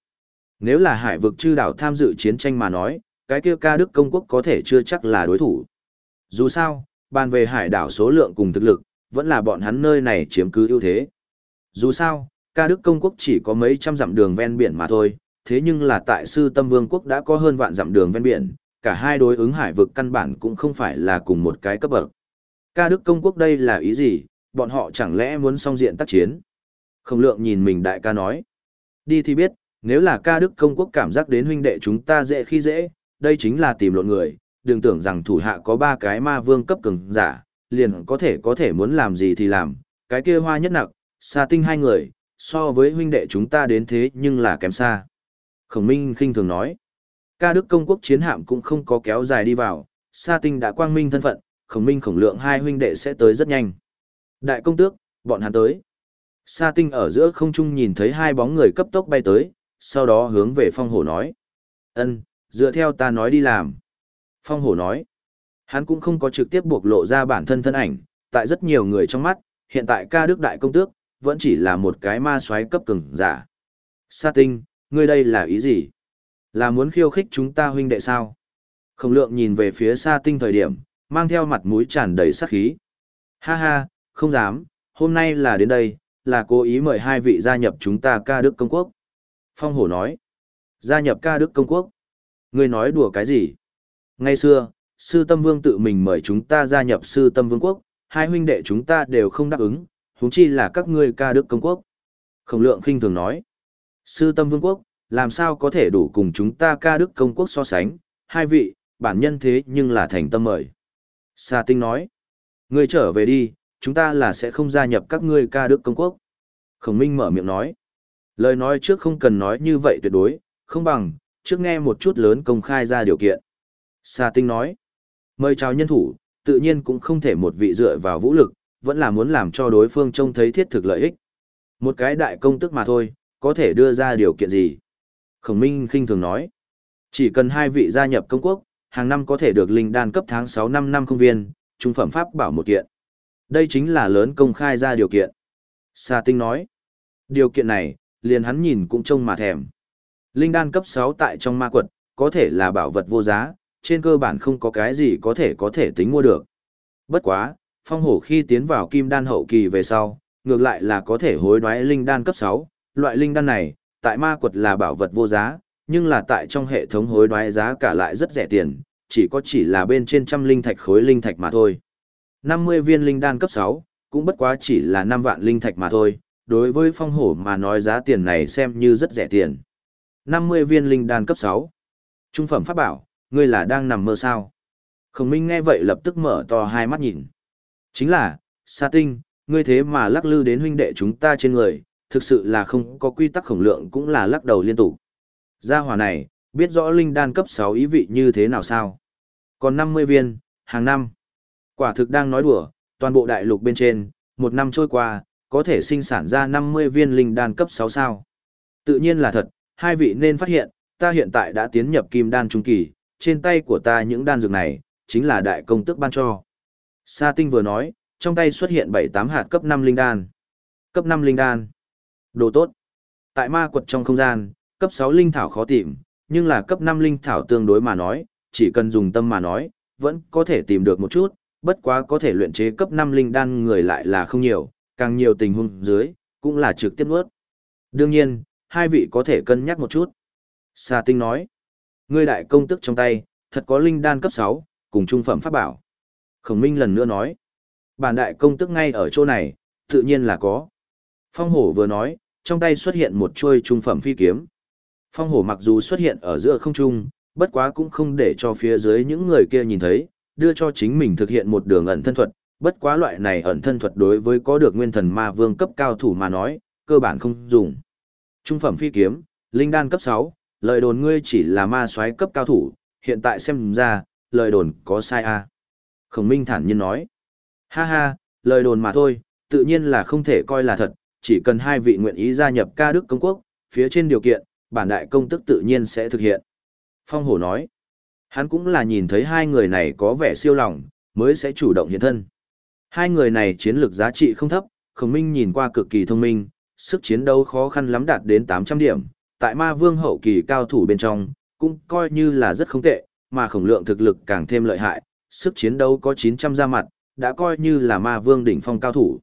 Nếu là hải vực chư đảo tham dự chiến tranh mà nói, cái kia ca đức công quốc có thể chưa chắc là đối thủ. Dù sao, bàn về hải đảo số lượng cùng thực lực, vẫn là bọn hắn nơi này chiếm cứ ưu thế. Dù sao, ca đức công quốc chỉ có mấy trăm dặm đường ven biển mà thôi, thế nhưng là tại sư tâm vương quốc đã có hơn vạn dặm đường ven biển, cả hai đối ứng hải vực căn bản cũng không phải là cùng một cái cấp bậc. Ca Đức Công Quốc đây là ý gì, bọn họ chẳng lẽ muốn song diện tác chiến? Khổng lượng nhìn mình đại ca nói. Đi thì biết, nếu là ca Đức Công Quốc cảm giác đến huynh đệ chúng ta dễ khi dễ, đây chính là tìm lộn người, đừng tưởng rằng thủ hạ có ba cái ma vương cấp cường giả, liền có thể có thể muốn làm gì thì làm, cái kia hoa nhất nặc, xa tinh hai người, so với huynh đệ chúng ta đến thế nhưng là kém xa. Khổng Minh khinh thường nói, ca đức công quốc chiến hạm cũng không có kéo dài đi vào, Sa Tinh đã quang minh thân phận, Khổng Minh khổng lượng hai huynh đệ sẽ tới rất nhanh. Đại công tước, bọn hắn tới. Sa tinh ở giữa không trung nhìn thấy hai bóng người cấp tốc bay tới, sau đó hướng về phong hổ nói. ân dựa theo ta nói đi làm. Phong hổ nói. Hắn cũng không có trực tiếp buộc lộ ra bản thân thân ảnh, tại rất nhiều người trong mắt, hiện tại ca đức đại công tước, vẫn chỉ là một cái ma xoáy cấp cường giả. Sa tinh, ngươi đây là ý gì? Là muốn khiêu khích chúng ta huynh đệ sao? Khổng lượng nhìn về phía sa tinh thời điểm, mang theo mặt mũi tràn đầy sát khí. Ha ha, không dám, hôm nay là đến đây, là cố ý mời hai vị gia nhập chúng ta ca đức công quốc. Phong hổ nói, gia nhập ca đức công quốc. Ngươi nói đùa cái gì? Ngay xưa, sư tâm vương tự mình mời chúng ta gia nhập sư tâm vương quốc, hai huynh đệ chúng ta đều không đáp ứng, huống chi là các ngươi ca đức công quốc. Khổng lượng khinh thường nói, sư tâm vương quốc, làm sao có thể đủ cùng chúng ta ca đức công quốc so sánh, hai vị, bản nhân thế nhưng là thành tâm mời. Sa tinh nói, ngươi trở về đi, chúng ta là sẽ không gia nhập các ngươi ca đức công quốc. Khổng minh mở miệng nói, lời nói trước không cần nói như vậy tuyệt đối, không bằng, trước nghe một chút lớn công khai ra điều kiện. Sa tinh nói, mời chào nhân thủ, tự nhiên cũng không thể một vị dựa vào vũ lực, vẫn là muốn làm cho đối phương trông thấy thiết thực lợi ích. Một cái đại công tức mà thôi, có thể đưa ra điều kiện gì? Khổng Minh khinh thường nói, chỉ cần hai vị gia nhập công quốc, hàng năm có thể được linh đan cấp tháng 6 năm năm không viên, trung phẩm pháp bảo một kiện. Đây chính là lớn công khai ra điều kiện. Sa Tinh nói, điều kiện này, liền hắn nhìn cũng trông mà thèm. Linh đan cấp 6 tại trong ma quật, có thể là bảo vật vô giá, trên cơ bản không có cái gì có thể có thể tính mua được. Bất quá, phong hổ khi tiến vào kim đan hậu kỳ về sau, ngược lại là có thể hối đoái linh đan cấp 6, loại linh đan này, tại ma quật là bảo vật vô giá, nhưng là tại trong hệ thống hối đoái giá cả lại rất rẻ tiền, chỉ có chỉ là bên trên trăm linh thạch khối linh thạch mà thôi. 50 viên linh đan cấp 6, cũng bất quá chỉ là 5 vạn linh thạch mà thôi, đối với phong hổ mà nói giá tiền này xem như rất rẻ tiền. 50 viên linh đan cấp 6. Trung phẩm pháp bảo, ngươi là đang nằm mơ sao? Khổng Minh nghe vậy lập tức mở to hai mắt nhìn. Chính là, Sa Tinh, ngươi thế mà lắc lư đến huynh đệ chúng ta trên người, thực sự là không có quy tắc khổng lượng cũng là lắc đầu liên tục. Gia hỏa này, biết rõ linh đan cấp 6 ý vị như thế nào sao? Còn 50 viên, hàng năm. Quả thực đang nói đùa, toàn bộ đại lục bên trên, một năm trôi qua, có thể sinh sản ra 50 viên linh đan cấp 6 sao. Tự nhiên là thật, hai vị nên phát hiện, ta hiện tại đã tiến nhập kim đan trung kỳ, trên tay của ta những đan dược này, chính là đại công tức ban cho. Sa tinh vừa nói, trong tay xuất hiện 7-8 hạt cấp 5 linh đan. Cấp 5 linh đan. Đồ tốt. Tại ma quật trong không gian, cấp 6 linh thảo khó tìm, nhưng là cấp 5 linh thảo tương đối mà nói, chỉ cần dùng tâm mà nói, vẫn có thể tìm được một chút, bất quá có thể luyện chế cấp 5 linh đan người lại là không nhiều, càng nhiều tình huống dưới, cũng là trực tiếp nuốt. Đương nhiên, hai vị có thể cân nhắc một chút. Sa tinh nói, ngươi đại công tức trong tay, thật có linh đan cấp 6, cùng trung phẩm pháp bảo. Khổng Minh lần nữa nói, bản đại công tức ngay ở chỗ này, tự nhiên là có. Phong hổ vừa nói, trong tay xuất hiện một chuôi trung phẩm phi kiếm. Phong hổ mặc dù xuất hiện ở giữa không trung, bất quá cũng không để cho phía dưới những người kia nhìn thấy, đưa cho chính mình thực hiện một đường ẩn thân thuật. Bất quá loại này ẩn thân thuật đối với có được nguyên thần ma vương cấp cao thủ mà nói, cơ bản không dùng. Trung phẩm phi kiếm, linh đan cấp 6, lời đồn ngươi chỉ là ma soái cấp cao thủ, hiện tại xem ra, lời đồn có sai à. Khổng Minh thản nhiên nói. Ha ha, lời đồn mà thôi, tự nhiên là không thể coi là thật, chỉ cần hai vị nguyện ý gia nhập ca đức công quốc, phía trên điều kiện, bản đại công tức tự nhiên sẽ thực hiện. Phong hổ nói, hắn cũng là nhìn thấy hai người này có vẻ siêu lòng, mới sẽ chủ động hiện thân. Hai người này chiến lược giá trị không thấp, khổng minh nhìn qua cực kỳ thông minh, sức chiến đấu khó khăn lắm đạt đến 800 điểm, tại ma vương hậu kỳ cao thủ bên trong, cũng coi như là rất không tệ, mà khổng lượng thực lực càng thêm lợi hại, sức chiến đấu có 900 ra mặt, đã coi như là ma vương đỉnh phong cao thủ.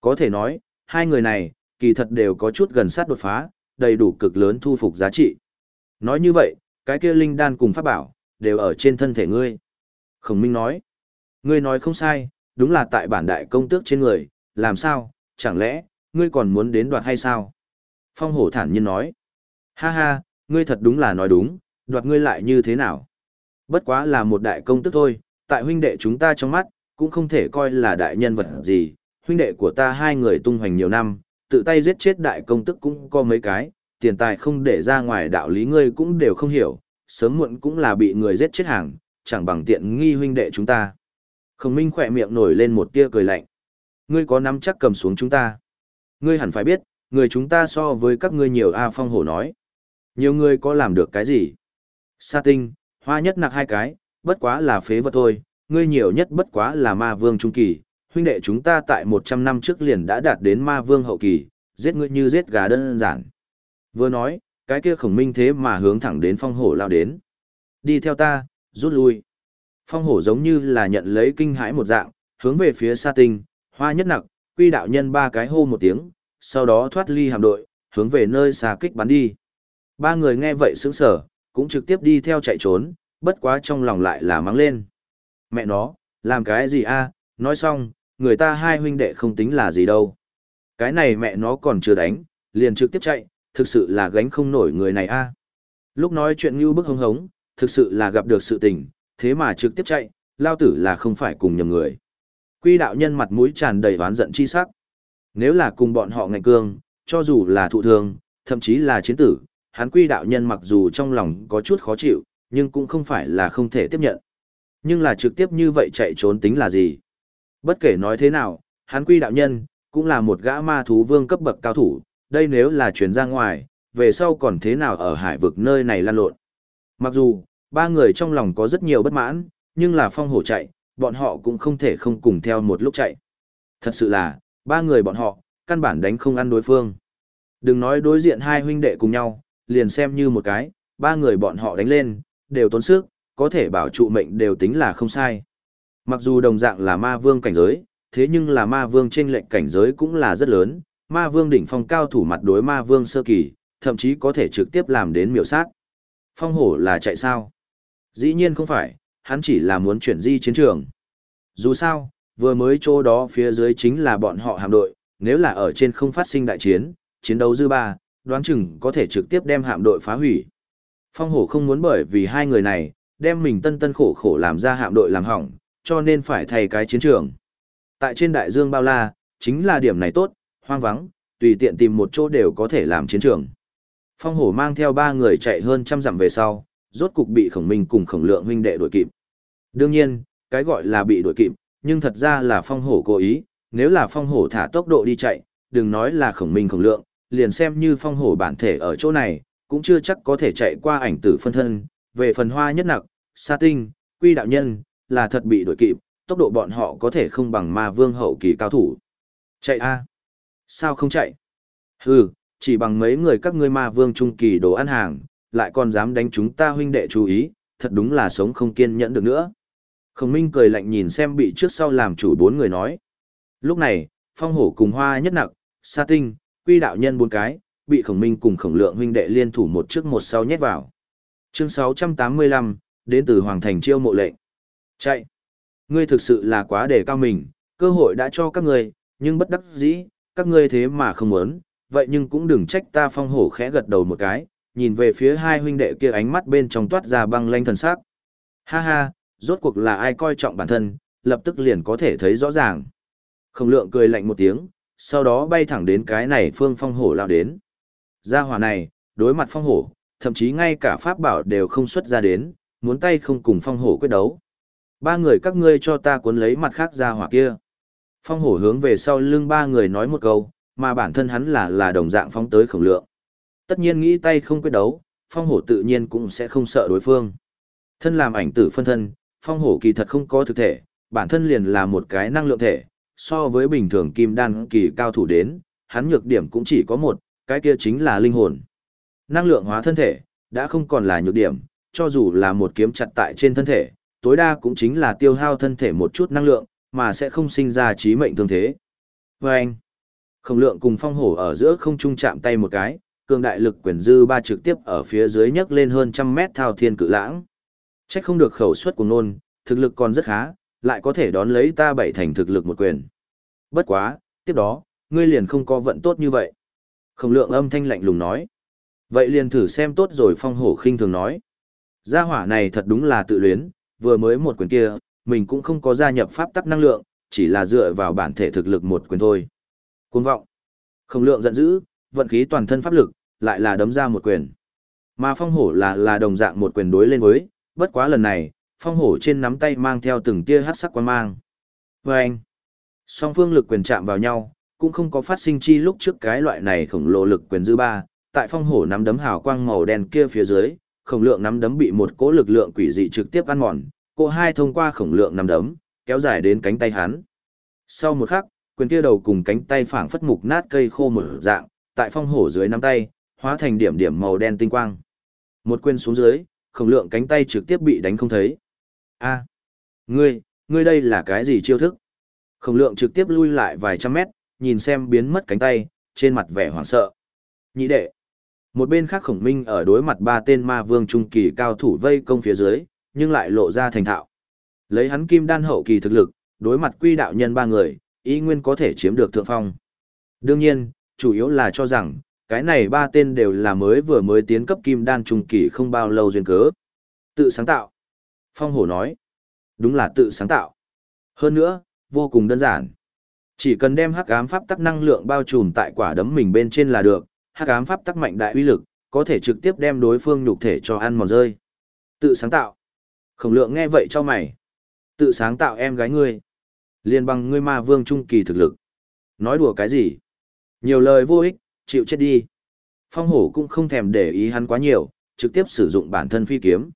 Có thể nói, hai người này, kỳ thật đều có chút gần sát đột phá, đầy đủ cực lớn thu phục giá trị. Nói như vậy, cái kia linh đan cùng pháp bảo, đều ở trên thân thể ngươi. Khổng Minh nói, ngươi nói không sai, đúng là tại bản đại công tước trên người, làm sao, chẳng lẽ, ngươi còn muốn đến đoạt hay sao? Phong hổ thản nhiên nói, ha ha, ngươi thật đúng là nói đúng, đoạt ngươi lại như thế nào? Bất quá là một đại công tước thôi, tại huynh đệ chúng ta trong mắt, cũng không thể coi là đại nhân vật gì, huynh đệ của ta hai người tung hoành nhiều năm, tự tay giết chết đại công tức cũng có mấy cái, tiền tài không để ra ngoài đạo lý ngươi cũng đều không hiểu, sớm muộn cũng là bị người giết chết hàng, chẳng bằng tiện nghi huynh đệ chúng ta. Khổng Minh khỏe miệng nổi lên một tia cười lạnh. Ngươi có nắm chắc cầm xuống chúng ta. Ngươi hẳn phải biết, người chúng ta so với các ngươi nhiều A Phong hổ nói. Nhiều người có làm được cái gì? Sa tinh, hoa nhất nặc hai cái, bất quá là phế vật thôi, ngươi nhiều nhất bất quá là ma vương trung kỳ, huynh đệ chúng ta tại 100 năm trước liền đã đạt đến ma vương hậu kỳ, giết ngươi như giết gà đơn giản. Vừa nói, cái kia khổng minh thế mà hướng thẳng đến phong hổ lao đến. Đi theo ta, rút lui. Phong hổ giống như là nhận lấy kinh hãi một dạng, hướng về phía sa tinh, hoa nhất nặc, quy đạo nhân ba cái hô một tiếng, sau đó thoát ly hạm đội, hướng về nơi xà kích bắn đi. Ba người nghe vậy sững sở, cũng trực tiếp đi theo chạy trốn, bất quá trong lòng lại là mắng lên. Mẹ nó, làm cái gì a? nói xong, người ta hai huynh đệ không tính là gì đâu. Cái này mẹ nó còn chưa đánh, liền trực tiếp chạy, thực sự là gánh không nổi người này a. Lúc nói chuyện như bức hống hống, thực sự là gặp được sự tình, thế mà trực tiếp chạy, lao tử là không phải cùng nhầm người. Quy đạo nhân mặt mũi tràn đầy oán giận chi sắc. Nếu là cùng bọn họ ngạnh cương, cho dù là thụ thương, thậm chí là chiến tử, hắn quy đạo nhân mặc dù trong lòng có chút khó chịu, nhưng cũng không phải là không thể tiếp nhận. Nhưng là trực tiếp như vậy chạy trốn tính là gì? Bất kể nói thế nào, hắn quy đạo nhân, cũng là một gã ma thú vương cấp bậc cao thủ, đây nếu là chuyển ra ngoài, về sau còn thế nào ở hải vực nơi này lan lộn. Mặc dù, ba người trong lòng có rất nhiều bất mãn, nhưng là phong hổ chạy, bọn họ cũng không thể không cùng theo một lúc chạy. Thật sự là, ba người bọn họ, căn bản đánh không ăn đối phương. Đừng nói đối diện hai huynh đệ cùng nhau, liền xem như một cái, ba người bọn họ đánh lên, đều tốn sức, có thể bảo trụ mệnh đều tính là không sai. Mặc dù đồng dạng là ma vương cảnh giới, thế nhưng là ma vương trên lệnh cảnh giới cũng là rất lớn, ma vương đỉnh phong cao thủ mặt đối ma vương sơ kỳ, thậm chí có thể trực tiếp làm đến miểu sát. Phong hổ là chạy sao? Dĩ nhiên không phải, hắn chỉ là muốn chuyển di chiến trường. Dù sao, vừa mới chỗ đó phía dưới chính là bọn họ hạm đội, nếu là ở trên không phát sinh đại chiến, chiến đấu dư ba, đoán chừng có thể trực tiếp đem hạm đội phá hủy. Phong hổ không muốn bởi vì hai người này, đem mình tân tân khổ khổ làm ra hạm đội làm hỏng, cho nên phải thay cái chiến trường. Tại trên đại dương bao la, chính là điểm này tốt, hoang vắng, tùy tiện tìm một chỗ đều có thể làm chiến trường. Phong hổ mang theo ba người chạy hơn trăm dặm về sau, rốt cục bị khổng minh cùng khổng lượng huynh đệ đuổi kịp. Đương nhiên, cái gọi là bị đuổi kịp, nhưng thật ra là phong hổ cố ý, nếu là phong hổ thả tốc độ đi chạy, đừng nói là khổng minh khổng lượng, liền xem như phong hổ bản thể ở chỗ này, cũng chưa chắc có thể chạy qua ảnh tử phân thân, về phần hoa nhất nặc, sa tinh, quy đạo nhân, là thật bị đuổi kịp, tốc độ bọn họ có thể không bằng ma vương hậu kỳ cao thủ. Chạy a Sao không chạy? Hừ, chỉ bằng mấy người các ngươi ma vương trung kỳ đồ ăn hàng, lại còn dám đánh chúng ta huynh đệ chú ý, thật đúng là sống không kiên nhẫn được nữa. Khổng Minh cười lạnh nhìn xem bị trước sau làm chủ bốn người nói. Lúc này, phong hổ cùng hoa nhất nặc, sa tinh, quy đạo nhân bốn cái, bị khổng minh cùng khổng lượng huynh đệ liên thủ một trước một sau nhét vào. Chương 685, đến từ Hoàng Thành chiêu mộ lệnh. Chạy! Ngươi thực sự là quá để cao mình, cơ hội đã cho các ngươi, nhưng bất đắc dĩ, các ngươi thế mà không muốn, vậy nhưng cũng đừng trách ta phong hổ khẽ gật đầu một cái, nhìn về phía hai huynh đệ kia ánh mắt bên trong toát ra băng lanh thần sắc. Ha ha, rốt cuộc là ai coi trọng bản thân, lập tức liền có thể thấy rõ ràng. Khổng lượng cười lạnh một tiếng, sau đó bay thẳng đến cái này phương phong hổ lao đến. Gia hỏa này, đối mặt phong hổ, thậm chí ngay cả pháp bảo đều không xuất ra đến, muốn tay không cùng phong hổ quyết đấu. Ba người các ngươi cho ta cuốn lấy mặt khác gia hỏa kia. Phong hổ hướng về sau lưng ba người nói một câu, mà bản thân hắn là là đồng dạng phóng tới khổng lượng. Tất nhiên nghĩ tay không quyết đấu, phong hổ tự nhiên cũng sẽ không sợ đối phương. Thân làm ảnh tử phân thân, phong hổ kỳ thật không có thực thể, bản thân liền là một cái năng lượng thể, so với bình thường kim đan kỳ cao thủ đến, hắn nhược điểm cũng chỉ có một, cái kia chính là linh hồn. Năng lượng hóa thân thể, đã không còn là nhược điểm, cho dù là một kiếm chặt tại trên thân thể, tối đa cũng chính là tiêu hao thân thể một chút năng lượng, mà sẽ không sinh ra trí mệnh thương thế. Và anh, khổng lượng cùng phong hổ ở giữa không trung chạm tay một cái, cường đại lực quyền dư ba trực tiếp ở phía dưới nhấc lên hơn trăm mét thao thiên cự lãng. Trách không được khẩu suất của nôn, thực lực còn rất khá, lại có thể đón lấy ta bảy thành thực lực một quyền. Bất quá, tiếp đó, ngươi liền không có vận tốt như vậy. Khổng lượng âm thanh lạnh lùng nói. Vậy liền thử xem tốt rồi phong hổ khinh thường nói. Gia hỏa này thật đúng là tự luyến, vừa mới một quyền kia, mình cũng không có gia nhập pháp tắc năng lượng, chỉ là dựa vào bản thể thực lực một quyền thôi. Cuồng vọng. không lượng giận dữ, vận khí toàn thân pháp lực, lại là đấm ra một quyền. Mà phong hổ là là đồng dạng một quyền đối lên với, bất quá lần này, phong hổ trên nắm tay mang theo từng tia hát sắc quan mang. Và anh, Song phương lực quyền chạm vào nhau, cũng không có phát sinh chi lúc trước cái loại này khổng lồ lực quyền dư ba, tại phong hổ nắm đấm hào quang màu đen kia phía dưới, khổng lượng nắm đấm bị một cỗ lực lượng quỷ dị trực tiếp ăn mòn, cô hai thông qua khổng lượng nắm đấm, kéo dài đến cánh tay hắn. Sau một khắc, quyền kia đầu cùng cánh tay phảng phất mục nát cây khô mở dạng, tại phong hổ dưới nắm tay, hóa thành điểm điểm màu đen tinh quang. Một quyền xuống dưới, khổng lượng cánh tay trực tiếp bị đánh không thấy. A, ngươi, ngươi đây là cái gì chiêu thức? Khổng lượng trực tiếp lui lại vài trăm mét, nhìn xem biến mất cánh tay, trên mặt vẻ hoảng sợ. Nhị đệ. Một bên khác khổng minh ở đối mặt ba tên ma vương trung kỳ cao thủ vây công phía dưới, nhưng lại lộ ra thành thạo. Lấy hắn kim đan hậu kỳ thực lực, đối mặt quy đạo nhân ba người, ý nguyên có thể chiếm được thượng phong. Đương nhiên, chủ yếu là cho rằng, cái này ba tên đều là mới vừa mới tiến cấp kim đan trung kỳ không bao lâu duyên cớ. Tự sáng tạo. Phong hổ nói. Đúng là tự sáng tạo. Hơn nữa, vô cùng đơn giản. Chỉ cần đem hắc ám pháp tắc năng lượng bao trùm tại quả đấm mình bên trên là được, hắc ám pháp tắc mạnh đại uy lực, có thể trực tiếp đem đối phương nhục thể cho ăn mòn rơi. Tự sáng tạo. Khổng lượng nghe vậy cho mày. Tự sáng tạo em gái ngươi. Liên bằng ngươi ma vương trung kỳ thực lực. Nói đùa cái gì? Nhiều lời vô ích, chịu chết đi. Phong hổ cũng không thèm để ý hắn quá nhiều, trực tiếp sử dụng bản thân phi kiếm,